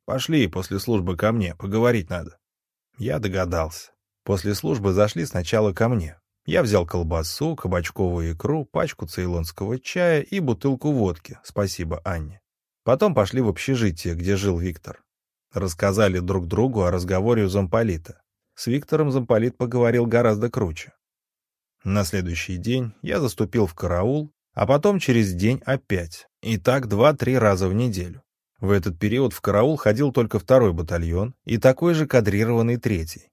Пошли после службы ко мне, поговорить надо. Я догадался. После службы зашли сначала ко мне. Я взял колбасу, кабачковую икру, пачку цейлонского чая и бутылку водки, спасибо Анне. Потом пошли в общежитие, где жил Виктор. Рассказали друг другу о разговоре у замполита. С Виктором замполит поговорил гораздо круче. На следующий день я заступил в караул, а потом через день опять. И так два-три раза в неделю. В этот период в караул ходил только второй батальон и такой же кадрированный третий.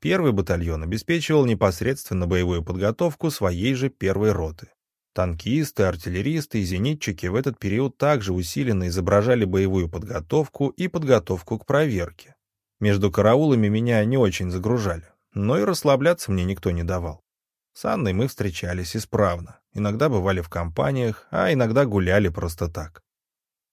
Первый батальон обеспечивал непосредственно боевую подготовку своей же первой роты. Танкисты, артиллеристы и зенитчики в этот период также усиленно изображали боевую подготовку и подготовку к проверке. Между караулами меня не очень загружали, но и расслабляться мне никто не давал. С Анной мы встречались исправно, иногда бывали в компаниях, а иногда гуляли просто так.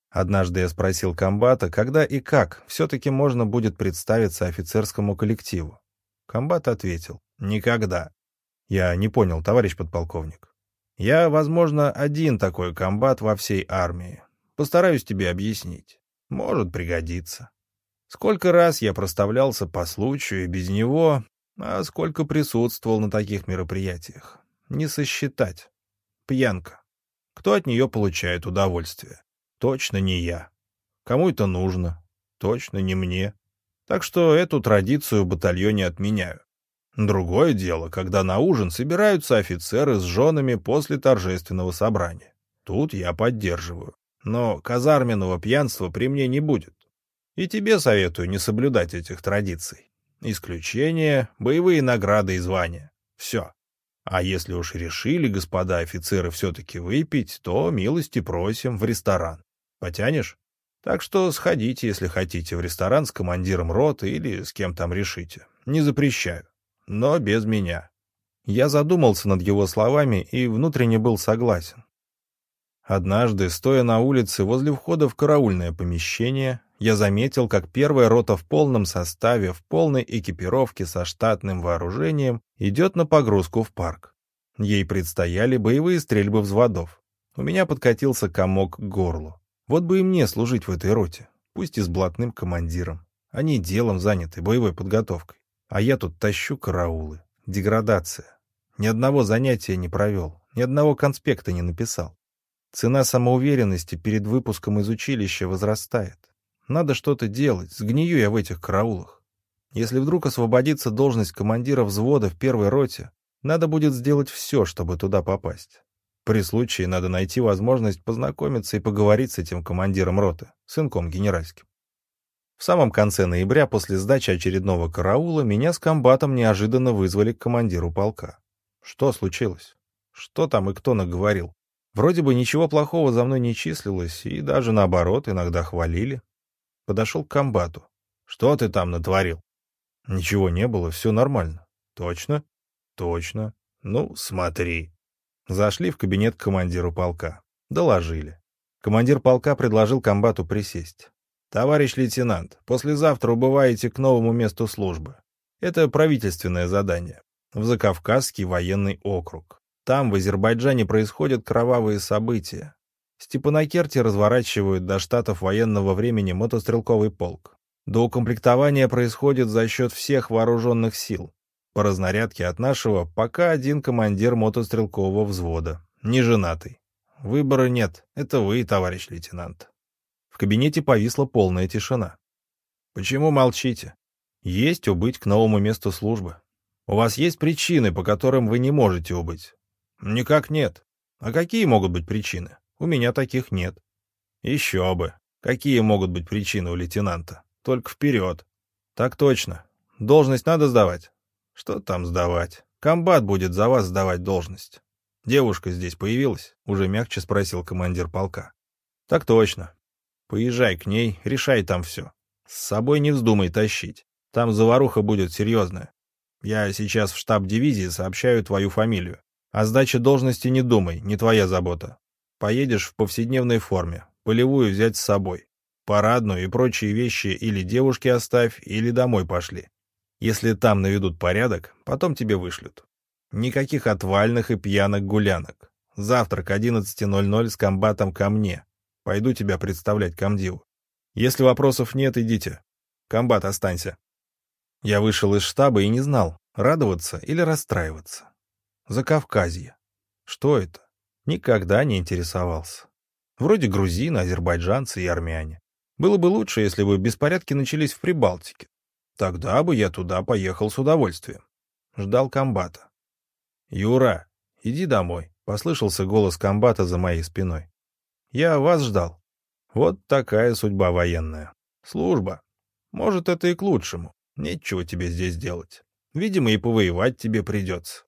Однажды я спросил комбата, когда и как все-таки можно будет представиться офицерскому коллективу. Комбат ответил, никогда. Я не понял, товарищ подполковник. Я, возможно, один такой комбат во всей армии. Постараюсь тебе объяснить. Может пригодиться. Сколько раз я проставлялся по случаю и без него, а сколько присутствовал на таких мероприятиях. Не сосчитать. Пьянка. Кто от нее получает удовольствие? Точно не я. Кому это нужно? Точно не мне. Так что эту традицию в батальоне отменяю. Другое дело, когда на ужин собираются офицеры с женами после торжественного собрания. Тут я поддерживаю. Но казарменного пьянства при мне не будет. И тебе советую не соблюдать этих традиций. Исключение — боевые награды и звания. Все. А если уж решили, господа офицеры, все-таки выпить, то милости просим в ресторан. Потянешь? Так что сходите, если хотите, в ресторан с командиром роты или с кем там решите. Не запрещаю. Но без меня. Я задумался над его словами и внутренне был согласен. Однажды, стоя на улице возле входа в караульное помещение, я заметил, как первая рота в полном составе, в полной экипировке со штатным вооружением идет на погрузку в парк. Ей предстояли боевые стрельбы взводов. У меня подкатился комок к горлу. Вот бы и мне служить в этой роте, пусть и с блатным командиром. Они делом заняты, боевой подготовкой. А я тут тащу караулы. Деградация. Ни одного занятия не провел, ни одного конспекта не написал. Цена самоуверенности перед выпуском из училища возрастает. Надо что-то делать, сгнию я в этих караулах. Если вдруг освободится должность командира взвода в первой роте, надо будет сделать все, чтобы туда попасть. При случае надо найти возможность познакомиться и поговорить с этим командиром роты, сынком генеральским. В самом конце ноября, после сдачи очередного караула, меня с комбатом неожиданно вызвали к командиру полка. Что случилось? Что там и кто наговорил? Вроде бы ничего плохого за мной не числилось, и даже наоборот, иногда хвалили. Подошел к комбату. Что ты там натворил? Ничего не было, все нормально. Точно? Точно. Ну, смотри. Зашли в кабинет к командиру полка. Доложили. Командир полка предложил комбату присесть. «Товарищ лейтенант, послезавтра убываете к новому месту службы. Это правительственное задание. В Закавказский военный округ. Там, в Азербайджане, происходят кровавые события. Степанакерти разворачивают до штатов военного времени мотострелковый полк. До укомплектования происходит за счет всех вооруженных сил. По разнарядке от нашего пока один командир мотострелкового взвода, не женатый. Выбора нет, это вы, товарищ лейтенант. В кабинете повисла полная тишина. Почему молчите? Есть убыть к новому месту службы. У вас есть причины, по которым вы не можете убыть? Никак нет. А какие могут быть причины? У меня таких нет. Еще бы. Какие могут быть причины у лейтенанта? Только вперед. Так точно. Должность надо сдавать? Что там сдавать? Комбат будет за вас сдавать должность. Девушка здесь появилась? Уже мягче спросил командир полка. Так точно. Поезжай к ней, решай там все. С собой не вздумай тащить. Там заваруха будет серьезная. Я сейчас в штаб дивизии сообщаю твою фамилию. О сдаче должности не думай, не твоя забота. Поедешь в повседневной форме, полевую взять с собой. Парадную и прочие вещи или девушке оставь, или домой пошли. Если там наведут порядок, потом тебе вышлют. Никаких отвальных и пьяных гулянок. Завтрак 11.00 с комбатом ко мне. Пойду тебя представлять комдиву. Если вопросов нет, идите. Комбат, останься. Я вышел из штаба и не знал, радоваться или расстраиваться. Закавказье. Что это? Никогда не интересовался. Вроде грузины, азербайджанцы и армяне. Было бы лучше, если бы беспорядки начались в Прибалтике. Тогда бы я туда поехал с удовольствием. Ждал комбата. «Юра, иди домой», — послышался голос комбата за моей спиной. «Я вас ждал. Вот такая судьба военная. Служба. Может, это и к лучшему. Нечего тебе здесь делать. Видимо, и повоевать тебе придется.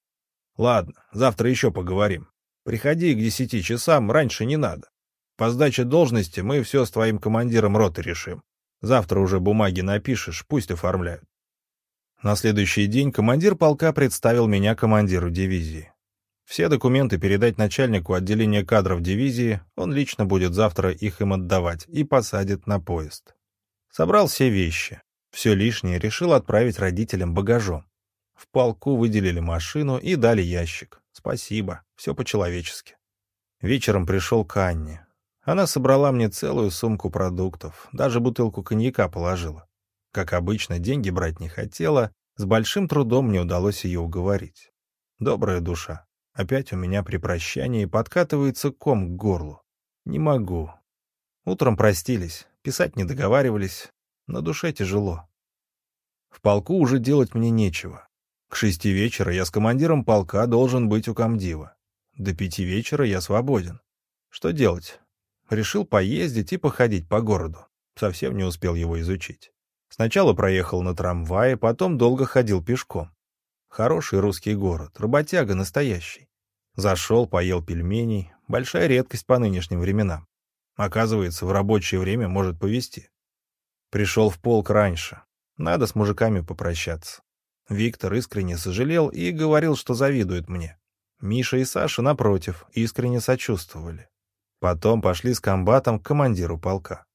Ладно, завтра еще поговорим. Приходи к десяти часам, раньше не надо. По сдаче должности мы все с твоим командиром роты решим. Завтра уже бумаги напишешь, пусть оформляют. На следующий день командир полка представил меня командиру дивизии. Все документы передать начальнику отделения кадров дивизии, он лично будет завтра их им отдавать и посадит на поезд. Собрал все вещи. Все лишнее решил отправить родителям багажом. В полку выделили машину и дали ящик. Спасибо, все по-человечески. Вечером пришел к Анне. Она собрала мне целую сумку продуктов, даже бутылку коньяка положила. Как обычно, деньги брать не хотела, с большим трудом мне удалось ее уговорить. Добрая душа. Опять у меня при прощании подкатывается ком к горлу. Не могу. Утром простились, писать не договаривались, на душе тяжело. В полку уже делать мне нечего. К шести вечера я с командиром полка должен быть у комдива. До пяти вечера я свободен. Что делать? Решил поездить и походить по городу. Совсем не успел его изучить. Сначала проехал на трамвае, потом долго ходил пешком. Хороший русский город, работяга настоящий. Зашел, поел пельменей. Большая редкость по нынешним временам. Оказывается, в рабочее время может повезти. Пришел в полк раньше. Надо с мужиками попрощаться. Виктор искренне сожалел и говорил, что завидует мне. Миша и Саша, напротив, искренне сочувствовали. Потом пошли с комбатом к командиру полка.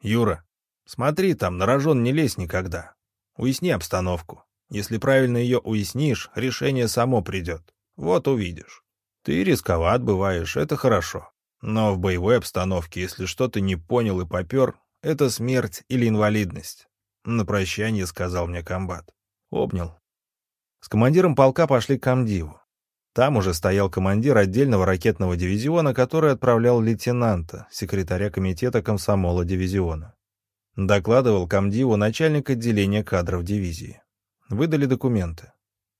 «Юра, смотри там, на рожон не лезь никогда. Уясни обстановку. Если правильно ее уяснишь, решение само придет. Вот увидишь. Ты рисковат бываешь, это хорошо. Но в боевой обстановке, если что-то не понял и попер, это смерть или инвалидность. На прощание сказал мне комбат. Обнял. С командиром полка пошли к комдиву. Там уже стоял командир отдельного ракетного дивизиона, который отправлял лейтенанта, секретаря комитета комсомола дивизиона. Докладывал комдиву начальник отделения кадров дивизии. Выдали документы.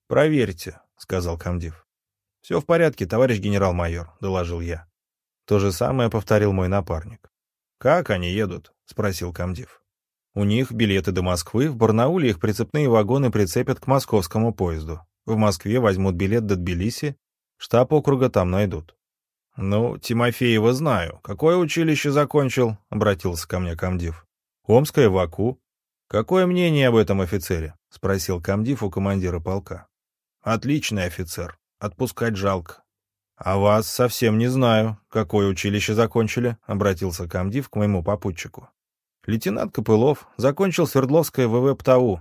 «Проверьте», — сказал комдив. «Все в порядке, товарищ генерал-майор», — доложил я. То же самое повторил мой напарник. «Как они едут?» — спросил комдив. «У них билеты до Москвы, в Барнауле их прицепные вагоны прицепят к московскому поезду. В Москве возьмут билет до Тбилиси, штаб округа там найдут. «Ну, Тимофеева знаю. Какое училище закончил?» — обратился ко мне комдив. «Омское в Аку». «Какое мнение об этом офицере?» — спросил комдив у командира полка. «Отличный офицер. Отпускать жалко». «А вас совсем не знаю. Какое училище закончили?» — обратился комдив к моему попутчику. «Лейтенант Копылов. Закончил Свердловское ВВ ПТАУ».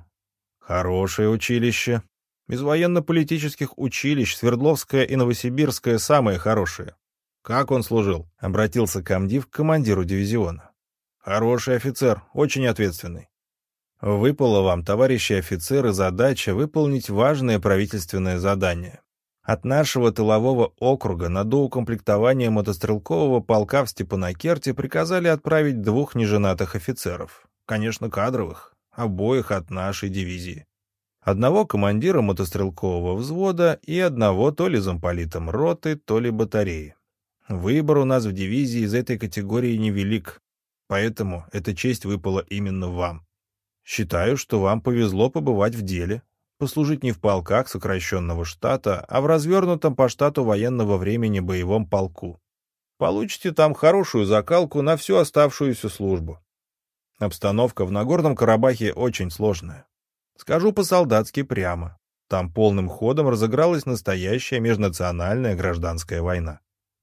«Хорошее училище. Из военно-политических училищ Свердловская и Новосибирская самые хорошие. Как он служил? Обратился комдив к командиру дивизиона. Хороший офицер, очень ответственный. Выпало вам, товарищи офицеры, задача выполнить важное правительственное задание. От нашего тылового округа на доукомплектование мотострелкового полка в Степанакерте приказали отправить двух неженатых офицеров. Конечно, кадровых, обоих от нашей дивизии одного командира мотострелкового взвода и одного то ли замполитом роты, то ли батареи. Выбор у нас в дивизии из этой категории невелик, поэтому эта честь выпала именно вам. Считаю, что вам повезло побывать в деле, послужить не в полках сокращенного штата, а в развернутом по штату военного времени боевом полку. Получите там хорошую закалку на всю оставшуюся службу. Обстановка в Нагорном Карабахе очень сложная. Скажу по-солдатски прямо. Там полным ходом разыгралась настоящая межнациональная гражданская война.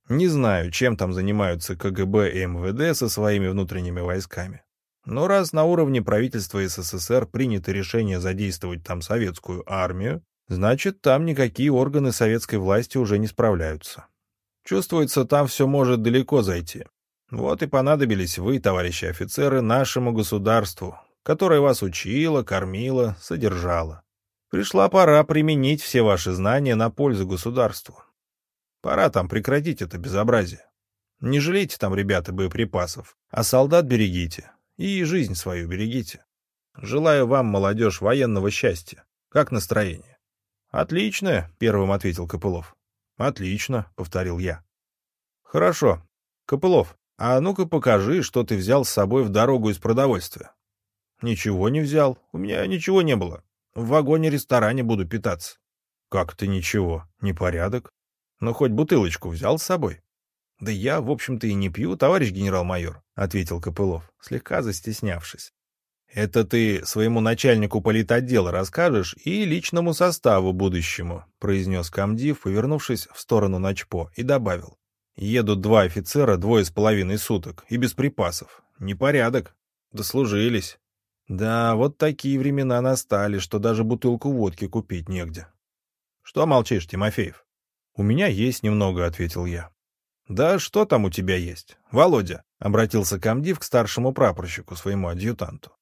Не знаю, чем там занимаются КГБ и МВД со своими внутренними войсками. Но раз на уровне правительства СССР принято решение задействовать там советскую армию, значит, там никакие органы советской власти уже не справляются. Чувствуется, там все может далеко зайти. Вот и понадобились вы, товарищи офицеры, нашему государству, которая вас учила, кормила, содержала. Пришла пора применить все ваши знания на пользу государству. Пора там прекратить это безобразие. Не жалейте там, ребята, боеприпасов, а солдат берегите и жизнь свою берегите. Желаю вам, молодежь, военного счастья. Как настроение? Отлично, первым ответил Копылов. Отлично, повторил я. Хорошо. Копылов, а ну-ка покажи, что ты взял с собой в дорогу из продовольствия. Ничего не взял. У меня ничего не было. В вагоне-ресторане буду питаться. Как ты ничего? Непорядок. Ну, хоть бутылочку взял с собой. Да я, в общем-то, и не пью, товарищ генерал-майор, ответил Копылов, слегка застеснявшись. Это ты своему начальнику политотдела расскажешь и личному составу будущему, произнес комдив, повернувшись в сторону Начпо, и добавил. Едут два офицера двое с половиной суток и без припасов. Непорядок. Дослужились. Да, вот такие времена настали, что даже бутылку водки купить негде. Что молчишь, Тимофеев? У меня есть немного, ответил я. Да что там у тебя есть? Володя, обратился комдив к старшему прапорщику, своему адъютанту.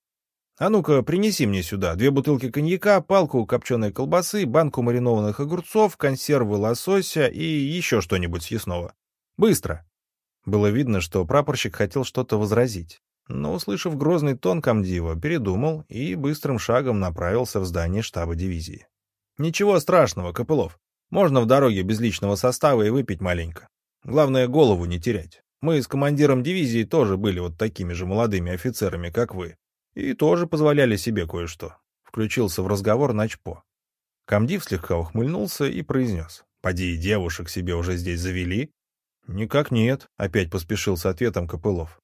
А ну-ка, принеси мне сюда две бутылки коньяка, палку копченой колбасы, банку маринованных огурцов, консервы лосося и еще что-нибудь съестного. Быстро. Было видно, что прапорщик хотел что-то возразить но, услышав грозный тон комдива, передумал и быстрым шагом направился в здание штаба дивизии. «Ничего страшного, Копылов. Можно в дороге без личного состава и выпить маленько. Главное, голову не терять. Мы с командиром дивизии тоже были вот такими же молодыми офицерами, как вы. И тоже позволяли себе кое-что». Включился в разговор Начпо. Комдив слегка ухмыльнулся и произнес. «Поди, девушек себе уже здесь завели?» «Никак нет», — опять поспешил с ответом Копылов.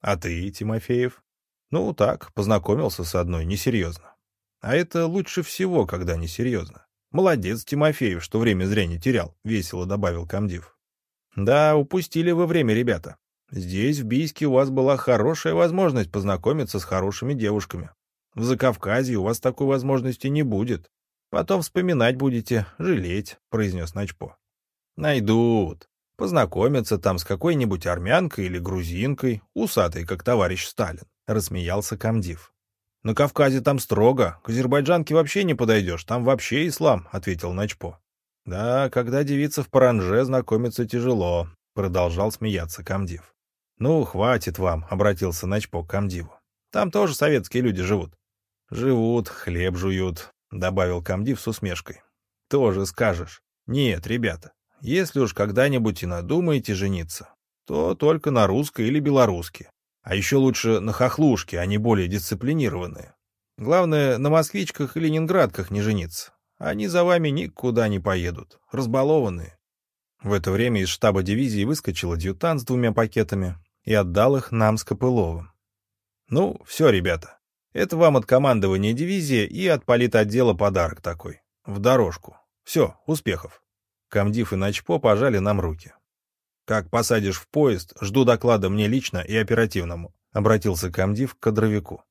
А ты, Тимофеев? Ну, так, познакомился с одной, несерьезно. А это лучше всего, когда несерьезно. Молодец, Тимофеев, что время зря не терял, весело добавил комдив. Да, упустили вы время, ребята. Здесь, в Бийске, у вас была хорошая возможность познакомиться с хорошими девушками. В Закавказье у вас такой возможности не будет. Потом вспоминать будете, жалеть, произнес Начпо. Найдут. Познакомиться там с какой-нибудь армянкой или грузинкой, усатой, как товарищ Сталин, — рассмеялся комдив. — На Кавказе там строго, к азербайджанке вообще не подойдешь, там вообще ислам, — ответил Начпо. — Да, когда девица в паранже знакомиться тяжело, — продолжал смеяться комдив. — Ну, хватит вам, — обратился Начпо к комдиву. — Там тоже советские люди живут. — Живут, хлеб жуют, — добавил комдив с усмешкой. — Тоже скажешь. Нет, ребята, если уж когда-нибудь и надумаете жениться, то только на русской или белоруске. А еще лучше на хохлушке, они более дисциплинированные. Главное, на москвичках и ленинградках не жениться. Они за вами никуда не поедут, разбалованные. В это время из штаба дивизии выскочил адъютант с двумя пакетами и отдал их нам с Копыловым. Ну, все, ребята, это вам от командования дивизии и от политотдела подарок такой. В дорожку. Все, успехов. Комдив и Начпо пожали нам руки. «Как посадишь в поезд, жду доклада мне лично и оперативному», — обратился комдив к кадровику.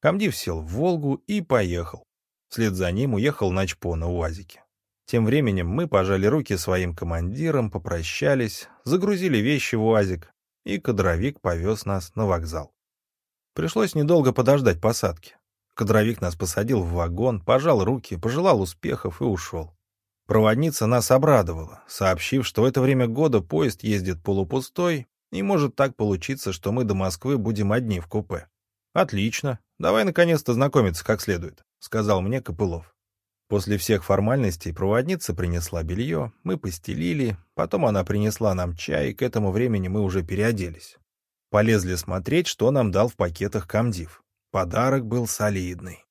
Комдив сел в «Волгу» и поехал. Вслед за ним уехал Начпо на УАЗике. Тем временем мы пожали руки своим командирам, попрощались, загрузили вещи в УАЗик, и кадровик повез нас на вокзал. Пришлось недолго подождать посадки. Кадровик нас посадил в вагон, пожал руки, пожелал успехов и ушел. Проводница нас обрадовала, сообщив, что в это время года поезд ездит полупустой, и может так получиться, что мы до Москвы будем одни в купе. «Отлично. Давай наконец-то знакомиться как следует», — сказал мне Копылов. После всех формальностей проводница принесла белье, мы постелили, потом она принесла нам чай, и к этому времени мы уже переоделись. Полезли смотреть, что нам дал в пакетах комдив. Подарок был солидный.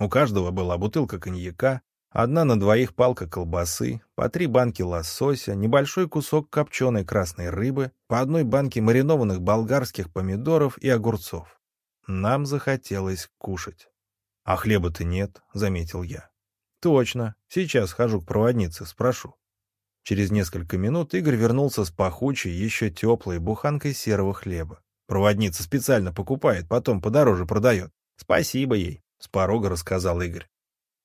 У каждого была бутылка коньяка, Одна на двоих палка колбасы, по три банки лосося, небольшой кусок копченой красной рыбы, по одной банке маринованных болгарских помидоров и огурцов. Нам захотелось кушать. — А хлеба-то нет, — заметил я. — Точно. Сейчас хожу к проводнице, спрошу. Через несколько минут Игорь вернулся с пахучей, еще теплой буханкой серого хлеба. Проводница специально покупает, потом подороже продает. Спасибо ей, — с порога рассказал Игорь.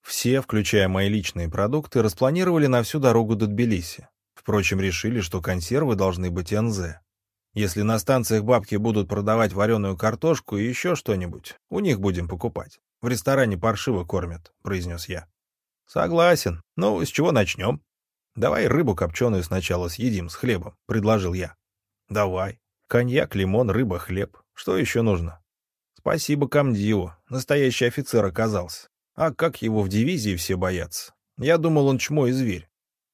Все, включая мои личные продукты, распланировали на всю дорогу до Тбилиси. Впрочем, решили, что консервы должны быть НЗ. Если на станциях бабки будут продавать вареную картошку и еще что-нибудь, у них будем покупать. В ресторане паршиво кормят, произнес я. Согласен. Ну, с чего начнем? Давай рыбу копченую сначала съедим с хлебом, предложил я. Давай. Коньяк, лимон, рыба, хлеб. Что еще нужно? Спасибо комдиву. Настоящий офицер оказался. А как его в дивизии все боятся? Я думал, он чмо и зверь.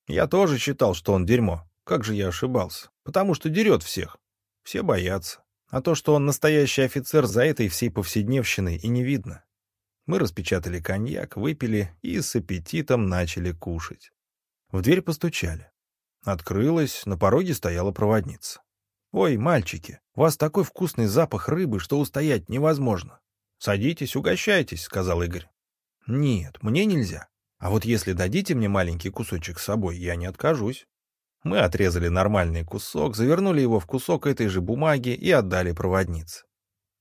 Я тоже считал, что он дерьмо. Как же я ошибался. Потому что дерет всех. Все боятся. А то, что он настоящий офицер, за этой всей повседневщиной и не видно. Мы распечатали коньяк, выпили и с аппетитом начали кушать. В дверь постучали. Открылась, на пороге стояла проводница. «Ой, мальчики, у вас такой вкусный запах рыбы, что устоять невозможно. Садитесь, угощайтесь», — сказал Игорь. «Нет, мне нельзя. А вот если дадите мне маленький кусочек с собой, я не откажусь». Мы отрезали нормальный кусок, завернули его в кусок этой же бумаги и отдали проводнице.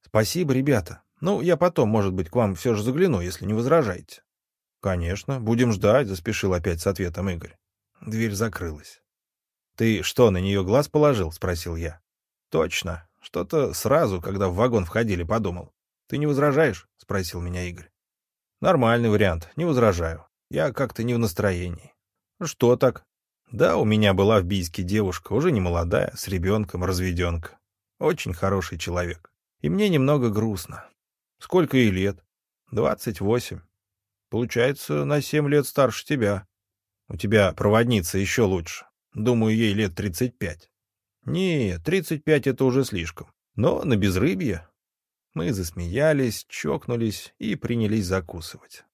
«Спасибо, ребята. Ну, я потом, может быть, к вам все же загляну, если не возражаете». «Конечно, будем ждать», — заспешил опять с ответом Игорь. Дверь закрылась. «Ты что, на нее глаз положил?» — спросил я. «Точно. Что-то сразу, когда в вагон входили, подумал. Ты не возражаешь?» — спросил меня Игорь. «Нормальный вариант. Не возражаю. Я как-то не в настроении». «Что так?» «Да, у меня была в Бийске девушка, уже не молодая, с ребенком, разведенка. Очень хороший человек. И мне немного грустно. Сколько ей лет? Двадцать восемь. Получается, на семь лет старше тебя. У тебя проводница еще лучше. Думаю, ей лет тридцать пять. Не, тридцать пять — это уже слишком. Но на безрыбье. Мы засмеялись, чокнулись и принялись закусывать.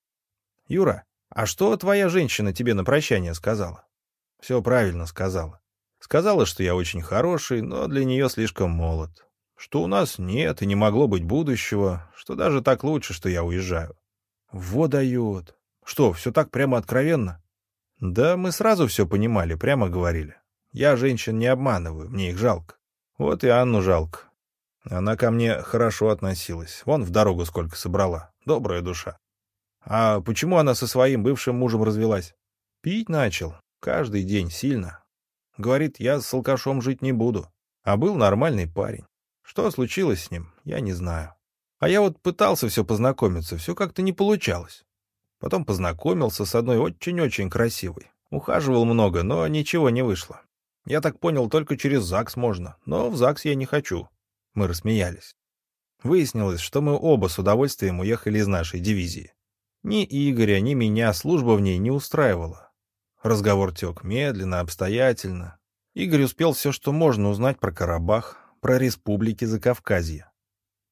Юра, а что твоя женщина тебе на прощание сказала? Все правильно сказала. Сказала, что я очень хороший, но для нее слишком молод что у нас нет и не могло быть будущего, что даже так лучше, что я уезжаю. Во дает. Что, все так прямо откровенно? Да, мы сразу все понимали, прямо говорили. Я женщин не обманываю, мне их жалко. Вот и Анну жалко. Она ко мне хорошо относилась. Вон в дорогу сколько собрала. Добрая душа. А почему она со своим бывшим мужем развелась? Пить начал. Каждый день сильно. Говорит, я с алкашом жить не буду. А был нормальный парень. Что случилось с ним, я не знаю. А я вот пытался все познакомиться, все как-то не получалось. Потом познакомился с одной очень-очень красивой. Ухаживал много, но ничего не вышло. Я так понял, только через ЗАГС можно, но в ЗАГС я не хочу. Мы рассмеялись. Выяснилось, что мы оба с удовольствием уехали из нашей дивизии. Ни Игоря, ни меня служба в ней не устраивала. Разговор тек медленно, обстоятельно. Игорь успел все, что можно узнать про Карабах, про республики Закавказья.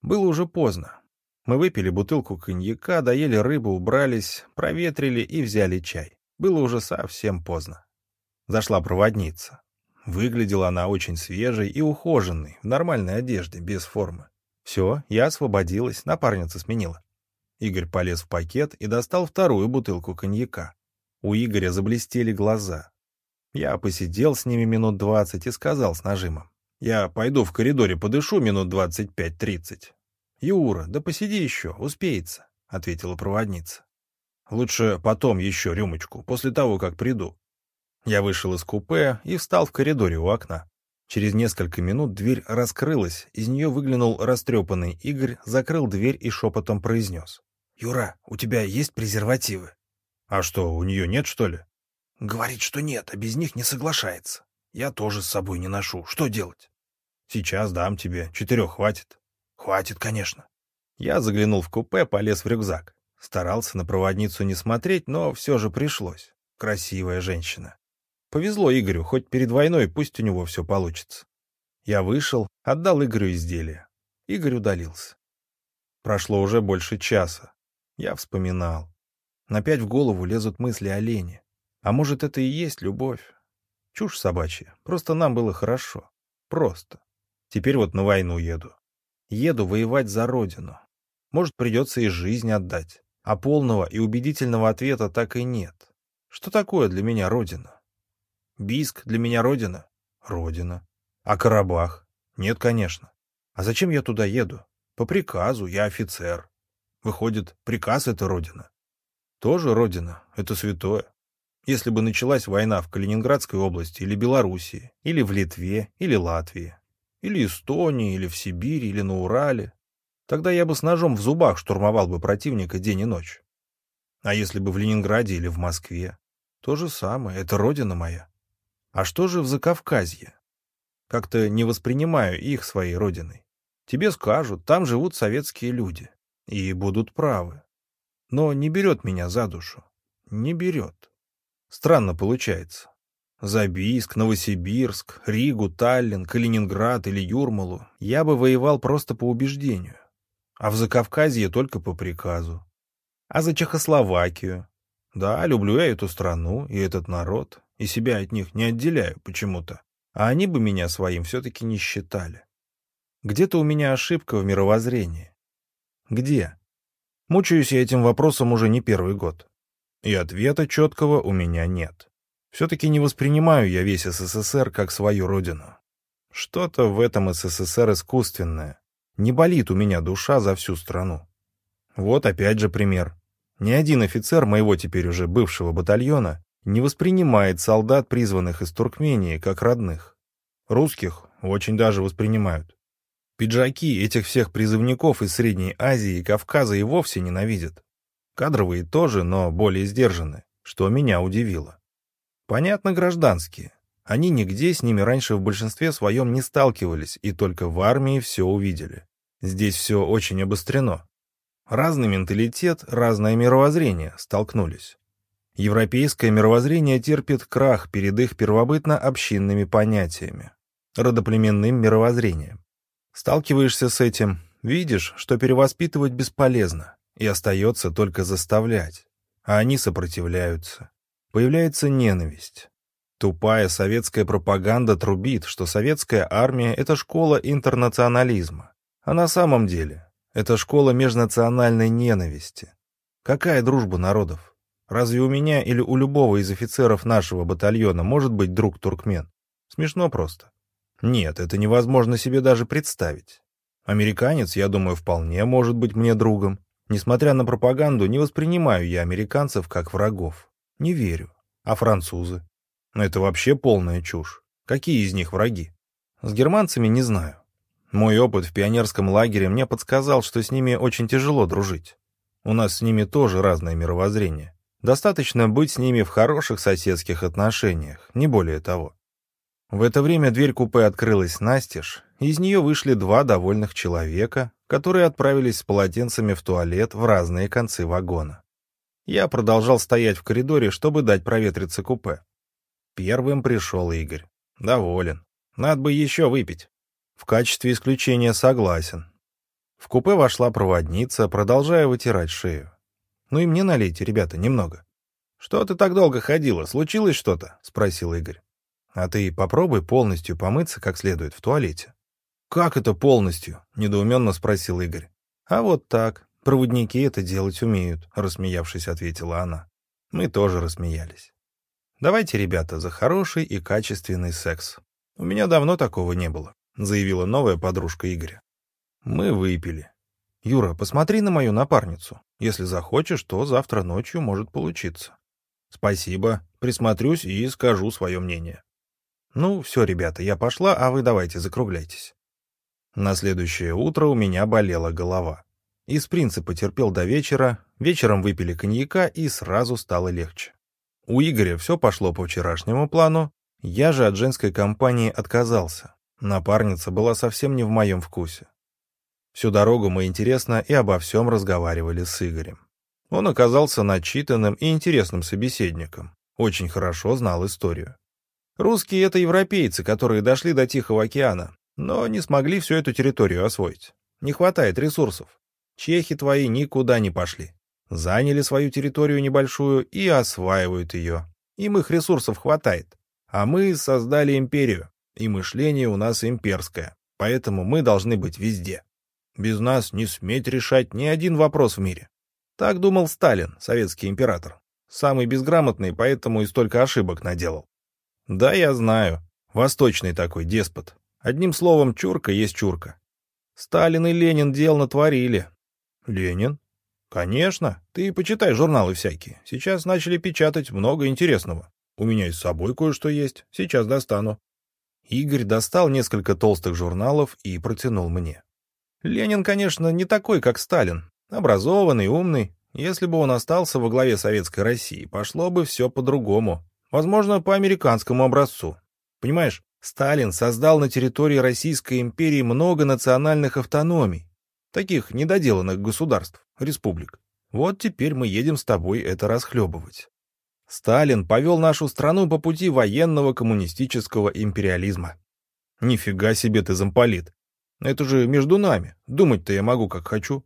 Было уже поздно. Мы выпили бутылку коньяка, доели рыбу, убрались, проветрили и взяли чай. Было уже совсем поздно. Зашла проводница. Выглядела она очень свежей и ухоженной, в нормальной одежде, без формы. Все, я освободилась, напарница сменила. Игорь полез в пакет и достал вторую бутылку коньяка. У Игоря заблестели глаза. Я посидел с ними минут двадцать и сказал с нажимом. Я пойду в коридоре подышу минут двадцать пять-тридцать. Юра, да посиди еще, успеется, — ответила проводница. Лучше потом еще рюмочку, после того, как приду. Я вышел из купе и встал в коридоре у окна. Через несколько минут дверь раскрылась, из нее выглянул растрепанный Игорь, закрыл дверь и шепотом произнес. — Юра, у тебя есть презервативы? — А что, у нее нет, что ли? — Говорит, что нет, а без них не соглашается. Я тоже с собой не ношу. Что делать? Сейчас дам тебе. Четырех хватит? Хватит, конечно. Я заглянул в купе, полез в рюкзак. Старался на проводницу не смотреть, но все же пришлось. Красивая женщина. Повезло Игорю, хоть перед войной пусть у него все получится. Я вышел, отдал Игорю изделие. Игорь удалился. Прошло уже больше часа. Я вспоминал. Опять в голову лезут мысли о Лене. А может, это и есть любовь? Чушь собачья. Просто нам было хорошо. Просто. Теперь вот на войну еду. Еду воевать за родину. Может, придется и жизнь отдать. А полного и убедительного ответа так и нет. Что такое для меня родина? Биск для меня родина? Родина. А Карабах? Нет, конечно. А зачем я туда еду? По приказу, я офицер. Выходит, приказ — это родина. Тоже родина, это святое. Если бы началась война в Калининградской области или Белоруссии, или в Литве, или Латвии, или Эстонии, или в Сибири, или на Урале. Тогда я бы с ножом в зубах штурмовал бы противника день и ночь. А если бы в Ленинграде или в Москве? То же самое, это родина моя. А что же в Закавказье? Как-то не воспринимаю их своей родиной. Тебе скажут, там живут советские люди. И будут правы. Но не берет меня за душу. Не берет. Странно получается. Забийск, Новосибирск, Ригу, Таллин, Калининград или Юрмалу я бы воевал просто по убеждению. А в Закавказье только по приказу. А за Чехословакию? Да, люблю я эту страну и этот народ, и себя от них не отделяю почему-то. А они бы меня своим все-таки не считали. Где-то у меня ошибка в мировоззрении. Где? Мучаюсь я этим вопросом уже не первый год. И ответа четкого у меня нет. Все-таки не воспринимаю я весь СССР как свою родину. Что-то в этом СССР искусственное. Не болит у меня душа за всю страну. Вот опять же пример. Ни один офицер моего теперь уже бывшего батальона не воспринимает солдат, призванных из Туркмении, как родных. Русских очень даже воспринимают. Пиджаки этих всех призывников из Средней Азии и Кавказа и вовсе ненавидят. Кадровые тоже, но более сдержаны, что меня удивило. Понятно, гражданские. Они нигде с ними раньше в большинстве своем не сталкивались и только в армии все увидели. Здесь все очень обострено. Разный менталитет, разное мировоззрение столкнулись. Европейское мировоззрение терпит крах перед их первобытно-общинными понятиями, родоплеменным мировоззрением. Сталкиваешься с этим, видишь, что перевоспитывать бесполезно, и остается только заставлять, а они сопротивляются. Появляется ненависть. Тупая советская пропаганда трубит, что советская армия — это школа интернационализма. А на самом деле это школа межнациональной ненависти. Какая дружба народов? Разве у меня или у любого из офицеров нашего батальона может быть друг туркмен? Смешно просто. Нет, это невозможно себе даже представить. Американец, я думаю, вполне может быть мне другом. Несмотря на пропаганду, не воспринимаю я американцев как врагов. Не верю. А французы? Но это вообще полная чушь. Какие из них враги? С германцами не знаю. Мой опыт в пионерском лагере мне подсказал, что с ними очень тяжело дружить. У нас с ними тоже разное мировоззрение. Достаточно быть с ними в хороших соседских отношениях, не более того. В это время дверь купе открылась настежь, и из нее вышли два довольных человека, которые отправились с полотенцами в туалет в разные концы вагона. Я продолжал стоять в коридоре, чтобы дать проветриться купе. Первым пришел Игорь. Доволен. Надо бы еще выпить. В качестве исключения согласен. В купе вошла проводница, продолжая вытирать шею. «Ну и мне налейте, ребята, немного». «Что ты так долго ходила? Случилось что-то?» — спросил Игорь. А ты попробуй полностью помыться как следует в туалете. «Как это полностью?» — недоуменно спросил Игорь. «А вот так. Проводники это делать умеют», — рассмеявшись, ответила она. Мы тоже рассмеялись. «Давайте, ребята, за хороший и качественный секс. У меня давно такого не было», — заявила новая подружка Игоря. Мы выпили. «Юра, посмотри на мою напарницу. Если захочешь, то завтра ночью может получиться». «Спасибо. Присмотрюсь и скажу свое мнение». «Ну, все, ребята, я пошла, а вы давайте закругляйтесь». На следующее утро у меня болела голова. Из принципа терпел до вечера, вечером выпили коньяка и сразу стало легче. У Игоря все пошло по вчерашнему плану, я же от женской компании отказался. Напарница была совсем не в моем вкусе. Всю дорогу мы интересно и обо всем разговаривали с Игорем. Он оказался начитанным и интересным собеседником, очень хорошо знал историю. Русские — это европейцы, которые дошли до Тихого океана, но не смогли всю эту территорию освоить. Не хватает ресурсов. Чехи твои никуда не пошли. Заняли свою территорию небольшую и осваивают ее. Им их ресурсов хватает. А мы создали империю, и мышление у нас имперское, поэтому мы должны быть везде. Без нас не сметь решать ни один вопрос в мире. Так думал Сталин, советский император. Самый безграмотный, поэтому и столько ошибок наделал. Да, я знаю. Восточный такой деспот. Одним словом, чурка есть чурка. Сталин и Ленин дел натворили. Ленин? Конечно. Ты почитай журналы всякие. Сейчас начали печатать много интересного. У меня и с собой кое-что есть. Сейчас достану. Игорь достал несколько толстых журналов и протянул мне. Ленин, конечно, не такой, как Сталин. Образованный, умный. Если бы он остался во главе Советской России, пошло бы все по-другому. Возможно, по американскому образцу. Понимаешь, Сталин создал на территории Российской империи много национальных автономий, таких недоделанных государств, республик. Вот теперь мы едем с тобой это расхлебывать. Сталин повел нашу страну по пути военного коммунистического империализма. Нифига себе ты, замполит. Это же между нами. Думать-то я могу, как хочу.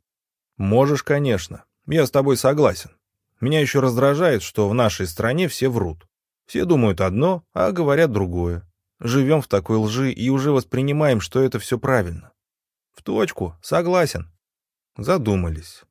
Можешь, конечно. Я с тобой согласен. Меня еще раздражает, что в нашей стране все врут. Все думают одно, а говорят другое. Живем в такой лжи и уже воспринимаем, что это все правильно. В точку, согласен. Задумались.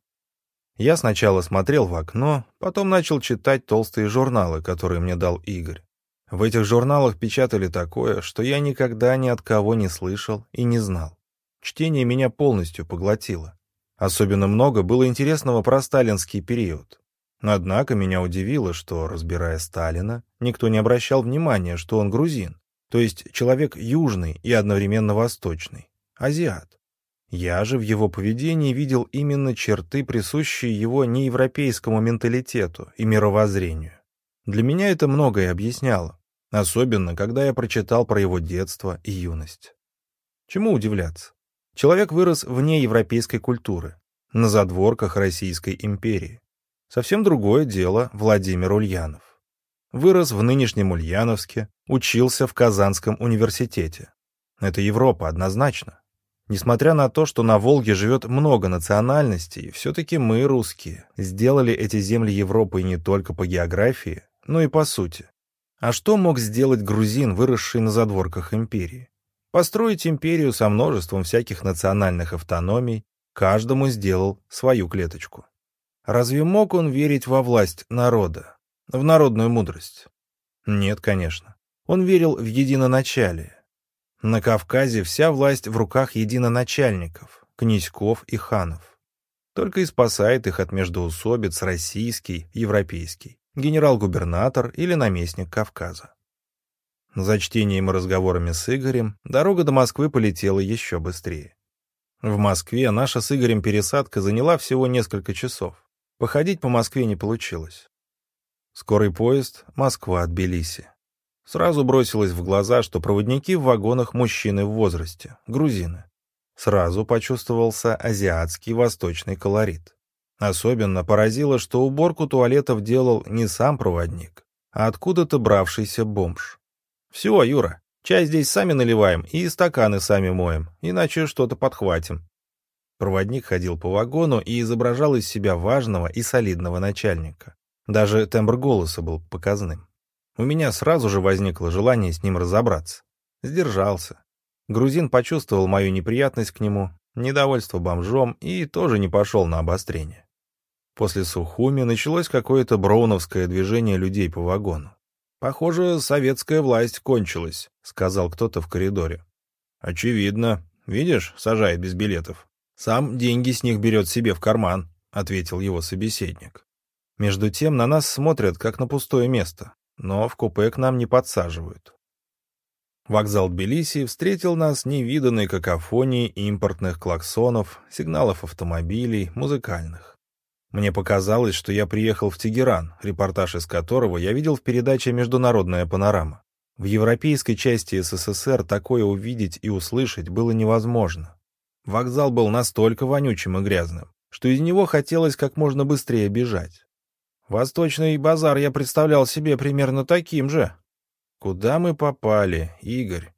Я сначала смотрел в окно, потом начал читать толстые журналы, которые мне дал Игорь. В этих журналах печатали такое, что я никогда ни от кого не слышал и не знал. Чтение меня полностью поглотило. Особенно много было интересного про сталинский период. Однако меня удивило, что, разбирая Сталина, никто не обращал внимания, что он грузин, то есть человек южный и одновременно восточный, азиат. Я же в его поведении видел именно черты, присущие его неевропейскому менталитету и мировоззрению. Для меня это многое объясняло, особенно когда я прочитал про его детство и юность. Чему удивляться? Человек вырос вне европейской культуры, на задворках Российской империи. Совсем другое дело Владимир Ульянов. Вырос в нынешнем Ульяновске, учился в Казанском университете. Это Европа, однозначно. Несмотря на то, что на Волге живет много национальностей, все-таки мы, русские, сделали эти земли Европы не только по географии, но и по сути. А что мог сделать грузин, выросший на задворках империи? Построить империю со множеством всяких национальных автономий, каждому сделал свою клеточку. Разве мог он верить во власть народа, в народную мудрость? Нет, конечно. Он верил в единоначалие, на Кавказе вся власть в руках единоначальников, князьков и ханов. Только и спасает их от междоусобиц российский, европейский, генерал-губернатор или наместник Кавказа. За чтением и разговорами с Игорем дорога до Москвы полетела еще быстрее. В Москве наша с Игорем пересадка заняла всего несколько часов. Походить по Москве не получилось. Скорый поезд Москва-Тбилиси. Сразу бросилось в глаза, что проводники в вагонах мужчины в возрасте, грузины. Сразу почувствовался азиатский восточный колорит. Особенно поразило, что уборку туалетов делал не сам проводник, а откуда-то бравшийся бомж. «Все, Юра, чай здесь сами наливаем и стаканы сами моем, иначе что-то подхватим». Проводник ходил по вагону и изображал из себя важного и солидного начальника. Даже тембр голоса был показным. У меня сразу же возникло желание с ним разобраться. Сдержался. Грузин почувствовал мою неприятность к нему, недовольство бомжом и тоже не пошел на обострение. После Сухуми началось какое-то броуновское движение людей по вагону. «Похоже, советская власть кончилась», — сказал кто-то в коридоре. «Очевидно. Видишь, сажает без билетов. Сам деньги с них берет себе в карман», — ответил его собеседник. Между тем на нас смотрят, как на пустое место но в купе к нам не подсаживают. Вокзал Тбилиси встретил нас невиданной какофонией импортных клаксонов, сигналов автомобилей, музыкальных. Мне показалось, что я приехал в Тегеран, репортаж из которого я видел в передаче «Международная панорама». В европейской части СССР такое увидеть и услышать было невозможно. Вокзал был настолько вонючим и грязным, что из него хотелось как можно быстрее бежать. Восточный базар я представлял себе примерно таким же. Куда мы попали, Игорь?